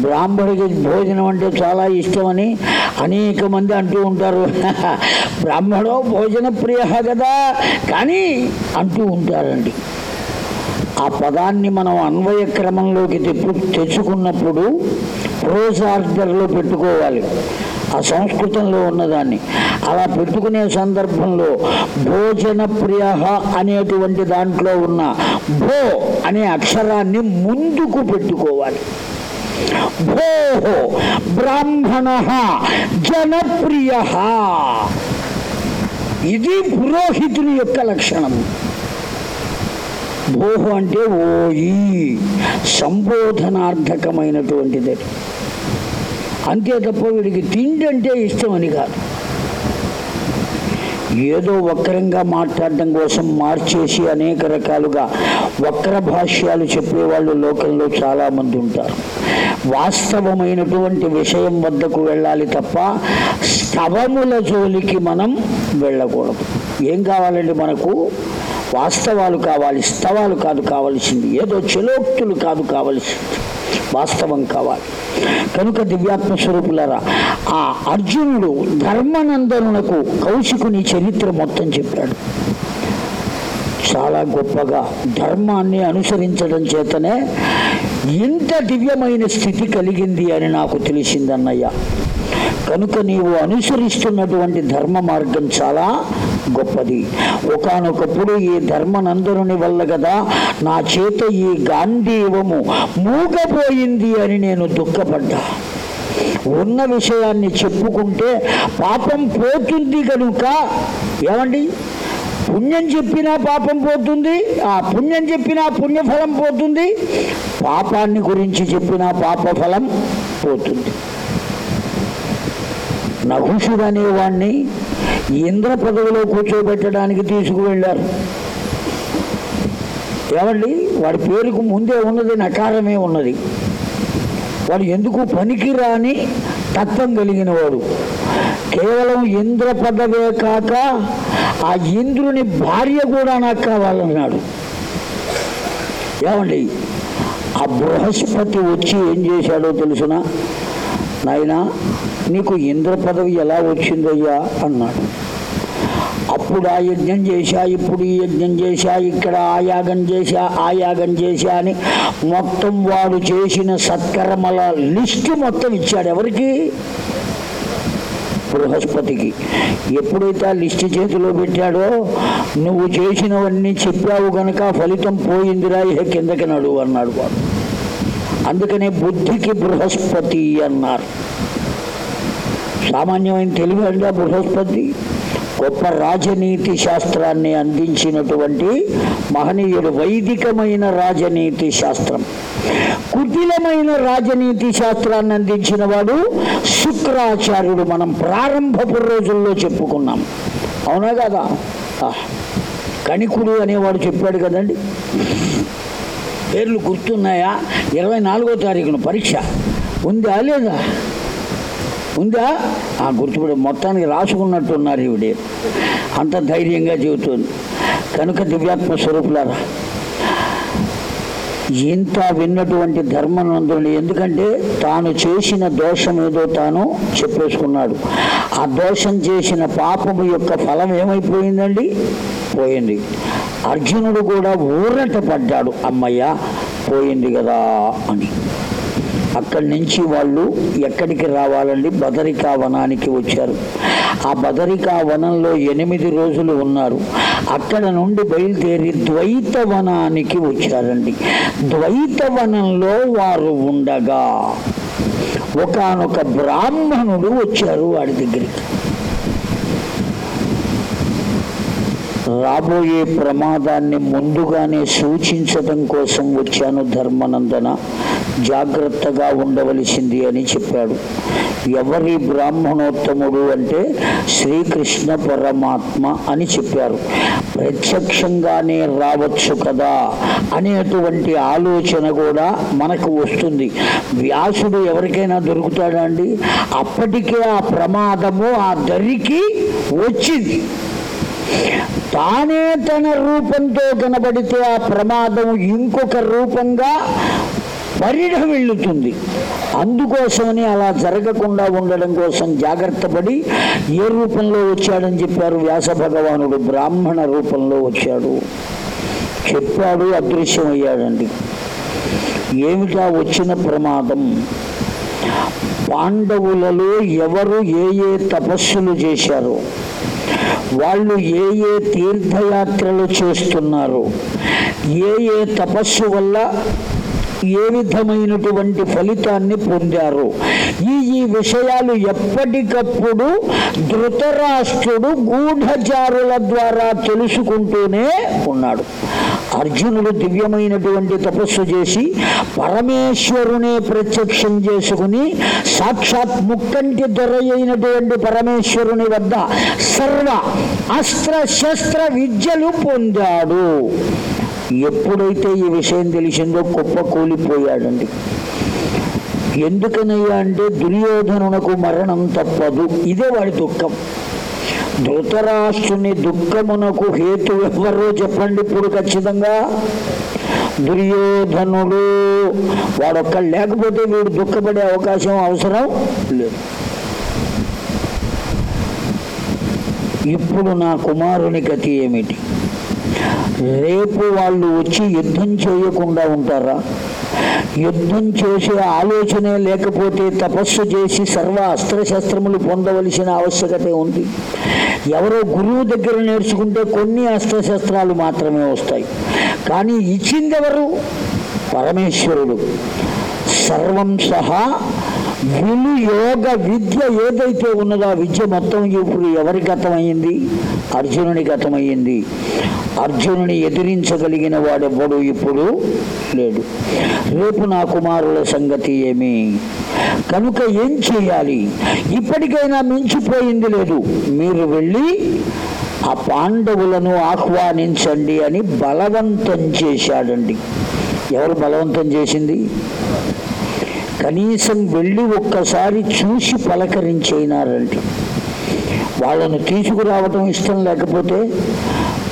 బ్రాహ్మడికి భోజనం అంటే చాలా ఇష్టమని అనేక మంది అంటూ ఉంటారు. బ్రాహ్మణో భోజన ప్రియ కదా కానీ అంటూ ఉంటారండి. ఆ పదాన్ని మనం అన్వయ క్రమంలోకి తెచ్చుకున్నప్పుడు తెచ్చుకున్నప్పుడు ప్రోజార్డర్లో పెట్టుకోవాలి. ఆ సంస్కృతంలో ఉన్నదాన్ని. అలా పెట్టుకునే సందర్భంలో భోజన ప్రియ అనేటువంటి దాంట్లో ఉన్న భో అనే అక్షరాన్ని ముందుకు పెట్టుకోవాలి. భో బ్రాహ్మణ జనప్రియ. ఇది పురోహితుని యొక్క లక్షణం భోహు అంటే ఓయి సంబోధనార్థకమైనటువంటిది. అంతే తప్ప వీడికి తిండి అంటే ఇష్టం అని కాదు. ఏదో వక్రంగా మాట్లాడడం కోసం మార్చేసి అనేక రకాలుగా వక్ర భాష్యాలు చెప్పేవాళ్ళు లోకంలో చాలామంది ఉంటారు. వాస్తవమైనటువంటి విషయం వద్దకు వెళ్ళాలి తప్ప స్తవముల జోలికి మనం వెళ్ళకూడదు. ఏం కావాలండి మనకు? వాస్తవాలు కావాలి స్తవాలు కాదు కావలసింది. ఏదో చెలోక్తులు కాదు కావలసింది. వాస్తవం కావాలి. కనుక దివ్యాత్మ స్వరూపులరా ఆ అర్జునుడు ధర్మనందనునకు కౌశికుని చరిత్ర మొత్తం చెప్పాడు. చాలా గొప్పగా ధర్మాన్ని అనుసరించడం చేతనే ఇంత దివ్యమైన స్థితి కలిగింది అని నాకు తెలిసిందన్నయ్య. కనుక నీవు అనుసరిస్తున్నటువంటి ధర్మ మార్గం చాలా గొప్పది. ఒకనొకప్పుడు ఈ ధర్మనందరుని వల్ల కదా నా చేత ఈ గాంధీవము మూగపోయింది అని నేను దుఃఖపడ్డా. ఉన్న విషయాన్ని చెప్పుకుంటే పాపం పోతుంది కనుక ఏమండి? పుణ్యం చెప్పినా పాపం పోతుంది ఆ పుణ్యం చెప్పినా పుణ్యఫలం పోతుంది పాపాన్ని గురించి చెప్పినా పాపఫలం పోతుంది. నహుషుడు అనేవాణ్ణి ఇంద్ర పదవిలో కూర్చోబెట్టడానికి తీసుకువెళ్ళారు. ఏమండి? వాడి పేరుకు ముందే ఉన్నది నకారమే ఉన్నది. వాడు ఎందుకు పనికిరాని తత్వం కలిగిన వాడు? కేవలం ఇంద్ర పదవే కాక ఆ ఇంద్రుని భార్య కూడా నాకు కావాలన్నాడు. ఏమండి? ఆ బృహస్పతి వచ్చి ఏం చేశాడో తెలుసునా? నాయనా నీకు ఇంద్ర పదవి ఎలా వచ్చిందయ్యా? అన్నాడు. అప్పుడు ఆ యజ్ఞం చేశా ఇప్పుడు ఈ యజ్ఞం చేశా ఇక్కడ ఆ యాగం చేశా ఆ యాగం చేశా అని మొత్తం వాడు చేసిన సత్కర్మల లిస్టు మొత్తం ఇచ్చాడు ఎవరికి? బృహస్పతికి. ఎప్పుడైతే ఆ లిస్టు చేతిలో పెట్టాడో నువ్వు చేసినవన్నీ చెప్పావు గనక ఫలితం పోయిందిరా ఇహ కిందకి నడు అన్నాడు వాడు. అందుకనే బుద్ధికి బృహస్పతి అన్నారు. సామాన్యమైన తెలుగు అంటే బృహస్పతి. గొప్ప రాజనీతి శాస్త్రాన్ని అందించినటువంటి మహనీయుడు వైదికమైన రాజనీతి శాస్త్రం. కుటిలమైన రాజనీతి శాస్త్రాన్ని అందించిన వాడు శుక్రాచార్యుడు. మనం ప్రారంభపు రోజుల్లో చెప్పుకున్నాం. అవునా కదా? కణికుడు అనేవాడు చెప్పాడు కదండి. పేర్లు గుర్తున్నాయా? ఇరవై నాలుగో తారీఖున పరీక్ష. ఉందా లేదా? ఉందా? ఆ గుర్తుపడి మొత్తానికి రాసుకున్నట్టున్నారు ఈవిడే. అంత ధైర్యంగా చెబుతుంది. కనుక దివ్యాత్మ స్వరూపులారా ఇంత విన్నటువంటి ధర్మనందుని ఎందుకంటే తాను చేసిన దోషం ఏదో తాను చెప్పేసుకున్నాడు. ఆ దోషం చేసిన పాపము యొక్క ఫలం ఏమైపోయిందండి? పోయింది. అర్జునుడు కూడా ఊరట పడ్డాడు. అమ్మయ్య పోయింది కదా అని. అక్కడి నుంచి వాళ్ళు ఎక్కడికి రావాలండి? బదరికా వనానికి వచ్చారు. ఆ బదరికా వనంలో ఎనిమిది రోజులు ఉన్నారు. అక్కడ నుండి బయలుదేరి ద్వైత వనానికి వచ్చారండి. ద్వైత వనంలో వారు ఉండగా ఒకానొక బ్రాహ్మణుడు వచ్చారు వాడి దగ్గరికి. రాబోయే ప్రమాదాన్ని ముందుగానే సూచించడం కోసం వచ్చాను ధర్మనందన. జాగ్రత్తగా ఉండవలసింది అని చెప్పాడు. ఎవరి బ్రాహ్మణోత్తముడు అంటే శ్రీకృష్ణ పరమాత్మ అని చెప్పారు. ప్రత్యక్షంగానే రావచ్చు కదా అనేటువంటి ఆలోచన కూడా మనకు వస్తుంది. వ్యాసుడు ఎవరికైనా దొరుకుతాడండి అప్పటికే ఆ ప్రమాదము ఆ దరికి వచ్చింది. తానే తన రూపంతో కనబడితే ఆ ప్రమాదం ఇంకొక రూపంగా పరిఢవిల్లుతుంది అందుకోసమని అలా జరగకుండా ఉండడం కోసం జాగ్రత్త పడి ఏ రూపంలో వచ్చాడని చెప్పారు వ్యాస భగవానుడు. బ్రాహ్మణ రూపంలో వచ్చాడు. చెప్పాడు అదృశ్యమయ్యాడండి. ఏమిటా వచ్చిన ప్రమాదం? పాండవులలో ఎవరు ఏ ఏ తపస్సులు చేశారో? వాళ్ళు ఏ ఏ తీర్థయాత్రలు చేస్తున్నారు? ఏ ఏ తపస్సు వల్ల ఏ విధమైనటువంటి ఫలితాన్ని పొందారు? ఈ ఈ విషయాలు ఎప్పటికప్పుడు ధృతరాష్ట్రుడు గూఢచారుల ద్వారా తెలుసుకుంటూనే ఉన్నాడు. అర్జునుడు దివ్యమైనటువంటి తపస్సు చేసి పరమేశ్వరునే ప్రత్యక్షం చేసుకుని సాక్షాత్ ముక్కంటి దొర అయినటువంటి పరమేశ్వరుని వద్ద సర్వ అస్త్ర శస్త్ర విద్యలు పొందాడు. ఎప్పుడైతే ఈ విషయం తెలిసిందో కుప్ప కూలిపోయాడండి. ఎందుకనయ్యా అంటే దుర్యోధనునకు మరణం తప్పదు. ఇదే వాడి దుఃఖం. ధృతరాష్ట్రుని దుఃఖమునకు హేతు ఎవరో చెప్పండి ఇప్పుడు ఖచ్చితంగా. దుర్యోధనుడు వాడొక్క లేకపోతే వీడు దుఃఖపడే అవకాశం అవసరం లేదు. ఇప్పుడు నా కుమారుని గతి ఏమిటి? రేపు వాళ్ళు వచ్చి యుద్ధం చేయకుండా ఉంటారా? యుద్ధం చేసే ఆలోచనే లేకపోతే తపస్సు చేసి సర్వ అస్త్రశస్త్రములు పొందవలసిన ఆవశ్యకత ఉంది. ఎవరో గురువు దగ్గర నేర్చుకుంటే కొన్ని అస్త్రశస్త్రాలు మాత్రమే వస్తాయి. కానీ ఇచ్చిందెవరు? పరమేశ్వరుడు. సర్వం సహా విలు యోగ విద్య ఏదైతే ఉన్నదో ఆ విద్య మొత్తం ఇప్పుడు ఎవరికి గతమైంది? అర్జునుని గతమైంది. అర్జునుని ఎదిరించగలిగిన వాడెవ్వడు ఇప్పుడు లేడు. రేపు నా కుమారుల సంగతి ఏమి? కనుక ఏం చేయాలి? ఇప్పటికైనా మించిపోయింది లేదు. మీరు వెళ్ళి ఆ పాండవులను ఆహ్వానించండి అని బలవంతం చేశాడండి. ఎవరు బలవంతం చేసింది? కనీసం వెళ్ళి ఒక్కసారి చూసి పలకరించేనారండి వాళ్ళను తీసుకురావటం ఇష్టం లేకపోతే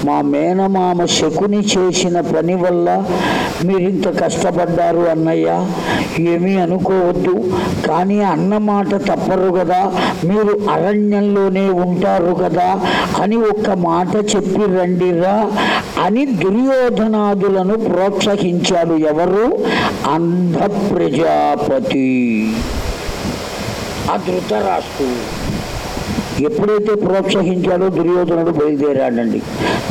మా మేనమామ శకుని చేసిన పని వల్ల మీరు ఇంత కష్టపడ్డారు అన్నయ్య. ఏమీ అనుకోవద్దు. కానీ అన్న మాట తప్పరు కదా. మీరు అరణ్యంలోనే ఉంటారు కదా అని ఒక్క మాట చెప్పి రండిరా అని దుర్యోధనాదులను ప్రోత్సహించాడు ఎవరు? అంధ ప్రజాపతి ఆ ధృతరాష్ట్రుడు. ఎప్పుడైతే ప్రోత్సహించాడో దుర్యోధనుడు బయలుదేరాడండి.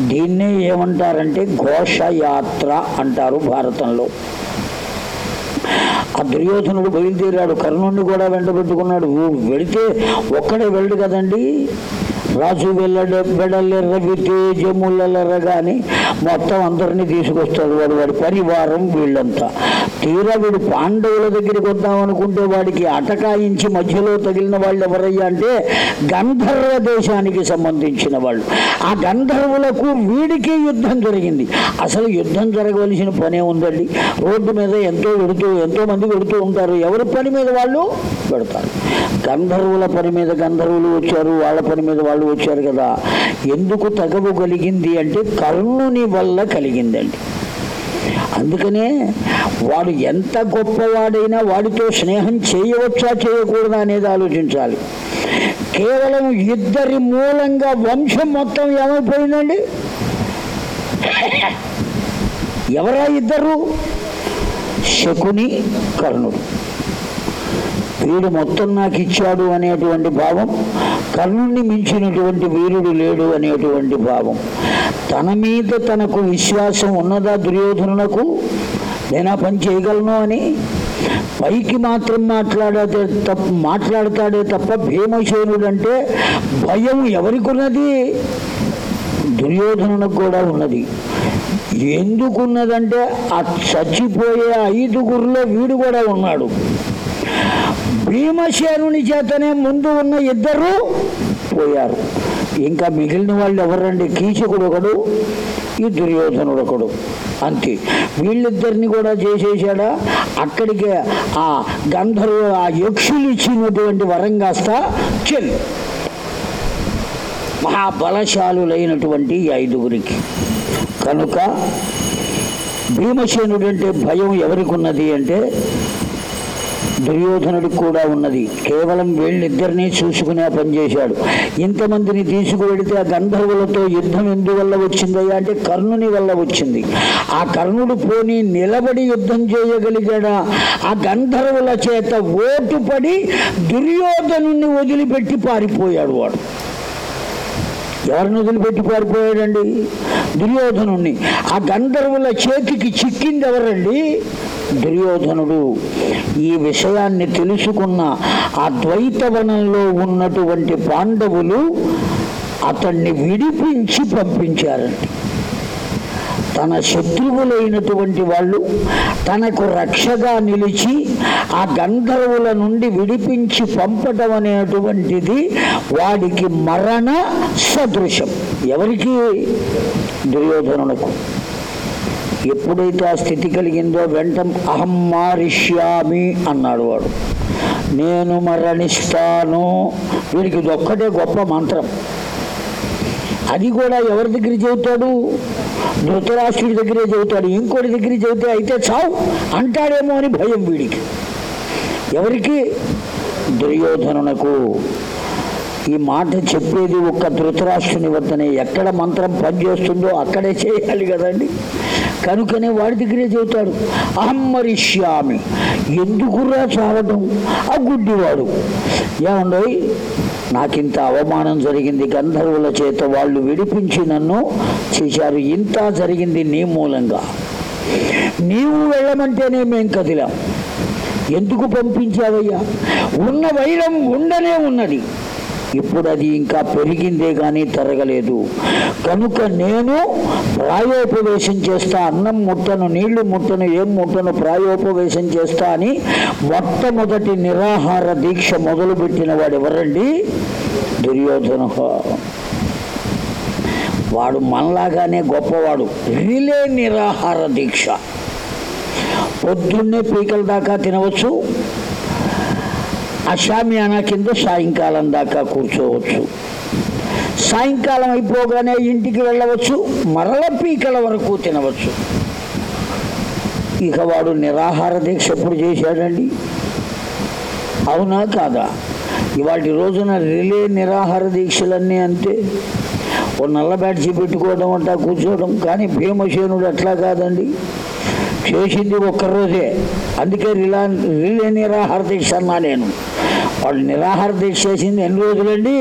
దీన్నే ఏమంటారంటే ఘోషయాత్ర అంటారు భారతంలో. ఆ దుర్యోధనుడు బయలుదేరాడు. కర్ణుడిని కూడా వెంటబెట్టుకున్నాడు. వెళితే ఒక్కడే వెళ్ళడు కదండి? రాజు వెళ్ళడ వెడలెర్రవి తేజములెర్రగాని మొత్తం అందరినీ తీసుకొస్తాడు వాడు. వాడి పరివారం వీళ్ళంతా. తీరా వీడు పాండవుల దగ్గరికి వద్దామనుకుంటే వాడికి అటకాయించి మధ్యలో తగిలిన వాళ్ళు ఎవరయ్యా అంటే గంధర్వ దేశానికి సంబంధించిన వాళ్ళు. ఆ గంధర్వులకు వీడికి యుద్ధం జరిగింది. అసలు యుద్ధం జరగవలసిన పనే ఉందండి. రోడ్డు మీద ఎంతో పెడుతూ ఎంతో మంది పెడుతూ ఉంటారు. ఎవరి పని మీద వాళ్ళు పెడతారు గంధర్వుల పని మీద గంధర్వులు వచ్చారు. వాళ్ళ పని మీద వాళ్ళు వచ్చారు కదా ఎందుకు తగవు కలిగింది అంటే కర్ణుని వల్ల కలిగిందండి. అందుకనే వాడు ఎంత గొప్పవాడైనా వాడితో స్నేహం చేయవచ్చా చేయకూడదా అనేది ఆలోచించాలి. కేవలం ఇద్దరి మూలంగా వంశం మొత్తం ఏమైపోయిందండి? ఎవరా ఇద్దరు? శకుని కర్ణుడు. వీడు మొత్తం నాకు ఇచ్చాడు అనేటువంటి భావం కర్ణుణ్ణి మించినటువంటి వీరుడు లేడు అనేటువంటి భావం. తన మీద తనకు విశ్వాసం ఉన్నదా దుర్యోధనునకు? నేనా పని చేయగలను అని? పైకి మాత్రం మాట్లాడే తప్ప మాట్లాడతాడే తప్ప భీమసేనుడు అంటే భయం ఎవరికి ఉన్నది కూడా ఉన్నది. ఎందుకున్నదంటే ఆ చచ్చిపోయే ఐదుగురిలో వీడు కూడా ఉన్నాడు. భీమసేనుని చేతనే ముందు ఉన్న ఇద్దరు పోయారు. ఇంకా మిగిలిన వాళ్ళు ఎవరండి? కీచకుడు ఒకడు ఈ దుర్యోధనుడు ఒకడు. అంతే. వీళ్ళిద్దరిని కూడా చేసేసాడా? అక్కడికి ఆ గంధర్వ ఆ యక్షులు ఇచ్చినటువంటి వరం కాస్త చెల్లు. మహాబలశాలులైనటువంటి ఈ ఐదుగురికి. కనుక భీమసేనుడు అంటే భయం ఎవరికి ఉన్నది అంటే దుర్యోధనుడికి కూడా ఉన్నది. కేవలం వీళ్ళిద్దరినీ చూసుకునే పనిచేశాడు ఇంతమందిని తీసుకువెడితే ఆ గంధర్వులతో యుద్ధం ఎందువల్ల వచ్చిందయ్యా అంటే కర్ణుని వల్ల వచ్చింది. ఆ కర్ణుడు పోని నిలబడి యుద్ధం చేయగలిగాడా? ఆ గంధర్వుల చేత ఓటు పడి వదిలిపెట్టి పారిపోయాడు వాడు. ఎవరిని వదిలిపెట్టి పారిపోయాడండి? దుర్యోధనుణ్ణి. ఆ గంధర్వుల చేతికి చిక్కింది ఎవరండి? దుర్యోధనుడు. ఈ విషయాన్ని తెలుసుకున్న ఆ ద్వైతవనంలో ఉన్నటువంటి పాండవులు అతన్ని విడిపించి పంపించారండి. తన శత్రువులైనటువంటి వాళ్ళు తనకు రక్షగా నిలిచి ఆ గంధర్వుల నుండి విడిపించి పంపటం అనేటువంటిది వాడికి మరణ సదృశం. ఎవరికి? దుర్యోధనులకు. ఎప్పుడైతే ఆ స్థితి కలిగిందో వెంట అహం మారిష్యామి అన్నాడు వాడు. నేను మరణిస్తాను. వీడికి ఇది ఒక్కటే గొప్ప మంత్రం. అది కూడా ఎవరి దగ్గర చెబుతాడు? ధృతరాష్ట్రుడి దగ్గరే చెబుతాడు ఇంకోటి దగ్గర చెబితే అయితే చావు. అంటాడేమో అని భయం వీడికి. ఎవరికి? దుర్యోధనునకు. ఈ మాట చెప్పేది ఒక్క ధృతరాష్ట్రుని వద్దనే. ఎక్కడ మంత్రం పనిచేస్తుందో అక్కడే చేయాలి కదండి. కనుకనే వాడి దగ్గరే చెబుతాడు అహమ్మరిష్యామి ఎందుకురా చావటం? ఆ గుడ్డివాడు. ఏమండోయ్? నాకింత అవమానం జరిగింది గంధర్వుల చేత వాళ్ళు విడిపించి నన్ను చేశారు. ఇంత జరిగింది నీ మూలంగా. నీవు వెళ్ళమంటేనే మేం కదిలాం. ఎందుకు పంపించావయ్యా? ఉన్న వైరం ఉండనే ఉన్నది. ఇప్పుడు అది ఇంకా పెరిగిందే కానీ తరగలేదు. కనుక నేను ప్రాయోపవేశం చేస్తా. అన్నం ముట్టను నీళ్ళు ముట్టను ఏం ముట్టను ప్రాయోపవేశం చేస్తా అని మొట్టమొదటి నిరాహార దీక్ష మొదలుపెట్టిన వాడు ఎవరండి? దుర్యోధన వాడు మనలాగానే గొప్పవాడు. రిలే నిరాహార దీక్ష. పొద్దున్నే పీకల దాకా తినవచ్చు. అషామియానా కింద సాయంకాలం దాకా కూర్చోవచ్చు. సాయంకాలం అయిపోగానే ఇంటికి వెళ్ళవచ్చు మరల పీకల వరకు తినవచ్చు. ఇక వాడు నిరాహార దీక్ష ఎప్పుడు చేశాడండి? అవునా కాదా? ఇవాటి రోజున రిలే నిరాహార దీక్షలన్నీ అంతే. ఓ నల్ల బ్యాడ్జీ పెట్టుకోవడం అంటా కూర్చోవడం కానీ భీమసేనుడు అట్లా కాదండి. చేసింది ఒక్కరోజే. అందుకే రిలా రిలే నిరాహార దీక్ష అన్నా నేను. వాళ్ళు నిరాహార దీక్ష చేసింది ఎన్ని రోజులండి?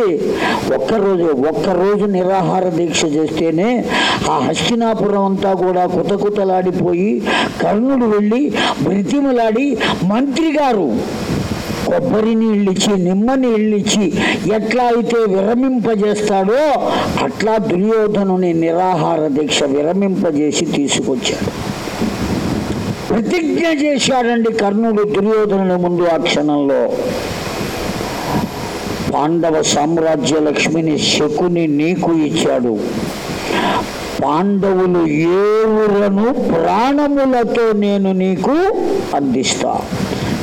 ఒక్కరోజు ఒక్కరోజు నిరాహార దీక్ష చేస్తేనే ఆ హస్తినాపురం అంతా కూడా కుతకుతలాడిపోయి కర్ణుడు వెళ్ళి బ్రతిమలాడి మంత్రి గారు కొబ్బరి నీళ్ళిచ్చి నిమ్మ నీళ్ళిచ్చి ఎట్లా అయితే విరమింపజేస్తాడో అట్లా దుర్యోధనుని నిరాహార దీక్ష విరమింపజేసి తీసుకొచ్చాడు. ప్రతిజ్ఞ చేశాడండి కర్ణుడు దుర్యోధనుని ముందు ఆ క్షణంలో. పాండవ సామ్రాజ్య లక్ష్మిని శకుని నీకు ఇచ్చాడు. పాండవులు ఏవులను ప్రాణములతో నేను నీకు అందిస్తా.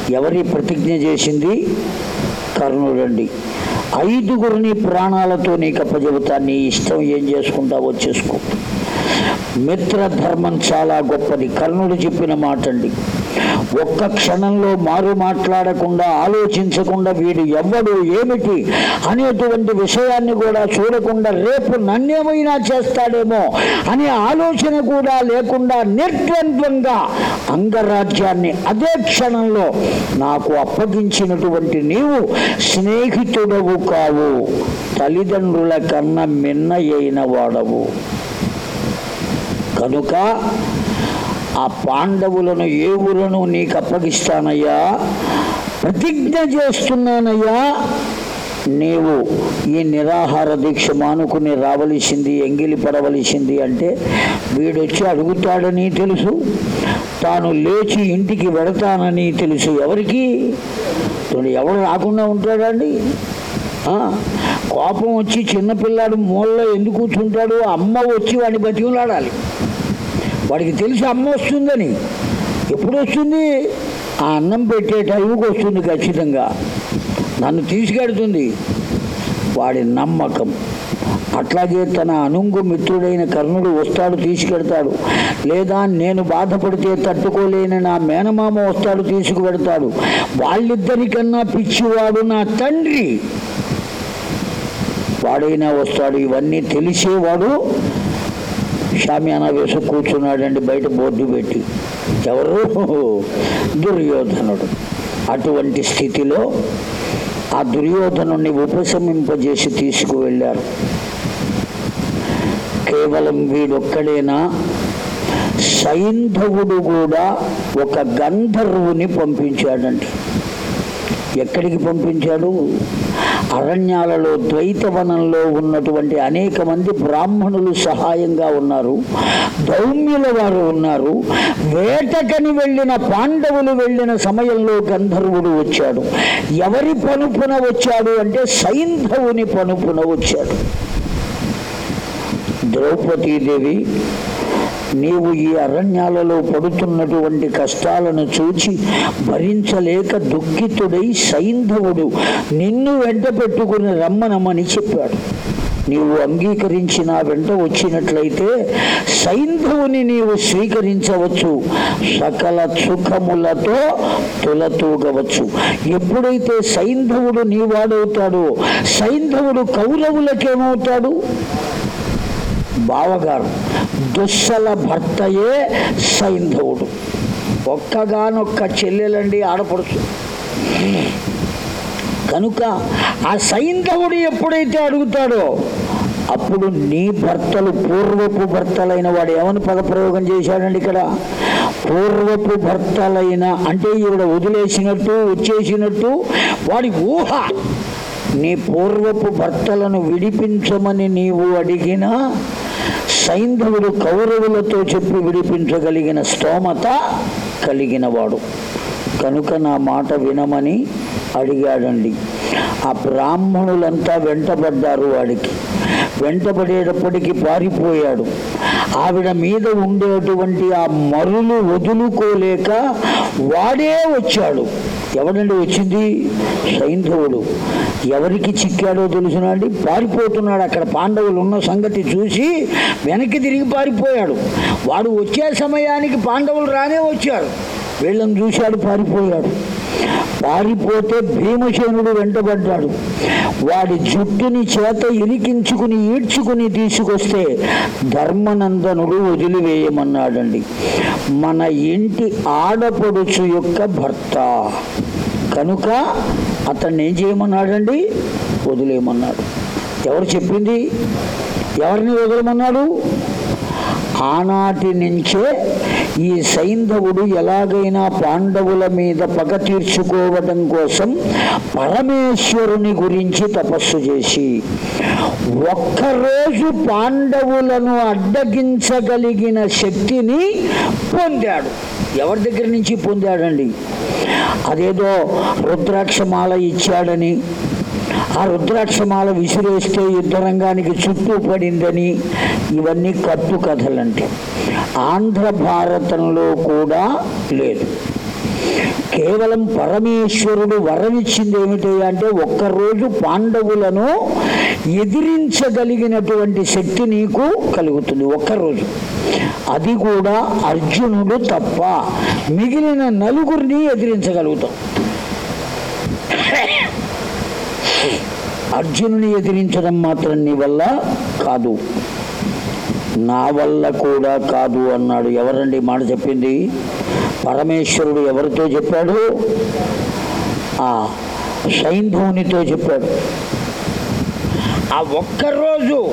ఎవరి ప్రతిజ్ఞ చేసింది? కర్ణుడండి ఐదుగురిని ప్రాణాలతో నీకు అప్పజెబుతా. నీ ఇష్టం ఏం చేసుకుంటావో చేసుకో. మిత్రధర్మం చాలా గొప్పది. కర్ణుడు చెప్పిన మాట అండి ఒక్క క్షణంలో మారు మాట్లాడకుండా ఆలోచించకుండా వీడు ఎవ్వడు ఏమిటి అనేటువంటి విషయాన్ని కూడా చూడకుండా రేపు నన్నేమైనా చేస్తాడేమో అనే ఆలోచన కూడా లేకుండా నిర్ద్వంద్వంగా అంగరాజ్యాన్ని అదే క్షణంలో నాకు అప్పగించినటువంటి నీవు స్నేహితుడవు కావు. తల్లిదండ్రుల కన్నా మిన్న అయిన వాడవు. కనుక ఆ పాండవులను ఏ ఊలను నీకు అప్పగిస్తానయ్యా ప్రతిజ్ఞ చేస్తున్నానయ్యా నీవు ఈ నిరాహార దీక్ష మానుకుని రావలసింది ఎంగిలి పడవలసింది అంటే వీడొచ్చి అడుగుతాడని తెలుసు తాను లేచి ఇంటికి వెడతానని తెలుసు ఎవరికి? ఎవడు రాకుండా ఉంటాడండి కోపం వచ్చి చిన్నపిల్లాడు మూలలో ఎందుకు కూర్చుంటాడు? అమ్మ వచ్చి వాడిని బతిమలాడాలి. వాడికి తెలిసి అమ్మ వస్తుందని. ఎప్పుడు వస్తుంది? ఆ అన్నం పెట్టే టైంకి వస్తుంది ఖచ్చితంగా. నన్ను తీసుకెడుతుంది. వాడి నమ్మకం. అట్లాగే తన అనుంగు మిత్రుడైన కర్ణుడు వస్తాడు తీసుకెడతాడు. లేదా నేను బాధపడితే తట్టుకోలేని నా మేనమామ వస్తాడు తీసుకువెడతాడు. వాళ్ళిద్దరికన్నా పిచ్చివాడు నా తండ్రి. వాడైనా వస్తాడు. ఇవన్నీ తెలిసేవాడు షామియానా వేసి కూర్చున్నాడండి బయట బోర్డు పెట్టి. ఎవరు? దుర్యోధనుడు. అటువంటి స్థితిలో ఆ దుర్యోధనుని ఉపశమింపజేసి తీసుకువెళ్ళారు. కేవలం వీడొక్కడేనా? సైంధవుడు కూడా ఒక గంధర్వుని పంపించాడండి ఎక్కడికి పంపించాడు? అరణ్యాలలో ద్వైతవనంలో ఉన్నటువంటి అనేక మంది బ్రాహ్మణులు సహాయంగా ఉన్నారు. దౌమ్యుల వారు ఉన్నారు. వేటకని వెళ్ళిన పాండవులు వెళ్ళిన సమయంలో గంధర్వుడు వచ్చాడు. ఎవరి పనుపున వచ్చాడు అంటే సైంధవుని పనుపున వచ్చాడు. ద్రౌపదీదేవి నీవు ఈ అరణ్యాలలో పడుతున్నటువంటి కష్టాలను చూచి భరించలేక దుఃఖితుడై సైంధవుడు నిన్ను వెంట పెట్టుకుని రమ్మనమని చెప్పాడు. నీవు అంగీకరించి నా వెంట వచ్చినట్లయితే సైంధవుని నీవు స్వీకరించవచ్చు. సకల సుఖములతో తులతూగవచ్చు. ఎప్పుడైతే సైంధవుడు నీవాడవుతాడో సైంధవుడు కౌరవులకేమవుతాడు? బావగారు. దుస్సల భర్తయే సైంధవుడు. ఒక్కగానొక్క చెల్లెలండి ఆడపడుచు. కనుక ఆ సైంధవుడు ఎప్పుడైతే అడుగుతాడో అప్పుడు నీ భర్తలు పూర్వపు భర్తలైన వాడు ఏమని పదప్రయోగం చేశాడండి ఇక్కడ? పూర్వపు భర్తలైన అంటే ఈవిడ వదిలేసినట్టు వచ్చేసినట్టు వాడి ఊహ నీ పూర్వపు భర్తలను విడిపించమని నీవు అడిగినా సైంధవుడు కౌరవులతో చెప్పి విడిపించగలిగిన స్తోమత కలిగిన వాడు కనుక నా మాట వినమని అడిగాడండి. ఆ బ్రాహ్మణులంతా వెంటబడ్డారు వాడికి. వెంటబడేటప్పటికి పారిపోయాడు. ఆవిడ మీద ఉండేటువంటి ఆ మరులు వదులుకోలేక వాడే వచ్చాడు. ఎవడండి వచ్చింది? సైంధవుడు ఎవరికి చిక్కాడో తెలుసునండి పారిపోతున్నాడు అక్కడ. పాండవులు ఉన్న సంగతి చూసి వెనక్కి తిరిగి పారిపోయాడు. వాడు వచ్చే సమయానికి పాండవులు రానే వచ్చారు. వీళ్ళని చూశాడు పారిపోయాడు. పారిపోతే భీమసేనుడు వెంటబడ్డాడు. వాడి జుట్టుని చేత ఇరికించుకుని ఈడ్చుకుని తీసుకొస్తే ధర్మనందనుడు వదిలివేయమన్నాడండి. మన ఇంటి ఆడపడుచు యొక్క భర్త. కనుక అతన్ని ఏం చేయమన్నాడండి? వదిలేయమన్నాడు. ఎవరు చెప్పింది? ఎవరిని వదలమన్నాడు? ఆనాటి నుంచే ఈ సైంధవుడు ఎలాగైనా పాండవుల మీద పగ తీర్చుకోవడం కోసం పరమేశ్వరుని గురించి తపస్సు చేసి ఒక్కరోజు పాండవులను అడ్డగించగలిగిన శక్తిని పొందాడు. ఎవరి దగ్గర నుంచి పొందాడండి? అదేదో రుద్రాక్షమాల ఇచ్చాడని ఆ రుద్రాక్షమాల విసిరేస్తే యుద్ధరంగానికి చుట్టూ పడిందని ఇవన్నీ కట్టు కథలంటే ఆంధ్ర భారతంలో కూడా లేదు. కేవలం పరమేశ్వరుడు వరమిచ్చింది ఏమిటి అంటే ఒక్కరోజు పాండవులను ఎదిరించగలిగినటువంటి శక్తి నీకు కలుగుతుంది ఒక్కరోజు. అది కూడా అర్జునుడు తప్ప మిగిలిన నలుగురిని ఎదిరించగలుగుతాం. అర్జునుని ఎదిరించడం మాత్రం నీ వల్ల కాదు. నా వల్ల కూడా కాదు అన్నాడు. ఎవరండి మాట చెప్పింది? పరమేశ్వరుడు ఎవరితో చెప్పాడు? ఆ సైంధవునితో చెప్పాడు. ఆ ఒక్కరోజు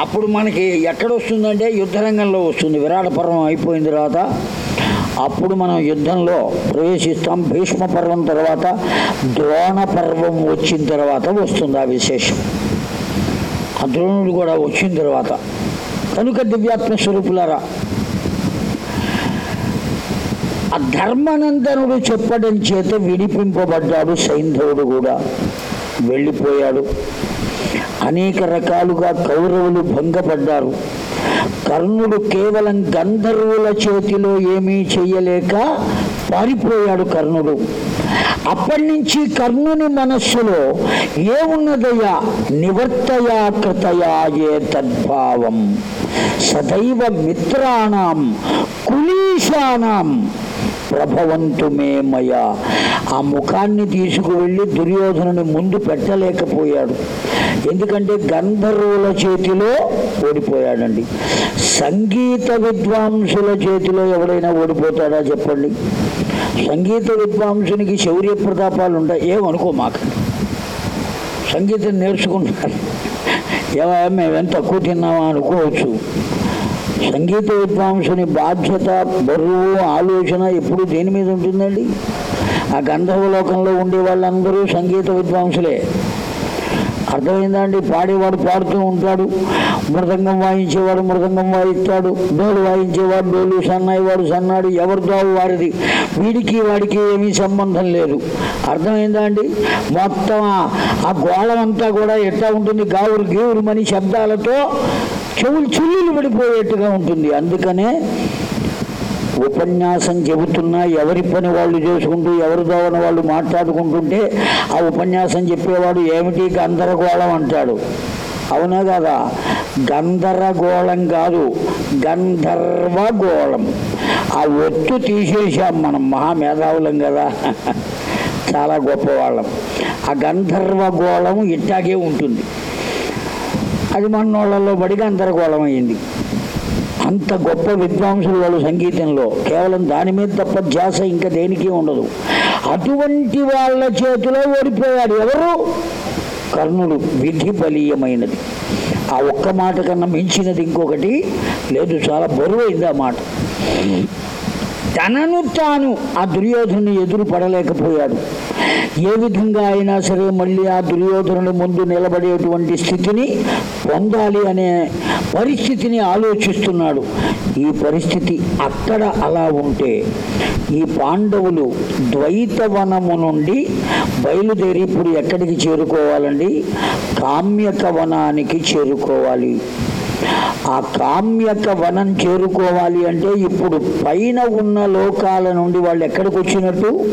అప్పుడు మనకి ఎక్కడ వస్తుందంటే యుద్ధరంగంలో వస్తుంది. విరాట పర్వం అయిపోయిన తర్వాత అప్పుడు మనం యుద్ధంలో ప్రవేశిస్తాం. భీష్మ పర్వం తర్వాత ద్రోణ పర్వం వచ్చిన తర్వాత వస్తుంది ఆ విశేషం. ఆ ద్రోణుడు కూడా వచ్చిన తర్వాత. కనుక దివ్యాత్మ స్వరూపులారా ఆ ధర్మనందనుడు చెప్పడం చేత విడిపింపబడ్డాడు. సైంధవుడు కూడా వెళ్ళిపోయాడు. అనేక రకాలుగా కౌరవులు భంగపడ్డారు. కర్ణుడు కేవలం గంధర్వుల చేతిలో ఏమీ చెయ్యలేక పారిపోయాడు కర్ణుడు. అప్పటి నుంచి కర్ణుని మనస్సులో ఏమున్నదయ్యా? నివర్తయా కృతయా ఏ తద్భావం. సదైవ మిత్రాణం కులీశానాం ప్రభవంతు మేమయ ఆ ముఖాన్ని తీసుకువెళ్ళి దుర్యోధనుని ముందు పెట్టలేకపోయాడు. ఎందుకంటే గంధర్వుల చేతిలో ఓడిపోయాడండి. సంగీత విద్వాంసుల చేతిలో ఎవడైనా ఓడిపోతాడా చెప్పండి. సంగీత విద్వాంసునికి శౌర్య ప్రతాపాలు ఉంటాయి ఏమనుకో మాకు. సంగీతం నేర్చుకుంటారు. ఏమయ్యా మేము తక్కువ తిన్నామా అనుకోవచ్చు. సంగీత విద్వాంసుని బాధ్యత బరువు ఆలోచన ఎప్పుడు దేని మీద ఉంటుందండి? ఆ గంధర్వలోకంలో ఉండే వాళ్ళందరూ సంగీత విద్వాంసులే. అర్థమైందండి? పాడేవాడు పాడుతూ ఉంటాడు. మృదంగం వాయించేవాడు మృదంగం వాయిస్తాడు. డోలు వాయించేవాడు డోలు సన్నాయి వాడు సన్నాడు ఎవరితో వారిది? వీడికి వాడికి ఏమీ సంబంధం లేదు. అర్థమైందా అండి? మొత్తం ఆ- ఆ గోళం అంతా కూడా ఎట్లా ఉంటుంది? గావురు గీవురు మని శబ్దాలతో చెవులు చిల్లులు పడిపోయేట్టుగా ఉంటుంది. అందుకనే ఉపన్యాసం చెబుతున్నా ఎవరి పని వాళ్ళు చేసుకుంటూ ఎవరి దోవన వాళ్ళు మాట్లాడుకుంటుంటే ఆ ఉపన్యాసం చెప్పేవాడు ఏమిటి? గందరగోళం అంటాడు. అవునా కదా? గంధరగోళం కాదు గంధర్వగోళం. ఆ ఒత్తు తీసేసాం మనం మహామేధావులం కదా. చాలా గొప్పవాళ్ళం. ఆ గంధర్వగోళం ఇట్టాగే ఉంటుంది. అది మనోళ్ళలో పడి గందరగోళం అయింది. అంత గొప్ప విద్వాంసులు వాళ్ళు సంగీతంలో. కేవలం దాని మీద తప్ప ధ్యాస ఇంకా దేనికి ఉండదు. అటువంటి వాళ్ళ చేతిలో ఓడిపోయాడు ఎవరు? కర్ణుడు విధి బలీయమైనది ఆ ఒక్క మాట కన్నా మించినది ఇంకొకటి లేదు చాలా బరువైంది ఆ మాట. తనను తాను ఆ దుర్యోధను ఎదురు పడలేకపోయాడు. ఏ విధంగా అయినా సరే మళ్ళీ ఆ దుర్యోధనుని ముందు నిలబడేటువంటి స్థితిని పొందాలి అనే పరిస్థితిని ఆలోచిస్తున్నాడు. ఈ పరిస్థితి అక్కడ అలా ఉంటే ఈ పాండవులు ద్వైతవనము నుండి బయలుదేరి ఇప్పుడు ఎక్కడికి చేరుకోవాలండి? కామ్యక వనానికి చేరుకోవాలి. ఆ కామ్యక వనం చేరుకోవాలి అంటే ఇప్పుడు పైన ఉన్న లోకాల నుండి వాళ్ళు ఎక్కడికి వచ్చినట్టు?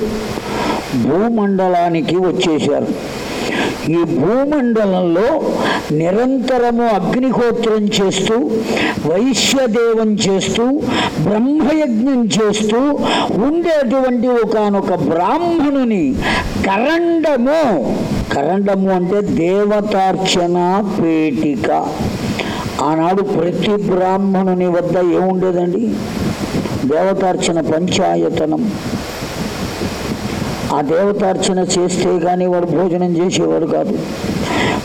భూమండలానికి వచ్చేశారు. ఈ భూమండలంలో నిరంతరము అగ్నిహోత్రం చేస్తూ వైశ్యదేవం చేస్తూ బ్రహ్మయజ్ఞం చేస్తూ ఉండేటువంటి ఒకనొక బ్రాహ్మణుని కరండము. కరండము అంటే దేవతార్చన పేటిక. ఆనాడు ప్రతి బ్రాహ్మణుని వద్ద ఏముండేదండి? దేవతార్చన పంచాయతనం. ఆ దేవతార్చన చేస్తే కానీ వాడు భోజనం చేసేవాడు కాదు.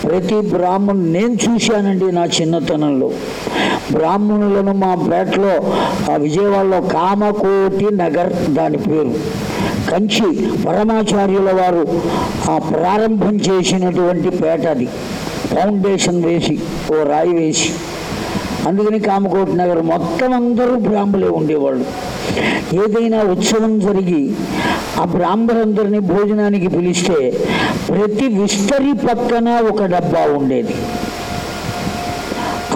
ప్రతి బ్రాహ్మణు నేను చూశానండి నా చిన్నతనంలో. బ్రాహ్మణులను మా పేటలో ఆ విజయవాడలో కామకోటి నగర్ దాని పేరు. కంచి పరమాచార్యుల వారు ఆ ప్రారంభం చేసినటువంటి పేట అది. ఫౌండేషన్ వేసి ఓ రాయి వేసి అందుకని కామకోటి నగర్ మొత్తం అందరూ బ్రాహ్మలే ఉండేవాళ్ళు. ఏదైనా ఉత్సవం జరిగి ఆ బ్రాహ్మలందరినీ భోజనానికి పిలిస్తే ప్రతి విస్తరి పక్కన ఒక డబ్బా ఉండేది.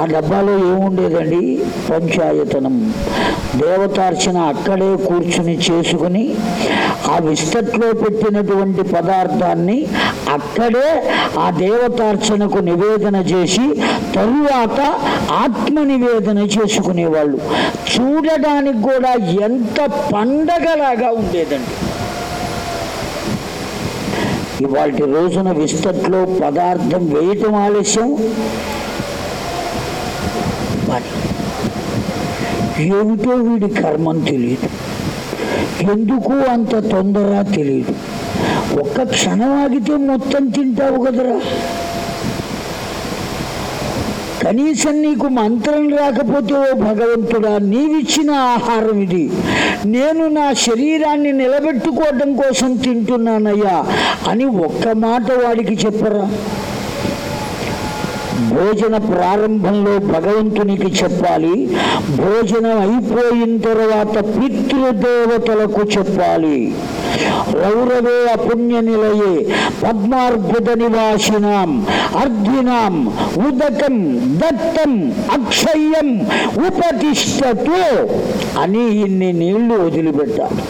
ఆ డబ్బాలో ఏముండేదండి? పంచాయతనం. దేవతార్చన అక్కడే కూర్చుని చేసుకుని ఆ విస్తట్లో పెట్టినటువంటి పదార్థాన్ని అక్కడే ఆ దేవతార్చనకు నివేదన చేసి తరువాత ఆత్మ నివేదన చేసుకునేవాళ్ళు. చూడడానికి కూడా ఎంత పండగలాగా ఉండేదండి. ఇవాటి రోజున విస్తట్లో పదార్థం వేయటం ఆలస్యం. ఏమిటో వీడి కర్మం తెలియదు. ఎందుకు అంత తొందర తెలియదు ఒక్క క్షణం ఆగితే మొత్తం తింటావు కదరా. కనీసం నీకు మంత్రం రాకపోతే ఓ భగవంతుడా నీవిచ్చిన ఆహారం ఇది. నేను నా శరీరాన్ని నిలబెట్టుకోవడం కోసం తింటున్నానయ్యా అని ఒక్క మాట వాడికి చెప్పరా? భోజన ప్రారంభంలో భగవంతునికి చెప్పాలి. భోజనం అయిపోయిన తర్వాత పితృదేవతలకు చెప్పాలి. రౌరవే అపుణ్య నిలయే పద్మార్బుద నివాసినాం అర్ధినాం ఉదకం దత్తం అక్షయ్యం ఉపతిష్టతో అని ఇన్ని నీళ్ళు వదిలిపెట్టాలి.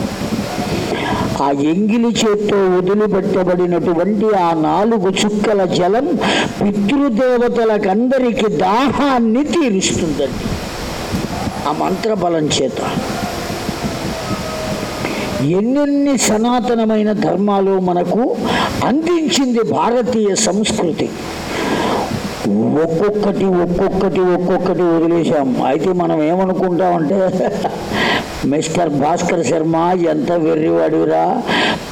ఆ ఎంగిలి చేత్తో వదిలిపెట్టబడినటువంటి ఆ నాలుగు చుక్కల జలం పితృదేవతలకందరికి దాహాన్ని తీరుస్తుందండి. ఆ మంత్రబలం చేత. ఎన్నెన్ని సనాతనమైన ధర్మాలు మనకు అందించింది భారతీయ సంస్కృతి. ఒక్కొక్కటి ఒక్కొక్కటి ఒక్కొక్కటి వదిలేశాం. అయితే మనం ఏమనుకుంటామంటే మిస్టర్ భాస్కర్ శర్మ ఎంత వెర్రివాడిరా?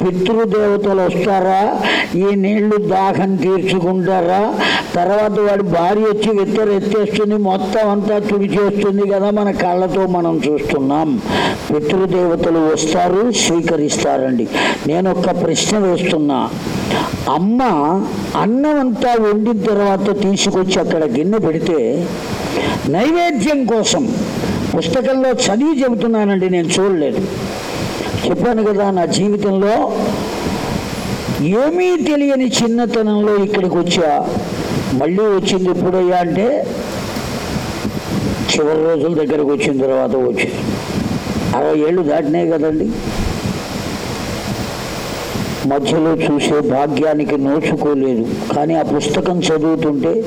పితృదేవతలు వస్తారా? ఈ నీళ్ళు దాహం తీర్చుకుంటారా? తర్వాత వాడి భార్య వచ్చి విత్తరు ఎత్తేస్తుంది మొత్తం అంతా తుడిచేస్తుంది కదా మన కళ్ళతో మనం చూస్తున్నాం. పితృదేవతలు వస్తారు స్వీకరిస్తారండి. నేను ఒక ప్రశ్న వేస్తున్నా. అమ్మ అన్నం అంతా వండిన తర్వాత తీసుకొచ్చి అక్కడ గిన్నె పెడితే నైవేద్యం కోసం పుస్తకంలో చదివి చెబుతున్నానండి నేను చూడలేదు. చెప్పాను కదా నా జీవితంలో ఏమీ తెలియని చిన్నతనంలో ఇక్కడికి వచ్చా. మళ్ళీ వచ్చింది ఎప్పుడయ్యా అంటే చివరి రోజుల దగ్గరకు వచ్చిన తర్వాత వచ్చి. అరవై ఏళ్ళు దాటినాయి కదండి. మధ్యలో చూసే భాగ్యానికి నోచుకోలేదు. కానీ ఆ పుస్తకం చదువుతుంటే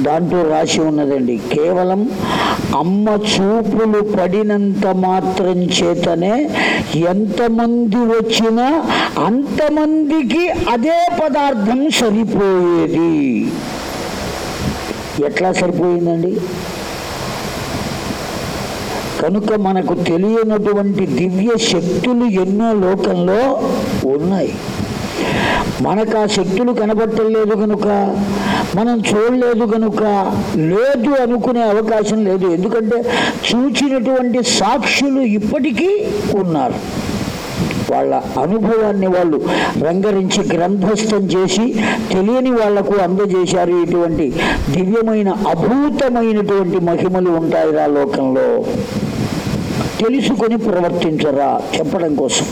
దాంట్లో రాసి ఉన్నదండి కేవలం అమ్మ చూపులు పడినంత మాత్రం చేతనే ఎంతమంది వచ్చినా అంతమందికి అదే పదార్థం సరిపోయేది. ఎట్లా సరిపోయిందండి? కనుక మనకు తెలియనటువంటి దివ్య శక్తులు ఎన్నో లోకంలో ఉన్నాయి. మనకు ఆ శక్తులు కనబట్టలేదు కనుక మనం చూడలేదు కనుక లేదు అనుకునే అవకాశం లేదు. ఎందుకంటే చూచినటువంటి సాక్షులు ఇప్పటికీ ఉన్నారు. వాళ్ళ అనుభవాన్ని వాళ్ళు రంగరించి గ్రంథస్థం చేసి తెలియని వాళ్ళకు అందజేశారు. ఇటువంటి దివ్యమైన అభూతమైనటువంటి మహిమలు ఉంటాయి ఆ లోకంలో. తెలుసుకొని ప్రవర్తించరా చెప్పడం కోసం.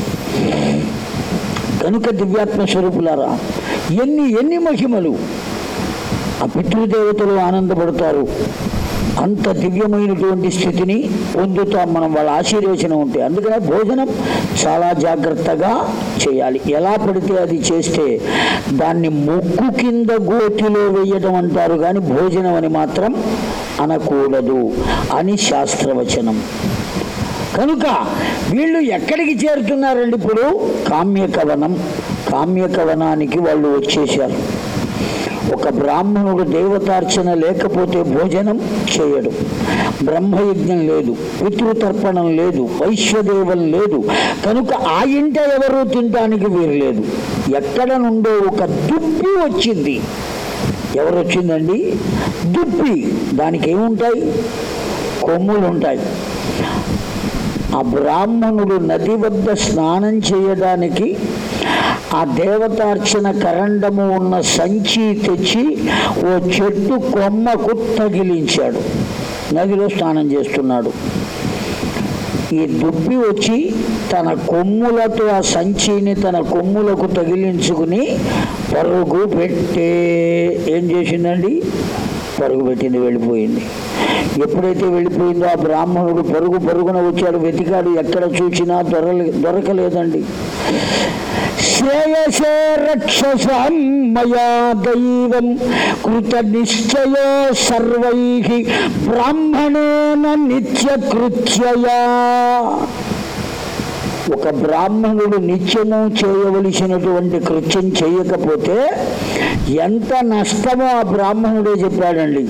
కనుక దివ్యాత్మ స్వరూపులారా ఎన్ని ఎన్ని మహిమలు ఆ పితృదేవతలు ఆనందపడతారు అంత దివ్యమైనటువంటి స్థితిని పొందుతాం మనం వాళ్ళ ఆశీర్వచనం ఉంటే. అందుకనే భోజనం చాలా జాగ్రత్తగా చేయాలి. ఎలా పడితే అది చేస్తే దాన్ని ముక్కు కింద గోతిలో వేయడం అంటారు కానీ భోజనం అని మాత్రం అనకూడదు అని శాస్త్రవచనం. కనుక వీళ్ళు ఎక్కడికి చేరుతున్నారండి ఇప్పుడు? కామ్యకవనం. కామ్యకవనానికి వాళ్ళు వచ్చేశారు. ఒక బ్రాహ్మణుడు దేవతార్చన లేకపోతే భోజనం చేయడు. బ్రహ్మయజ్ఞం లేదు. పితృతర్పణం లేదు. వైశ్వదేవం లేదు. కనుక ఆ ఇంట ఎవరు తినడానికి వీరు లేదు ఎక్కడ నుండో ఒక దుప్పి వచ్చింది. ఎవరు వచ్చిందండి? దుప్పి. దానికి ఏముంటాయి? కొమ్ములు ఉంటాయి ఆ బ్రాహ్మణుడు నది వద్ద స్నానం చేయడానికి ఆ దేవతార్చన కరండము ఉన్న సంచి తెచ్చి ఓ చెట్టు కొమ్మకు తగిలించాడు. నదిలో స్నానం చేస్తున్నాడు. ఈ దుబ్బి వచ్చి తన కొమ్ములతో ఆ సంచిని తన కొమ్ములకు తగిలించుకుని పరుగు పెట్టే. ఏం చేసిందండి? పరుగు పెట్టింది వెళ్ళిపోయింది. ఎప్పుడైతే వెళ్ళిపోయిందో ఆ బ్రాహ్మణుడు పరుగు పరుగున వచ్చాడు వెతికాడు ఎక్కడ చూసినా దొరలే దొరకలేదండి. శ్రేయసే రక్షసాం మయా దైవం కృత నిశ్చయో సర్వై బ్రాహ్మణేన నిత్యకృత్యయా. ఒక బ్రాహ్మణుడు నిత్యము చేయవలసినటువంటి కృత్యం చేయకపోతే ఎంత నష్టమో ఆ బ్రాహ్మణుడే చెప్పాడండి.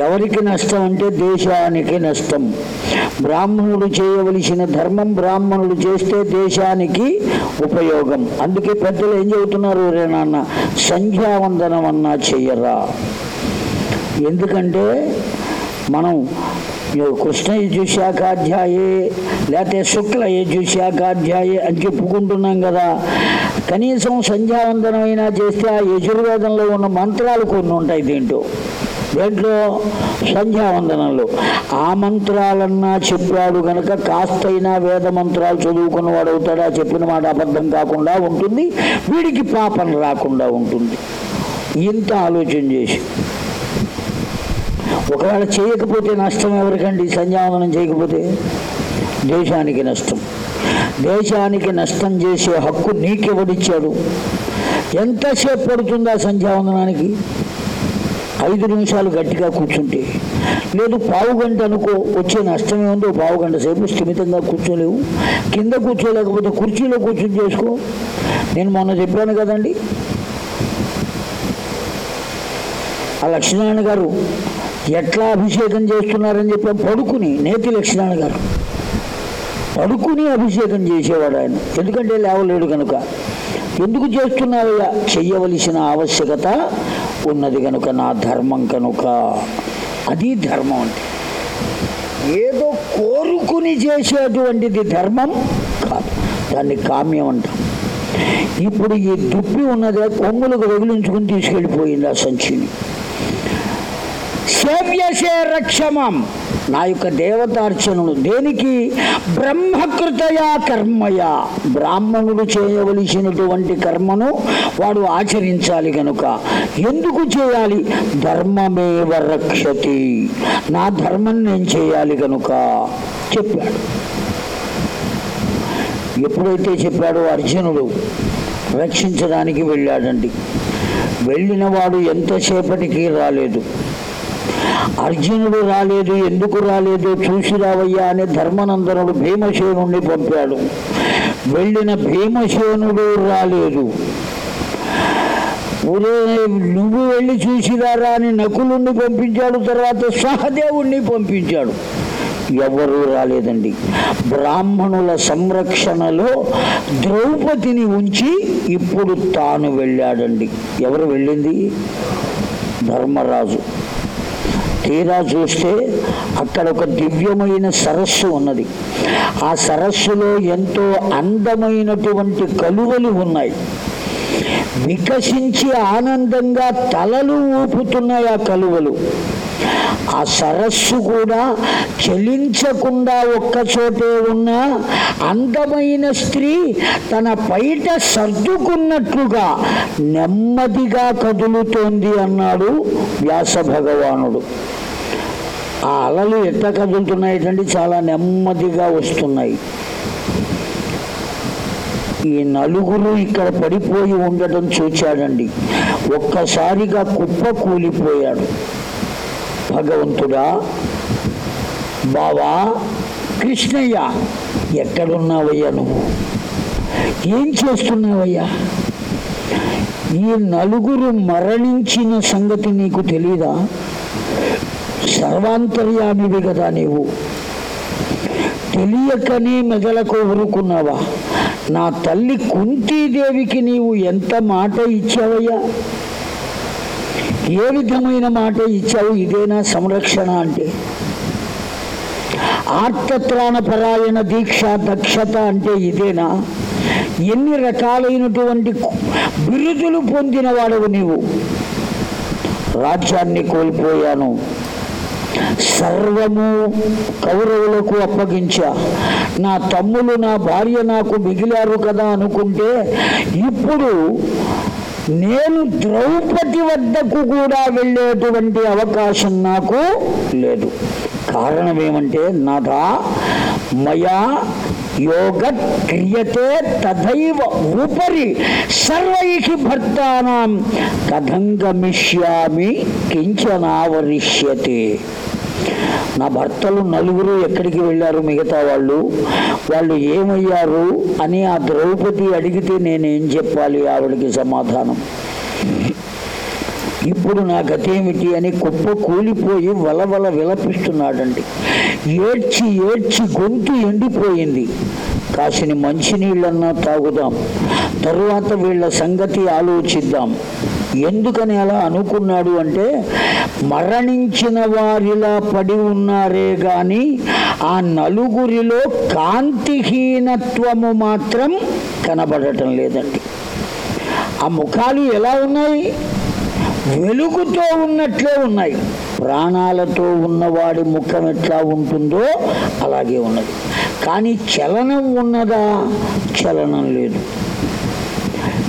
ఎవరికి నష్టం అంటే దేశానికి నష్టం. బ్రాహ్మణుడు చేయవలసిన ధర్మం బ్రాహ్మణుడు చేస్తే దేశానికి ఉపయోగం. అందుకే పెద్దలు ఏం చెబుతున్నారు రే నాన్న? సంధ్యావందనం అన్నా చెయ్యరా? ఎందుకంటే మనం కృష్ణ యజుశాఖాధ్యాయే లేకపోతే శుక్ల యజుశాఖాధ్యాయే అని చెప్పుకుంటున్నాం కదా. కనీసం సంధ్యావందనమైనా చేస్తే ఆ యజుర్వేదంలో ఉన్న మంత్రాలు కొన్ని ఉంటాయి దీంట్లో. దేంట్లో? సంధ్యావందనంలో. ఆ మంత్రాలన్నా చెప్పాడు గనక కాస్తైనా వేద మంత్రాలు చదువుకున్నవాడు అవుతాడా? చెప్పిన మాట అబద్ధం కాకుండా ఉంటుంది. వీడికి పాపం రాకుండా ఉంటుంది. ఇంత ఆలోచన చేసి. ఒకవేళ చేయకపోతే నష్టం ఎవరికండి? సంధ్యావందనం చేయకపోతే దేశానికి నష్టం. దేశానికి నష్టం చేసే హక్కు నీకెవడిచ్చాడు? ఎంతసేపు పడుతుందా సంధ్యావందనానికి? ఐదు నిమిషాలు గట్టిగా కూర్చుంటే. లేదు పావు గంట అనుకో వచ్చే నష్టమే ఉందో పావు గంట సేపు స్థిమితంగా కూర్చోలేవు. కింద కూర్చోలేకపోతే కుర్చీలో కూర్చొని చేసుకో. నేను మొన్న చెప్పాను కదండి. ఆ లక్ష్మీనారాయణ గారు ఎట్లా అభిషేకం చేస్తున్నారని చెప్పి పడుకుని నేతి లక్ష్మణ గారు. పడుకుని అభిషేకం చేసేవాడు ఆయన. ఎందుకంటే లేవలేడు కనుక ఎందుకు చేస్తున్నావయ్యా చెయ్యవలసిన ఆవశ్యకత ఉన్నది కనుక నా ధర్మం కనుక. అది ధర్మం అంటే. ఏదో కోరుకుని చేసేటువంటిది ధర్మం కాదు. దాన్ని కామ్యం అంటాం. ఇప్పుడు ఈ దుప్పి ఉన్నదే కొంగులకు రగిలించుకుని తీసుకెళ్ళిపోయింది ఆ సంచిని. సేవ్యసే నా యొక్క దేవతార్చనను దేనికి? బ్రహ్మకృతయా కర్మయా. బ్రాహ్మణుడు చేయవలసినటువంటి కర్మను వాడు ఆచరించాలి కనుక ఎందుకు చేయాలి? ధర్మమేవ రక్షతి. నా ధర్మం నేను చేయాలి కనుక చెప్పాడు. ఎప్పుడైతే చెప్పాడో అర్జునుడు రక్షించడానికి వెళ్ళాడండి. వెళ్ళిన వాడు ఎంతసేపటికి రాలేదు. అర్జునుడు రాలేదు ఎందుకు రాలేదు చూసి రావయ్యా అని ధర్మనందనుడు భీమసేనుణ్ణి పంపాడు. వెళ్ళిన భీమసేనుడు రాలేదు. నువ్వు వెళ్ళి చూసిరారా అని నకులుణ్ణి పంపించాడు తర్వాత సహదేవుణ్ణి పంపించాడు. ఎవరూ రాలేదండి. బ్రాహ్మణుల సంరక్షణలో ద్రౌపదిని ఉంచి ఇప్పుడు తాను వెళ్ళాడండి. ఎవరు వెళ్ళింది? ధర్మరాజు. తీరా చూస్తే అక్కడ ఒక దివ్యమైన సరస్సు ఉన్నది. ఆ సరస్సులో ఎంతో అందమైనటువంటి కలువలు ఉన్నాయి. వికసించి ఆనందంగా తలలు ఊపుతున్నాయి ఆ కలువలు. ఆ సరస్సు కూడా చలించకుండా ఒక్కచోటే ఉన్న అందమైన స్త్రీ తన పైట సర్దుకున్నట్లుగా నెమ్మదిగా కదులుతోంది అన్నాడు వ్యాస భగవానుడు. ఆ అలలు ఎట్ట కదులుతున్నాయి చాలా నెమ్మదిగా వస్తున్నాయి. ఈ నలుగురు ఇక్కడ పడిపోయి ఉండటం చూచాడండి. ఒక్కసారిగా కుప్ప కూలిపోయాడు. భగవంతుడా బావా కృష్ణయ్య ఎక్కడున్నావయ్యా నువ్వు? ఏం చేస్తున్నావయ్యా? ఈ నలుగురు మరణించిన సంగతి నీకు తెలీదా? సర్వాంతర్యామివి కదా నీవు. తెలియకనే మెదలకు ఊరుకున్నావా? నా తల్లి కుంతీదేవికి నీవు ఎంత మాట ఇచ్చావయ్యా? ఏ విధమైన మాట ఇచ్చావు? ఇదేనా సంరక్షణ అంటే? ఆర్తత్రాణపరాయణ దీక్ష దక్షత అంటే ఇదేనా? ఎన్ని రకాలైనటువంటి బిరుదులు పొందిన వాడవు నీవు? రాజ్యాన్ని కోల్పోయాను. సర్వము కౌరవులకు అప్పగించా. నా తమ్ములు నా భార్య నాకు మిగిలారు కదా అనుకుంటే ఇప్పుడు నేను ద్రౌపది వద్దకు కూడా వెళ్ళేటువంటి అవకాశం నాకు లేదు. కారణం ఏమంటే నాథా మయా యోగ క్రియతే తథైవ ఉపరి సర్వైకి భర్తానం కథం గమిష్యామి కించనావరిష్యతే. నా భర్తలు నలుగురు ఎక్కడికి వెళ్ళారు మిగతా వాళ్ళు? వాళ్ళు ఏమయ్యారు అని ఆ ద్రౌపది అడిగితే నేనేం చెప్పాలి ఆవిడకి సమాధానం? ఇప్పుడు నా గతేమిటి అని కుప్ప కూలిపోయి వలవల విలపిస్తున్నాడండి. ఏడ్చి ఏడ్చి గొంతు ఎండిపోయింది. కాసిని మంచినీళ్ళన్నా తాగుదాం. తరువాత వీళ్ళ సంగతి ఆలోచిద్దాం. ఎందుకని అలా అనుకున్నాడు అంటే మరణించిన వారిలా పడి ఉన్నారే గాని ఆ నలుగురిలో కాంతిహీనత్వము మాత్రం కనబడటం లేదండి. ఆ ముఖాలు ఎలా ఉన్నాయి? వెలుగుతో ఉన్నట్లే ఉన్నాయి. ప్రాణాలతో ఉన్నవాడి ముఖం ఎట్లా ఉంటుందో అలాగే ఉన్నది. కానీ చలనం ఉన్నదా? చలనం లేదు.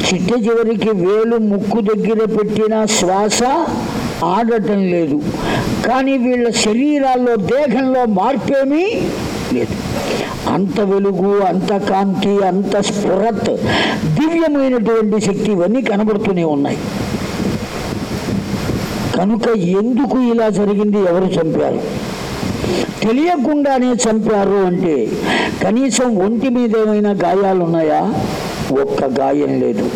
చిట్ట చివరికి వేలు ముక్కు దగ్గర పెట్టిన శ్వాస ఆడటం లేదు. కానీ వీళ్ళ శరీరాల్లో దేహంలో మార్పేమీ లేదు. అంత వెలుగు అంత కాంతి అంత స్ఫురత్ దివ్యమైనటువంటి శక్తి ఇవన్నీ కనబడుతూనే ఉన్నాయి. కనుక ఎందుకు ఇలా జరిగింది? ఎవరు చంపారు? తెలియకుండానే చంపారు అంటే కనీసం ఒంటి మీద ఏమైనా గాయాలు ఉన్నాయా ఒక్క గాయం లేదు.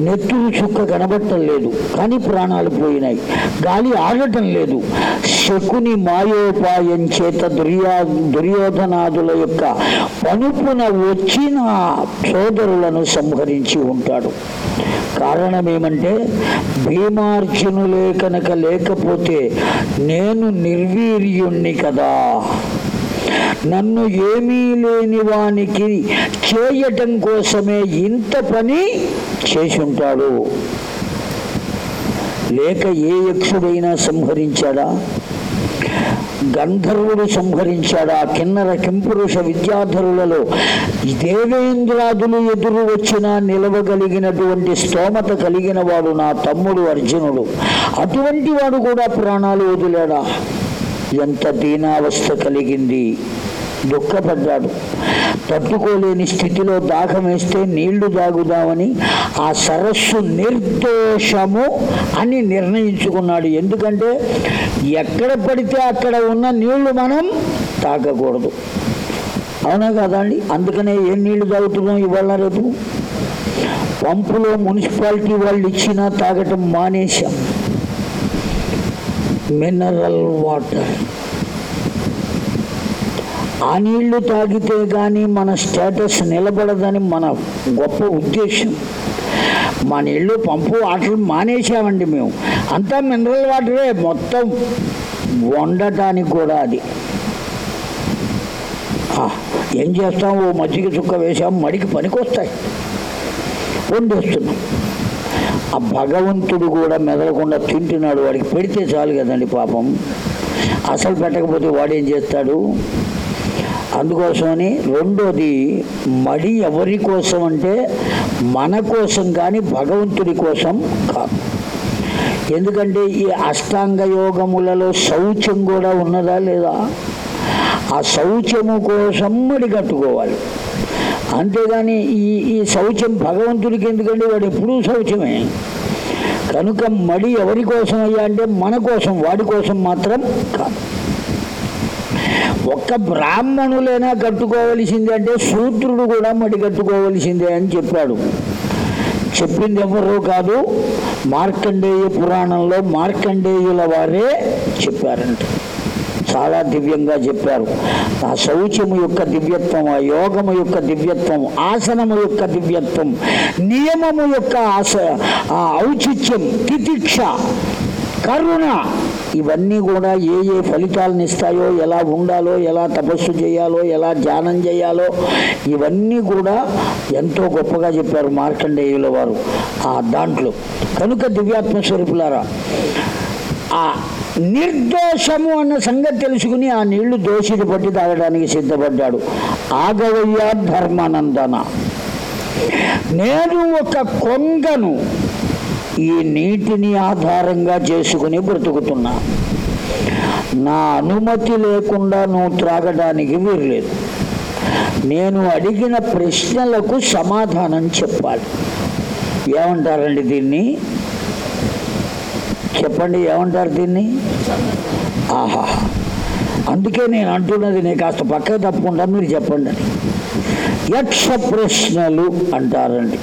నెత్తులు చుక్క కనబడటం లేదు. కానీ ప్రాణాలు పోయినాయి. గాలి ఆడటం లేదు. శకుని మాయోపాయం చేత దుర్యా దుర్యోధనాదుల యొక్క పనుపున వచ్చిన సోదరులను సంహరించి ఉంటాడు. కారణం ఏమంటే భీమార్జునులే కనుక లేకపోతే నేను నిర్వీర్యుణ్ణి కదా. నన్ను ఏమీ లేని వానికి చేయటం కోసమే ఇంత పని చేసుంటాడు. లేక ఏ యక్షుడైనా సంహరించాడా? గంధర్వుడు సంహరించాడా? కిన్నర కింపురుష విద్యాధరులలో దేవేంద్రాదులు ఎదురు వచ్చినా నిలవగలిగినటువంటి స్తోమత కలిగిన వాడు నా తమ్ముడు అర్జునుడు. అటువంటి వాడు కూడా ప్రాణాలు వదిలాడా? ఎంత దీనావస్థ కలిగింది. దుఃఖపడ్డాడు. తట్టుకోలేని స్థితిలో దాహం వేస్తే నీళ్ళు తాగుదామని ఆ సరస్సు నిర్దోషము అని నిర్ణయించుకున్నాడు. ఎందుకంటే ఎక్కడ పడితే అక్కడ ఉన్న నీళ్ళు మనం తాగకూడదు. అవునా కాదండి అందుకనే ఏ నీళ్ళు తాగుతున్నాం ఇవాళ రేపు? పంపులో మున్సిపాలిటీ వాళ్ళు ఇచ్చినా తాగటం మానేశాం. Mineral water. ఆ నీళ్ళు తాగితే కానీ మన స్టేటస్ నిలబడదని మన గొప్ప ఉద్దేశం. మా నీళ్ళు పంపు వాటర్ మానేసామండి మేము. అంతా మినరల్ వాటరే మొత్తం వండటానికి కూడా అది. ఏం చేస్తాం? ఓ మజ్జిగ చుక్క వేసాం మడికి పనికొస్తాయి. వండేస్తున్నాం. ఆ భగవంతుడు కూడా మెదలకుండా తింటున్నాడు. వాడికి పెడితే చాలు కదండి పాపం. అసలు పెట్టకపోతే వాడేం చేస్తాడు? అందుకోసమని రెండోది మడి ఎవరి కోసం అంటే మన కోసం కానీ భగవంతుడి కోసం కాదు ఎందుకంటే ఈ అష్టాంగ యోగములలో శౌచం కూడా ఉన్నదా లేదా? ఆ శౌచము కోసం మడి కట్టుకోవాలి. అంతేగాని ఈ ఈ శౌచం భగవంతుడికి ఎందుకంటే వాడు ఎప్పుడూ శౌచమే. కనుక మడి ఎవరి కోసం అయ్యా అంటే మన కోసం వాడి కోసం మాత్రం కాదు. ఒక్క బ్రాహ్మణులైనా కట్టుకోవలసిందే అంటే శూద్రుడు కూడా మడి కట్టుకోవలసిందే అని చెప్పాడు. చెప్పింది ఎవరో కాదు మార్కండేయ పురాణంలో మార్కండేయుల వారే చెప్పారంట. చాలా దివ్యంగా చెప్పారు. ఆ శౌచము యొక్క దివ్యత్వం ఆ యోగము యొక్క దివ్యత్వం ఆసనము యొక్క దివ్యత్వం నియమము యొక్క ఆశ ఆ ఔచిత్యం తితిక్ష కరుణ ఇవన్నీ కూడా ఏ ఏ ఫలితాలను ఇస్తాయో ఎలా ఉండాలో ఎలా తపస్సు చేయాలో ఎలా ధ్యానం చేయాలో ఇవన్నీ కూడా ఎంతో గొప్పగా చెప్పారు మార్కండేయుల వారు ఆ దాంట్లో. కనుక దివ్యాత్మ స్వరూపులారా ఆ నిర్దోషము అన్న సంగతి తెలుసుకుని ఆ నీళ్ళు దోషిని పట్టి తాగడానికి సిద్ధపడ్డాడు. ఆగవయ్య ధర్మానందన నేను ఒక కొంగను ఈ నీటిని ఆధారంగా చేసుకుని బ్రతుకుతున్నా. నా అనుమతి లేకుండా నువ్వు త్రాగడానికి వీరలేదు నేను అడిగిన ప్రశ్నలకు సమాధానం చెప్పాలి. ఏమంటారండి దీన్ని? చెప్పండి ఏమంటారు దీన్ని? ఆహా. అందుకే నేను అంటున్నది నేను కాస్త పక్కకు తప్పకుండా మీరు చెప్పండి అని. యక్ష ప్రశ్నలు అంటారండి.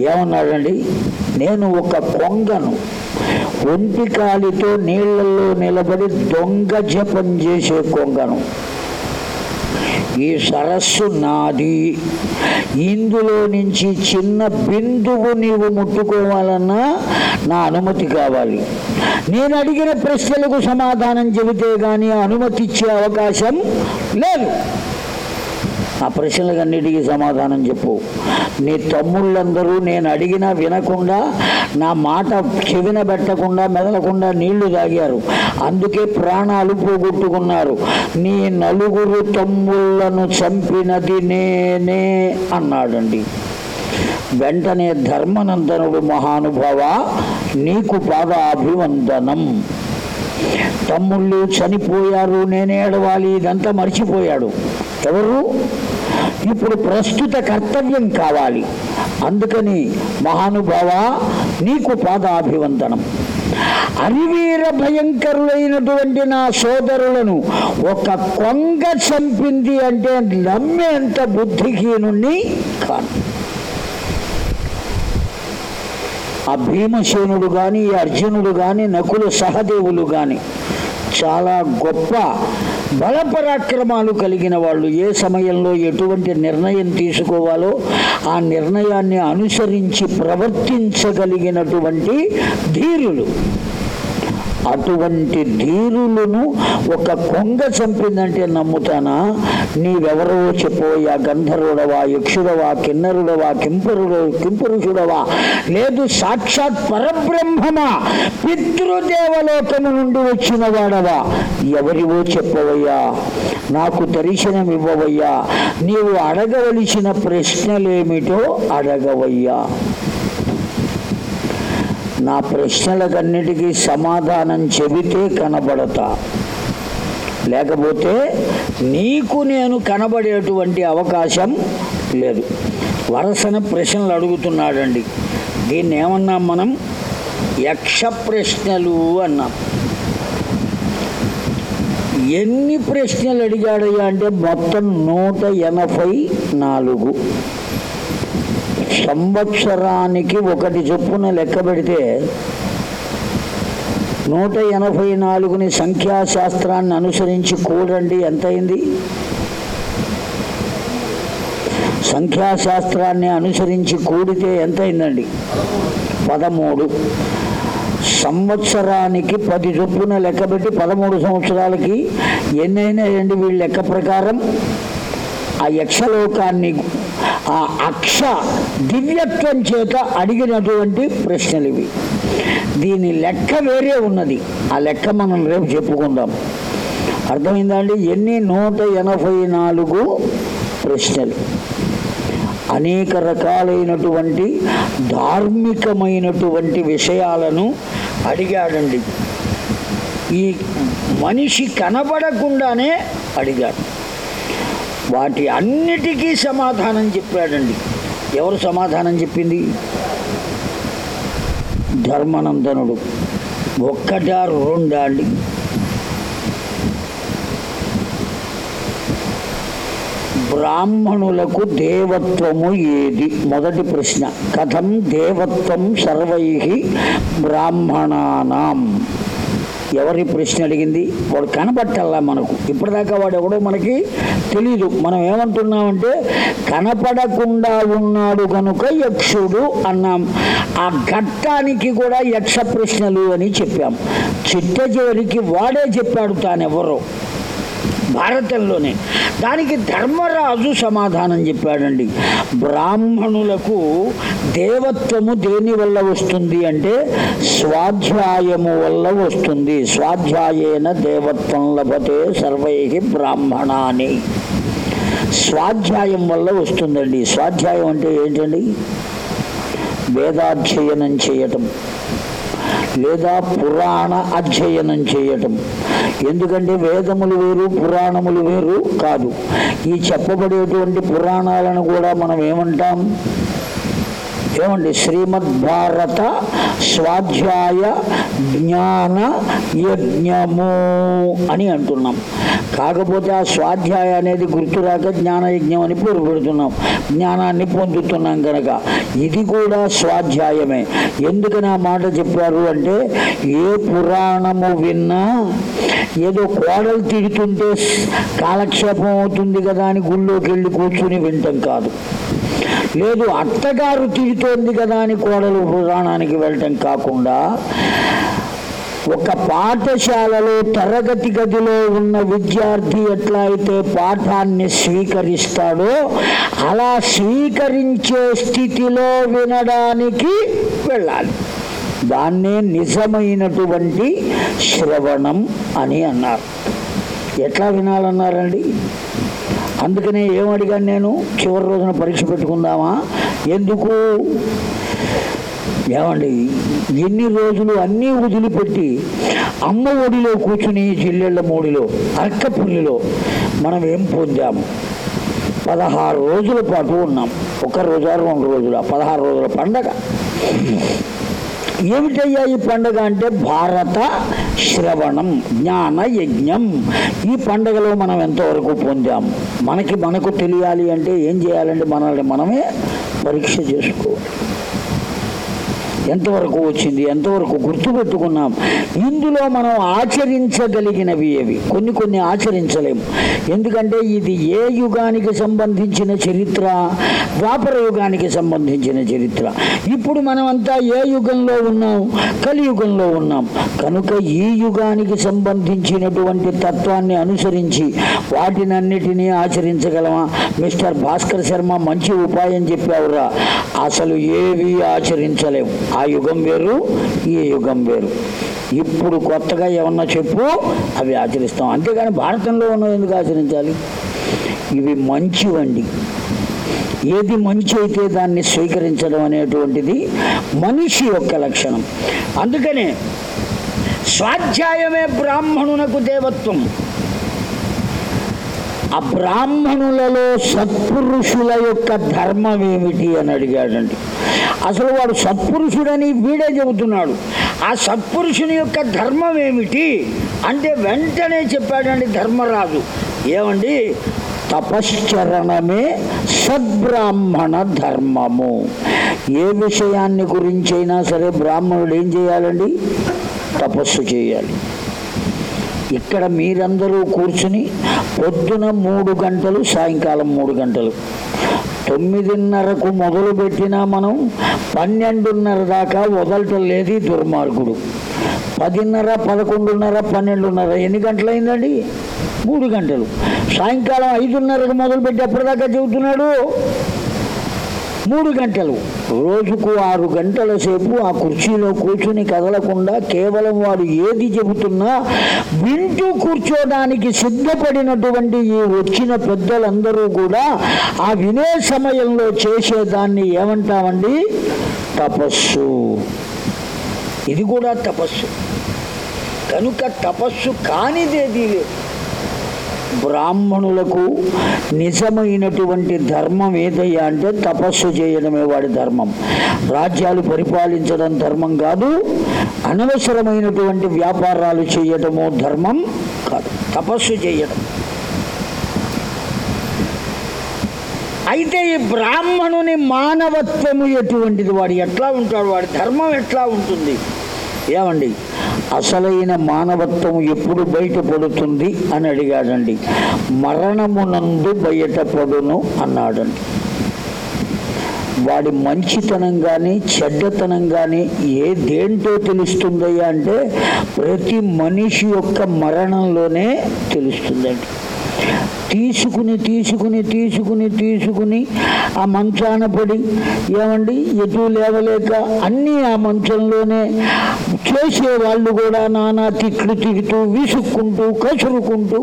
ఏమన్నాడండి? నేను ఒక కొంగను ఒంటి కాలితో నీళ్ళలో నిలబడి దొంగ జపం చేసే కొంగను. ఈ సరస్సు నాది. ఇందులో నుంచి చిన్న బిందువు నీవు ముట్టుకోవాలన్నా నా అనుమతి కావాలి. నేను అడిగిన ప్రశ్నలకు సమాధానం చెబితే కానీ అనుమతి ఇచ్చే అవకాశం లేదు. ఆ ప్రశ్నలకన్నిటికీ సమాధానం చెప్పు. నీ తమ్ముళ్ళందరూ నేను అడిగినా వినకుండా నా మాట చెవిన పెట్టకుండా మెదలకుండా నీళ్ళు తాగారు. అందుకే ప్రాణాలు పోగొట్టుకున్నారు. నీ నలుగురు తమ్ముళ్ళను చంపినది నేనే అన్నాడండి. వెంటనే ధర్మనందనుడు మహానుభావ నీకు పాదాభివందనం. తమ్ముళ్ళు చనిపోయారు నేనే ఏడవాలి ఇదంతా మర్చిపోయాడు. ఎవరు? ఇప్పుడు ప్రస్తుత కర్తవ్యం కావాలి. అందుకని మహానుభావ నీకు పాదాభివందనం. అరివీర భయంకరులైనటువంటి నా సోదరులను ఒక కొంగ చంపింది అంటే నమ్మేంత బుద్ధిహీనుణ్ణి కాను. ఆ భీమసేనుడు కానీ అర్జునుడు కానీ నకులు సహదేవులు కానీ చాలా గొప్ప బలపరాక్రమాలు కలిగిన వాళ్ళు ఏ సమయంలో ఎటువంటి నిర్ణయం తీసుకోవాలో ఆ నిర్ణయాన్ని అనుసరించి ప్రవర్తించగలిగినటువంటి ధీరులు. అటువంటి ధీరులను ఒక కొంగ చంపిందంటే నమ్ముతానా? నీవెవరో చెప్పోయా గంధర్వుడవా యక్షుడవా కిన్నరుడవా కింపరుడు కింపురుషుడవా? లేదు సాక్షాత్ పరబ్రహ్మమా? పితృదేవలోకము నుండి వచ్చిన వాడవా ఎవరివో చెప్పవయ్యా? నాకు దర్శనం ఇవ్వవయ్యా. నీవు అడగవలసిన ప్రశ్నలేమిటో అడగవయ్యా. నా ప్రశ్నలకన్నిటికీ సమాధానం చెబితే కనబడతా. లేకపోతే నీకు నేను కనబడేటువంటి అవకాశం లేదు. వరసన ప్రశ్నలు అడుగుతున్నాడండి. దీన్ని ఏమన్నాం మనం? యక్ష ప్రశ్నలు అన్నాం. ఎన్ని ప్రశ్నలు అడిగాడయ్యా అంటే మొత్తం నూట ఎనభై నాలుగు. సంవత్సరానికి ఒకటి చొప్పున లెక్క పెడితే నూట ఎనభై నాలుగుని సంఖ్యాశాస్త్రాన్ని అనుసరించి కూడండి ఎంతైంది? సంఖ్యాశాస్త్రాన్ని అనుసరించి కూడితే ఎంతైందండి? పదమూడు. సంవత్సరానికి పది చొప్పున లెక్కబెట్టి పదమూడు సంవత్సరాలకి ఎన్నైనాయండి వీళ్ళ లెక్క ప్రకారం. ఆ యక్షలోకాన్ని ఆ అక్ష దివ్యత్వం చేత అడిగినటువంటి ప్రశ్నలు ఇవి. దీని లెక్క వేరే ఉన్నది. ఆ లెక్క మనం రేపు చెప్పుకుందాం. అర్థమైందా అండి? ఎన్ని నూట ఎనభై నాలుగు ప్రశ్నలు. అనేక రకాలైనటువంటి ధార్మికమైనటువంటి విషయాలను అడిగాడండి. ఈ మనిషి కనబడకుండానే అడిగాడు. వాటి అన్నిటికీ సమాధానం చెప్పాడండి. ఎవరు సమాధానం చెప్పింది? ధర్మనందనుడు. ఒక్కటా రెండా అండి బ్రాహ్మణులకు దేవత్వము ఏది? మొదటి ప్రశ్న. కథం దేవత్వం సర్వై బ్రాహ్మణానాం. ఎవరి ప్రశ్న అడిగింది? వాడు కనపట్టాలా మనకు. ఇప్పటిదాకా వాడు ఎవడో మనకి తెలియదు మనం ఏమంటున్నామంటే కనపడకుండా ఉన్నాడు కనుక యక్షుడు అన్నాం. ఆ ఘట్టానికి కూడా యక్ష ప్రశ్నలు అని చెప్పాం. చిట్ట చివరికి వాడే చెప్పాడు తానెవరో. భారతంలోనే. దానికి ధర్మరాజు సమాధానం చెప్పాడండి. బ్రాహ్మణులకు దేవత్వము దేని వల్ల వస్తుంది అంటే స్వాధ్యాయము వల్ల వస్తుంది. స్వాధ్యాయేన దేవత్వం లభతే సర్వై బ్రాహ్మణాని. స్వాధ్యాయం వల్ల వస్తుందండి. స్వాధ్యాయం అంటే ఏంటండి? వేదాధ్యయనం చేయటం. లేదా పురాణ అధ్యయనం చేయటం. ఎందుకంటే వేదములు వేరు పురాణములు వేరు కాదు. ఈ చెప్పబడేటువంటి పురాణాలను కూడా మనం ఏమంటాం? ఏమండి? శ్రీమద్ భారత స్వాధ్యాయ జ్ఞాన యజ్ఞము అని అంటున్నాం. కాకపోతే ఆ స్వాధ్యాయ అనేది గుర్తురాక జ్ఞాన యజ్ఞం అని పేరు పెడుతున్నాం. జ్ఞానాన్ని పొందుతున్నాం కనుక ఇది కూడా స్వాధ్యాయమే. ఎందుకని ఆ మాట చెప్పారు అంటే ఏ పురాణము విన్నా ఏదో కోడలు తిడుతుంటే కాలక్షేపం అవుతుంది కదా అని గుళ్ళోకి వెళ్ళి కూర్చుని వింటాం కాదు. లేదు అత్తగారు తిడుతోంది కదా అని కోడలు పురాణానికి వెళ్ళటం కాకుండా ఒక పాఠశాలలో తరగతి గదిలో ఉన్న విద్యార్థి ఎట్లా అయితే పాఠాన్ని స్వీకరిస్తాడో అలా స్వీకరించే స్థితిలో వినడానికి వెళ్ళాలి. దాన్నే నిజమైనటువంటి శ్రవణం అని అన్నారు. ఎట్లా వినాలన్నారండి? అందుకనే ఏమడిగాను నేను? చివరి రోజున పరీక్ష పెట్టుకుందామా? ఎందుకు? ఏమండి ఎన్ని రోజులు అన్నీ వదిలిపెట్టి అమ్మ ఒడిలో కూర్చుని చెల్లెళ్ళ మోడిలో అక్కపుల్లిలో మనం ఏం పొందాము పదహారు రోజుల పాటు ఉన్నాం. ఒక రోజా రెండు రోజుల? పదహారు రోజుల పండగ. ఏమిటయ్యా ఈ పండుగ అంటే భారత శ్రవణం జ్ఞాన యజ్ఞం. ఈ పండగలో మనం ఎంతవరకు పొందాం? మనకి మనకు తెలియాలి అంటే ఏం చేయాలంటే మనల్ని మనమే పరీక్ష చేసుకోవాలి. ఎంతవరకు వచ్చింది ఎంతవరకు గుర్తుపెట్టుకున్నాం? ఇందులో మనం ఆచరించగలిగినవి ఏవి? కొన్ని కొన్ని ఆచరించలేము ఎందుకంటే ఇది ఏ యుగానికి సంబంధించిన చరిత్ర? ద్వాపర యుగానికి సంబంధించిన చరిత్ర. ఇప్పుడు మనమంతా ఏ యుగంలో ఉన్నాం? కలియుగంలో ఉన్నాం. కనుక ఈ యుగానికి సంబంధించినటువంటి తత్వాన్ని అనుసరించి వాటినన్నిటినీ ఆచరించగలమా? మిస్టర్ భాస్కర్ శర్మ మంచి ఉపాయం చెప్పావురా. అసలు ఏవి ఆచరించలేము ఆ యుగం వేరు ఈ యుగం వేరు. ఇప్పుడు కొత్తగా ఏమన్నా చెప్పు అవి ఆచరిస్తాం. అంతేగాని భారతంలో ఉన్న ఎందుకు ఆచరించాలి? ఇవి మంచివండి ఏది మంచి అయితే దాన్ని స్వీకరించడం అనేటువంటిది మనిషి యొక్క లక్షణం. అందుకనే స్వాధ్యాయమే బ్రాహ్మణునకు దేవత్వం. ఆ బ్రాహ్మణులలో సత్పురుషుల యొక్క ధర్మం ఏమిటి అని అడిగాడండి. అసలు వాడు సత్పురుషుడని వీడే చెబుతున్నాడు. ఆ సత్పురుషుని యొక్క ధర్మం ఏమిటి అంటే వెంటనే చెప్పాడండి ధర్మరాజు. ఏమండి? తపశ్చరణమే సద్బ్రాహ్మణ ధర్మము. ఏ విషయాన్ని గురించైనా సరే బ్రాహ్మణుడు ఏం చేయాలండి? తపస్సు చేయాలి. ఇక్కడ మీరందరూ కూర్చుని పొద్దున మూడు గంటలు సాయంకాలం మూడు గంటలు. తొమ్మిదిన్నరకు మొదలు పెట్టినా మనం పన్నెండున్నర దాకా వదలటం లేదు దుర్మార్గుడు. పదిన్నర పదకొండున్నర పన్నెండున్నర ఎన్ని గంటలైందండి? మూడు గంటలు. సాయంకాలం ఐదున్నరకు మొదలుపెట్టి ఎప్పటిదాకా చెబుతున్నాడు మూడు గంటలు. రోజుకు ఆరు గంటల సేపు ఆ కుర్చీలో కూర్చుని కదలకుండా కేవలం వాడు ఏది చెబుతున్నా వింటూ కూర్చోడానికి సిద్ధపడినటువంటి ఈ వచ్చిన పెద్దలందరూ కూడా ఆ వినే సమయంలో చేసేదాన్ని ఏమంటామండి? తపస్సు. ఇది కూడా తపస్సు. కనుక తపస్సు కానిదేది లేదు. బ్రాహ్మణులకు నిజమైనటువంటి ధర్మం ఏదయ్యా అంటే తపస్సు చేయడమే వాడి ధర్మం. రాజ్యాలు పరిపాలించడం ధర్మం కాదు అనవసరమైనటువంటి వ్యాపారాలు చేయటము ధర్మం కాదు. తపస్సు చేయడం. అయితే ఈ బ్రాహ్మణుని మానవత్వము ఎటువంటిది వాడు? ఎట్లా ఉంటాడు వాడి? ధర్మం ఎట్లా ఉంటుంది? ఏమండి? అసలైన మానవత్వం ఎప్పుడు బయటపడుతుంది అని అడిగాడండి. మరణమునందు బయటపడును అన్నాడండి. వాడి మంచితనం కానీ చెడ్డతనం కానీ ఏ దేంటో తెలుస్తుందయ్యా అంటే ప్రతి మనిషి యొక్క మరణంలోనే తెలుస్తుందండి. తీసుకుని తీసుకుని తీసుకుని తీసుకుని ఆ మంచాన పడి ఏమండి? ఎటు లేవలేక అన్నీ ఆ మంచంలోనే చేసే వాళ్ళు కూడా నానా తిట్లు తిడుతూ విసుక్కుంటూ కసురుకుంటూ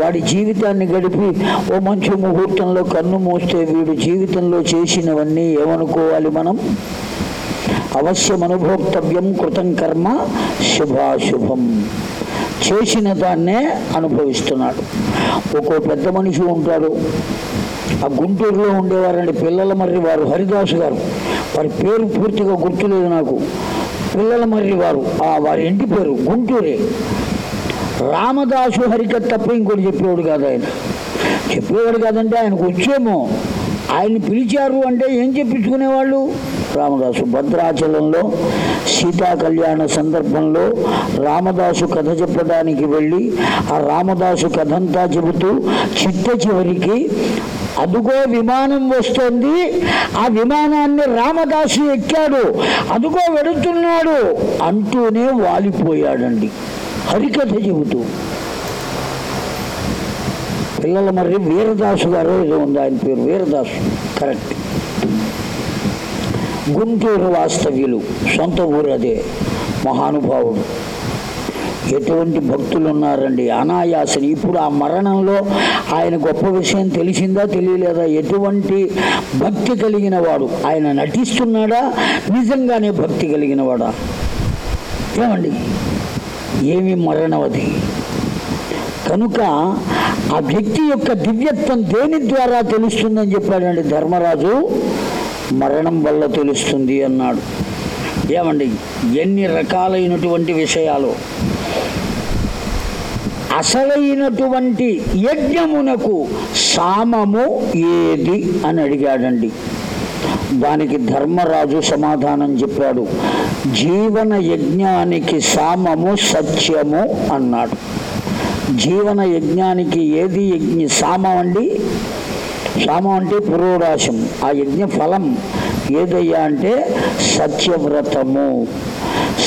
వాడి జీవితాన్ని గడిపి ఓ మంచి ముహూర్తంలో కన్ను మూస్తే వీడు జీవితంలో చేసినవన్నీ ఏమనుకోవాలి మనం? అవశ్యం అనుభోక్తవ్యం కృతం కర్మ శుభాశుభం. చేసిన దాన్నే అనుభవిస్తున్నాడు. ఒక్కో పెద్ద మనిషి ఉంటాడు. ఆ గుంటూరులో ఉండేవారండి పిల్లల మర్రి వారు హరిదాసు గారు. వారి పేరు పూర్తిగా గుర్తులేదు నాకు. పిల్లల మర్రి వారు ఆ వారి ఇంటి పేరు గుంటూరే. రామదాసు హరికత్ తప్ప ఇంకోటి చెప్పేవాడు కాదు ఆయన. చెప్పేవాడు కాదంటే ఆయనకు వచ్చేమో. ఆయన్ని పిలిచారు అంటే ఏం చెప్పించుకునేవాళ్ళు? రామదాసు భద్రాచలంలో సీతా కళ్యాణ సందర్భంలో రామదాసు కథ చెప్పడానికి వెళ్ళి ఆ రామదాసు కథంతా చెబుతూ చిట్ట చివరికి అదుగో విమానం వస్తోంది. ఆ విమానాన్ని రామదాసు ఎక్కాడు. అదుగో వెడుతున్నాడు అంటూనే వాలిపోయాడండి. హరికథ చెబుతూ. పిల్లల మరి వీరదాసు గారు ఏదో ఉంది ఆయన పేరు వీరదాసు. కరెక్ట్. గుంటూరు వాస్తవ్యులు సొంత ఊరు అదే మహానుభావుడు. ఎటువంటి భక్తులు ఉన్నారండి అనాయాసని ఇప్పుడు ఆ మరణంలో ఆయన గొప్ప విషయం తెలిసిందా తెలియలేదా? ఎటువంటి భక్తి కలిగిన వాడు ఆయన నటిస్తున్నాడా? నిజంగానే భక్తి కలిగిన వాడా ఏమండి? ఏమి మరణం అది? కనుక ఆ వ్యక్తి యొక్క దివ్యత్వం దేని ద్వారా తెలుస్తుందని చెప్పాడండి ధర్మరాజు? మరణం వల్ల తెలుస్తుంది అన్నాడు. ఏమండి ఎన్ని రకాలైనటువంటి విషయాలు? అసలైనటువంటి యజ్ఞమునకు సామము ఏది అని అడిగాడండి. దానికి ధర్మరాజు సమాధానం చెప్పాడు. జీవన యజ్ఞానికి సామము సత్యము అన్నాడు. జీవన యజ్ఞానికి ఏది యజ్ఞ సామం అండి సామ అంటే పురోడాశం. ఆ యజ్ఞ ఫలం ఏదయ్యా అంటే సత్యవ్రతము.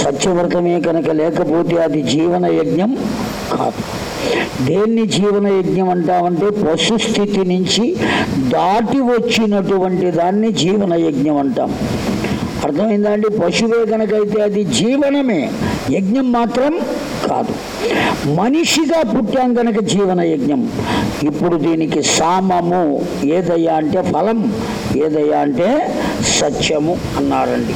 సత్యవ్రతమే కనుక లేకపోతే అది జీవన యజ్ఞం కాదు. దేన్ని జీవన యజ్ఞం అంటామంటే పశు స్థితి నుంచి దాటి వచ్చినటువంటి దాన్ని జీవన యజ్ఞం అంటాం. అర్థమైందా అండి? పశువే కనుకైతే అది జీవనమే. యజ్ఞం మాత్రం కాదు. మనిషిగా పుట్టాం కనుక జీవన యజ్ఞం ఇప్పుడు దీనికి సామము ఏదయ్యా అంటే ఫలం ఏదయ్యా అంటే సత్యము అన్నారండి.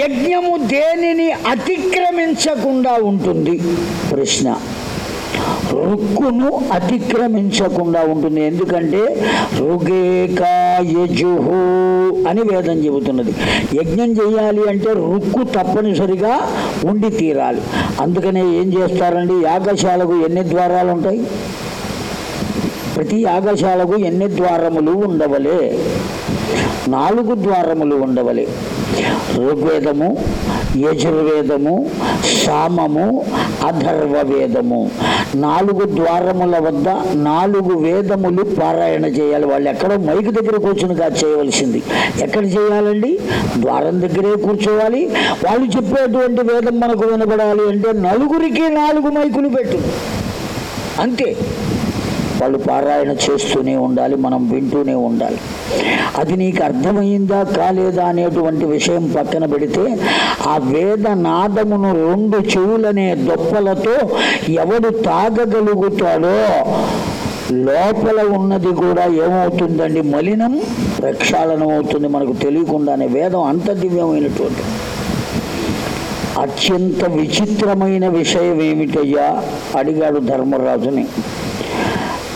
యజ్ఞము దేనిని అతిక్రమించకుండా ఉంటుంది? ప్రశ్న. రుక్కును అతిక్రమించకుండా ఉంటుంది. ఎందుకంటే రుగేకాయజుహు అని వేదం చెబుతున్నది. యజ్ఞం చేయాలి అంటే రుక్కు తప్పనిసరిగా ఉండి తీరాలి. అందుకనే ఏం చేస్తారండి? యాగశాలకు ఎన్ని ద్వారాలు ఉంటాయి? ప్రతి యాగశాలకు ఎన్ని ద్వారములు ఉండవలే? నాలుగు ద్వారములు ఉండవలే. ఋగ్వేదము యజుర్వేదము సామము అధర్వ వేదము నాలుగు ద్వారముల వద్ద నాలుగు వేదములు పారాయణ చేయాలి. వాళ్ళు ఎక్కడో మైకు దగ్గర కూర్చుని కాదు చేయవలసింది. ఎక్కడ చేయాలండి? ద్వారం దగ్గరే కూర్చోవాలి. వాళ్ళు చెప్పేటువంటి వేదం మనకు వినపడాలి అంటే నలుగురికి నాలుగు మైకులు పెట్టు. అంతే. వాళ్ళు పారాయణ చేస్తూనే ఉండాలి మనం వింటూనే ఉండాలి. అది నీకు అర్థమైందా కాలేదా అనేటువంటి విషయం పక్కన పెడితే ఆ వేద నాదమును రెండు చెవులనే దొప్పలతో ఎవడు తాగగలుగుతాడో లోపల ఉన్నది కూడా ఏమవుతుందండి? మలినం ప్రక్షాళనం అవుతుంది మనకు తెలియకుండానే. వేదం అంత దివ్యమైనటువంటి అత్యంత విచిత్రమైన విషయం ఏమిటయ్యా? అడిగాడు ధర్మరాజుని.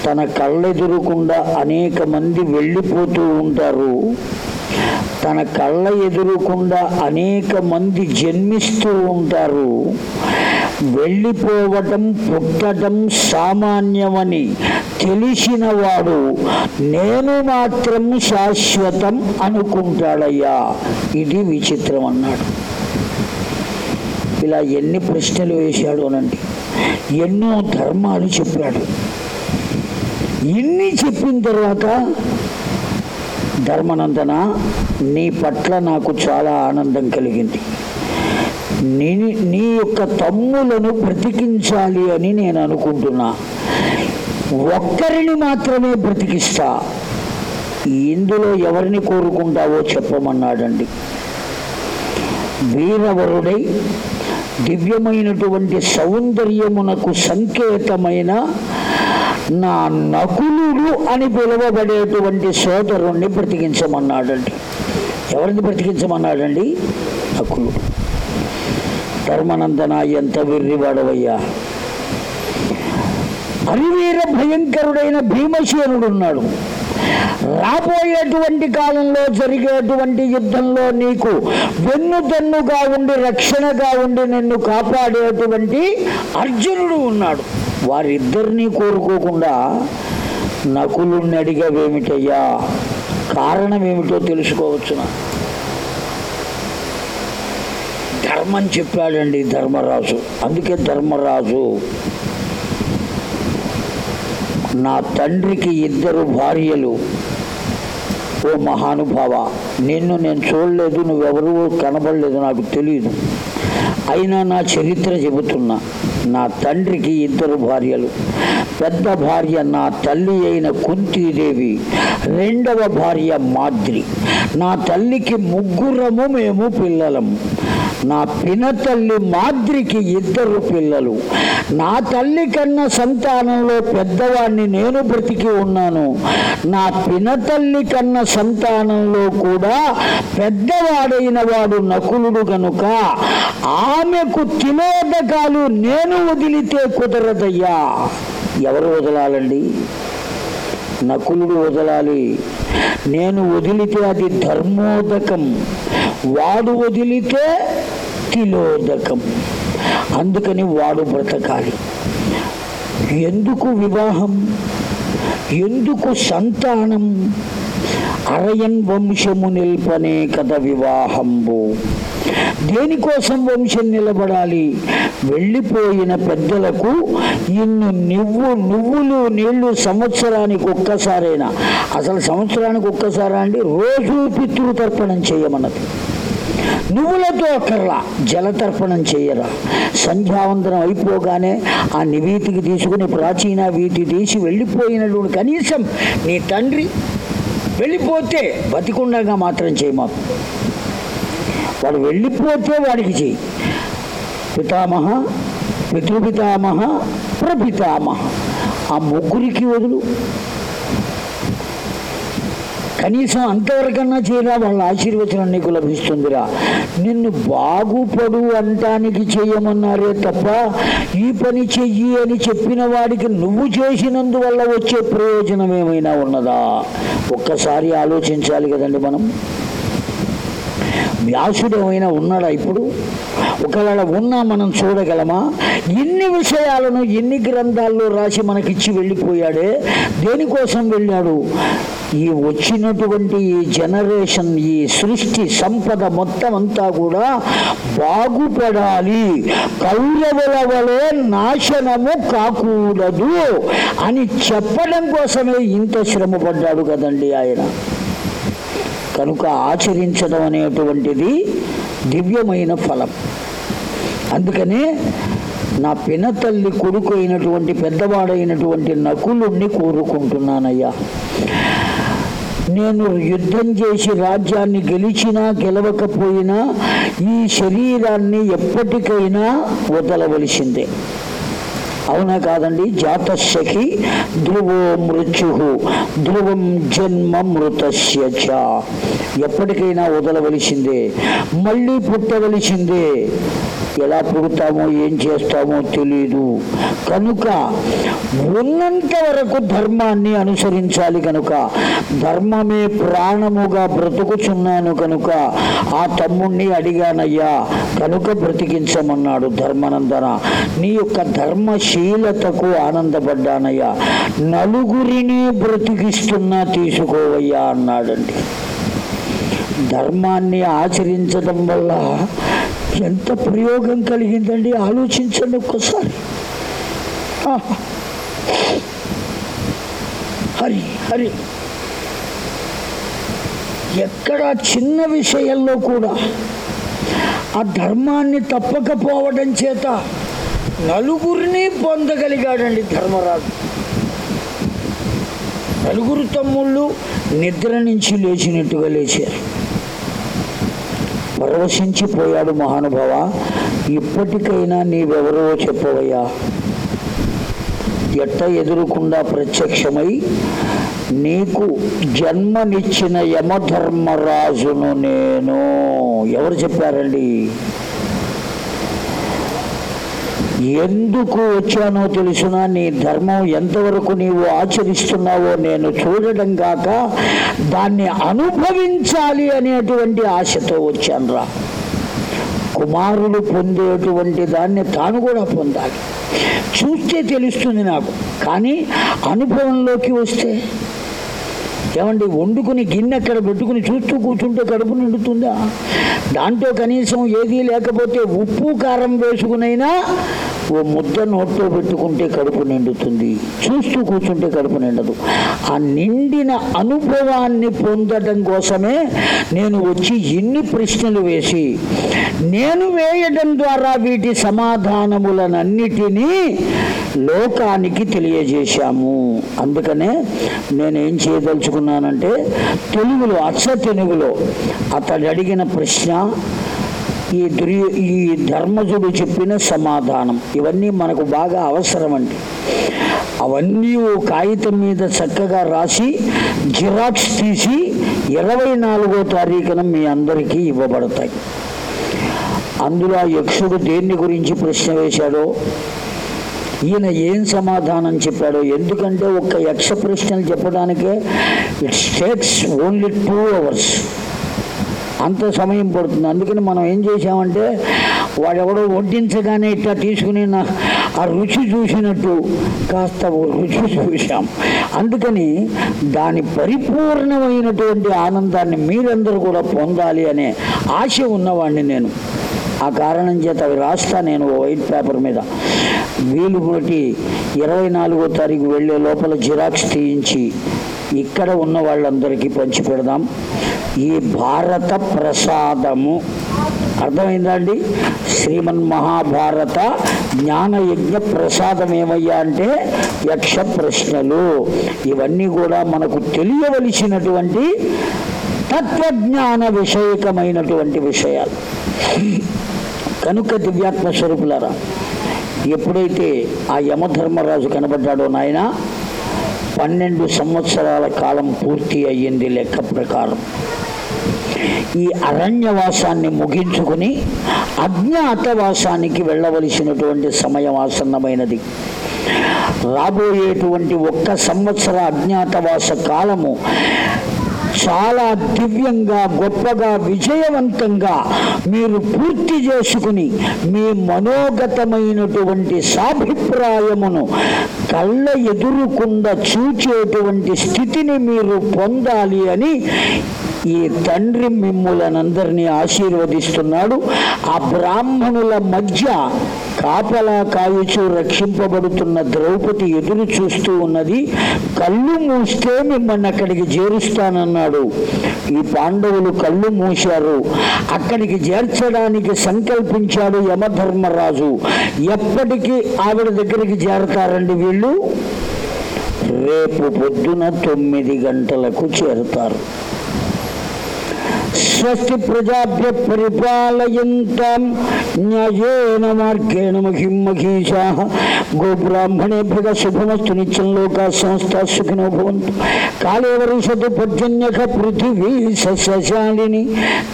తన కళ్ళెదురుకుండా అనేక మంది వెళ్ళిపోతూ ఉంటారు. తన కళ్ళ ఎదురుకుండా అనేక మంది జన్మిస్తూ ఉంటారు. వెళ్ళిపోవటం పుట్టడం సామాన్యమని తెలిసిన వాడు నేను మాత్రం శాశ్వతం అనుకుంటాడయ్యా. ఇది విచిత్రం అన్నాడు ఇలా ఎన్ని ప్రశ్నలు వేశాడు అనండి ఎన్నో ధర్మాలు చెప్పాడు. ఇన్ని చెప్పిన తర్వాత ధర్మనందన నీ పట్ల నాకు చాలా ఆనందం కలిగింది. నీ నీ యొక్క తమ్ములను బ్రతికించాలి అని నేను అనుకుంటున్నా. ఒక్కరిని మాత్రమే బ్రతికిస్తా. ఇందులో ఎవరిని కోరుకుంటావో చెప్పమన్నాడండి. వీరవరుడై దివ్యమైనటువంటి సౌందర్యమునకు సంకేతమైన నా నకులుడు అని పిలువబడేటువంటి సోదరుణ్ణి బ్రతికించమన్నాడండి. ఎవరిని బ్రతికించమన్నాడండి? నకులుడు. ధర్మనందన ఎంత వెర్రివాడవయ్యా. అరివీర భయంకరుడైన భీమసేనుడు ఉన్నాడు. రాబోయేటువంటి కాలంలో జరిగేటువంటి యుద్ధంలో నీకు వెన్నుదన్నుగా ఉండి రక్షణగా ఉండి నిన్ను కాపాడేటువంటి అర్జునుడు ఉన్నాడు. వారిద్దరినీ కోరుకోకుండా నకులుణ్ణి అడిగావేమిటయ్యా? కారణం ఏమిటో తెలుసుకోవచ్చునా? ధర్మం చెప్పాడండి ధర్మరాజు. అందుకే ధర్మరాజు నా తండ్రికి ఇద్దరు భార్యలు. ఓ మహానుభావ నిన్ను నేను చూడలేదు నువ్వెవరు కనబడలేదు నాకు తెలియదు అయినా నా చరిత్ర చెబుతున్నా. నా తండ్రికి ఇద్దరు భార్యలు. పెద్ద భార్య నా తల్లి అయిన కుంతీదేవి రెండవ భార్య మాద్రి. నా తల్లికి ముగ్గురము మేము పిల్లలము. నా పినతల్లి మాద్రికి ఇద్దరు పిల్లలు. నా తల్లి కన్న సంతానంలో పెద్దవాడిని నేను బ్రతికి ఉన్నాను. నా పినతల్లి కన్న సంతానంలో కూడా పెద్దవాడైన వాడు నకులుడు గనుక ఆమెకు తిలోదకాలు నేను వదిలితే కుదరదయ్యా. ఎవరు వదలాలండి? నకులుడు వదలాలి. నేను వదిలితే అది ధర్మోదకం. వాడు వదిలితే తిలోదకం. అందుకని వాడు బ్రతకాలి. ఎందుకు వివాహం? ఎందుకు సంతానం? అరయన్ వంశము నిల్పనే కథ వివాహంబు. దేనికోసం వంశం నిలబడాలి? వెళ్ళిపోయిన పెద్దలకు ఇన్ను నువ్వు నువ్వులు నీళ్ళు సంవత్సరానికి ఒక్కసారైనా. అసలు సంవత్సరానికి ఒక్కసారా అండి? రోజు పితృతర్పణం చేయమన్నది. నువ్వులతో అక్కర్లా జలతర్పణం చేయరా. సంధ్యావందనం అయిపోగానే ఆ నివేతికి తీసుకుని ప్రాచీన వీతి తీసి వెళ్ళిపోయినటువంటి కనీసం నీ తండ్రి వెళ్ళిపోతే బతికుండగా మాత్రం చేయమాకు వాడు వెళ్ళిపోతే వాడికి చెయ్యి పితామహ పితృపితామహ ప్రపితామహ ఆ ముగ్గురికి వదులు. కనీసం అంతవరకన్నా చేయరా? వాళ్ళ ఆశీర్వచనం నీకు లభిస్తుందిరా. నిన్ను బాగుపడు అంటానికి చేయమన్నారే తప్ప ఈ పని చెయ్యి అని చెప్పిన వాడికి నువ్వు చేసినందువల్ల వచ్చే ప్రయోజనం ఏమైనా ఉన్నదా? ఒక్కసారి ఆలోచించాలి కదండి మనం. వ్యాసుడు ఏమైనా ఉన్నాడా ఇప్పుడు? ఒకవేళ ఉన్నా మనం చూడగలమా? ఎన్ని విషయాలను ఎన్ని గ్రంథాల్లో రాసి మనకిచ్చి వెళ్ళిపోయాడే? దేనికోసం వెళ్ళాడు? ఈ వచ్చినటువంటి ఈ జనరేషన్ ఈ సృష్టి సంపద మొత్తం అంతా కూడా బాగుపడాలి. కౌరవుల వలె నాశనము కాకూడదు అని చెప్పడం కోసమే ఇంత శ్రమ పడ్డాడు కదండి ఆయన. కనుక ఆచరించడం అనేటువంటిది దివ్యమైన ఫలం. అందుకనే నా పినతల్లి కొడుకు అయినటువంటి పెద్దవాడైనటువంటి నకులుణ్ణి కోరుకుంటున్నానయ్యా. నేను యుద్ధం చేసి రాజ్యాన్ని గెలిచినా గెలవకపోయినా ఈ శరీరాన్ని ఎప్పటికైనా వదలవలసిందే. అవునా కాదండి. జాతస్యకి ధ్రువో మృత్యు. ధ్రువం జన్మ మృతస్య ఎప్పటికైనా వదలవలసిందే. మళ్ళీ పుట్టవలసిందే. ఎలా పుడతామో ఏం చేస్తామో తెలియదు కనుక ఉన్నంత వరకు ధర్మాన్ని అనుసరించాలి కనుక. ధర్మమే ప్రాణముగా బ్రతుకుచున్నాను కనుక. ఆ తమ్ముణ్ణి అడిగానయ్యా. కనుక బ్రతికించమన్నాడు ధర్మనందన. నీ యొక్క శీలతకు ఆనందపడ్డానయ్యా. నలుగురిని బ్రతికిస్తున్నా తీసుకోవయ్యా అన్నాడండి. ధర్మాన్ని ఆచరించడం వల్ల ఎంత ప్రయోగం కలిగిందండి? ఆలోచించండి ఒక్కసారి. హరి హరి. ఎక్కడ చిన్న విషయంలో కూడా ఆ ధర్మాన్ని తప్పకపోవడం చేత నలుగురిని పొందగలిగాడండి ధర్మరాజు. నలుగురు తమ్ముళ్ళు నిద్ర నుంచి లేచినట్టుగా లేచారు. పరవశించిపోయాడు మహానుభావ ఇప్పటికైనా నీవెవరో చెప్పవయ్యా. ఎట్ట ఎదురుకుండా ప్రత్యక్షమై నీకు జన్మనిచ్చిన యమధర్మరాజును నేను. ఎవరు చెప్పారండి? ఎందుకు వచ్చానో తెలుసునా? నీ ధర్మం ఎంతవరకు నీవు ఆచరిస్తున్నావో నేను చూడడం కాక దాన్ని అనుభవించాలి అనేటువంటి ఆశతో వచ్చాను రా. కుమారుడు పొందేటువంటి దాన్ని తాను కూడా పొందాలి. చూస్తే తెలుస్తుంది నాకు. కానీ అనుభవంలోకి వస్తే ఏమండి వండుకుని గిన్నె అక్కడ పెట్టుకుని చూస్తూ కూర్చుంటే కడుపు నిండుతుందా? దాంట్లో కనీసం ఏదీ లేకపోతే ఉప్పు కారం వేసుకునైనా ఓ ముద్ద నోట్లో పెట్టుకుంటే కడుపు నిండుతుంది చూస్తూ కూర్చుంటే కడుపు నిండదు. ఆ నిండిన అనుభవాన్ని పొందడం కోసమే నేను వచ్చి ఇన్ని ప్రశ్నలు వేసి నేను వేయడం ద్వారా వీటి సమాధానములనన్నిటినీ లోకానికి తెలియజేశాము. అందుకనే నేనేం చేయదలుచుకున్నానంటే తెలుగులో అచ్చ తెలుగులో అతడు అడిగిన ప్రశ్న ఈ దుర్య ఈ ధర్మజుడు చెప్పిన సమాధానం. ఇవన్నీ మనకు బాగా అవసరం అండి అవన్నీ ఓ కాగితం మీద చక్కగా రాసి జిరాక్స్ తీసి ఇరవై నాలుగో తారీఖున మీ అందరికీ ఇవ్వబడతాయి. అందులో ఆ యక్షుడు దేన్ని గురించి ప్రశ్న వేశాడో ఈయన ఏం సమాధానం చెప్పాడో ఎందుకంటే ఒక్క యక్ష ప్రశ్నలు చెప్పడానికే it's takes only two hours. అంత సమయం పడుతుంది. అందుకని మనం ఏం చేసామంటే వాడెవడో వడ్డించగానే ఇట్లా తీసుకుని ఆ రుచి చూసినట్టు కాస్త రుచి చూసాం అందుకని దాని పరిపూర్ణమైనటువంటి ఆనందాన్ని మీరందరూ కూడా పొందాలి అనే ఆశ ఉన్నవాడిని నేను. ఆ కారణం చేత అవి రాస్తా నేను ఓ వైట్ పేపర్ మీద. వీలు కొట్టి ఇరవై నాలుగో తారీఖు వెళ్ళే లోపల జిరాక్స్ తీయించి ఇక్కడ ఉన్న వాళ్ళందరికీ పంచి పెడదాం. ఈ భారత ప్రసాదము. అర్థమైందా అండి? శ్రీమన్ మహాభారత జ్ఞానయజ్ఞ ప్రసాదం ఏమయ్యా అంటే యక్ష ప్రశ్నలు. ఇవన్నీ కూడా మనకు తెలియవలసినటువంటి తత్వజ్ఞాన విషయకమైనటువంటి విషయాలు. కనుక దివ్యాత్మ స్వరూపులారా ఎప్పుడైతే ఆ యమధర్మరాజు కనబడ్డాడో నాయన పన్నెండు సంవత్సరాల కాలం పూర్తి అయ్యింది లెక్క ప్రకారం. ఈ అరణ్యవాసాన్ని ముగించుకుని అజ్ఞాతవాసానికి వెళ్ళవలసినటువంటి సమయం ఆసన్నమైనది. రాబోయేటువంటి ఒక్క సంవత్సర అజ్ఞాతవాస కాలము చాలా దివ్యంగా గొప్పగా విజయవంతంగా మీరు పూర్తి చేసుకుని మీ మనోగతమైనటువంటి సాభిప్రాయమును కళ్ళ ఎదురుకుండా చూచేటువంటి స్థితిని మీరు పొందాలి అని ఈ తండ్రి మిమ్ములనందరినీ ఆశీర్వదిస్తున్నాడు. ఆ బ్రాహ్మణుల మధ్య కాపలా కాయుచు రక్షింపబడుతున్న ద్రౌపది ఎదురు చూస్తూ ఉన్నది. కళ్ళు మూస్తే మిమ్మల్ని అక్కడికి చేరుస్తానన్నాడు. ఈ పాండవులు కళ్ళు మూశారు. అక్కడికి చేర్చడానికి సంకల్పించాడు యమధర్మరాజు. ఎప్పటికీ ఆవిడ దగ్గరికి చేరతారండి వీళ్ళు? రేపు పొద్దున తొమ్మిది గంటలకు చేరుతారు. स्वस्ति प्रजाभ्य परिपालयन्तां न्यायेन मार्गेण महिं गोब्राह्मणे गोब्राह्मणेभ्यः शुभमस्तु नित्यं लोकाः संस्था सुखिनो भवन्तु। काले वर्षतु पर्जन्य पृथिवी सस्यशालिनी।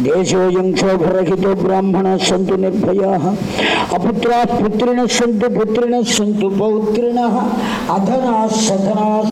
देशोऽयं क्षोभरहितो ब्राह्मणाः सन्तु निर्भयाः। अपुत्राः पुत्रिणः सन्तु पुत्रिणः सन्तु पौत्रिणः। अधनाः सधनाः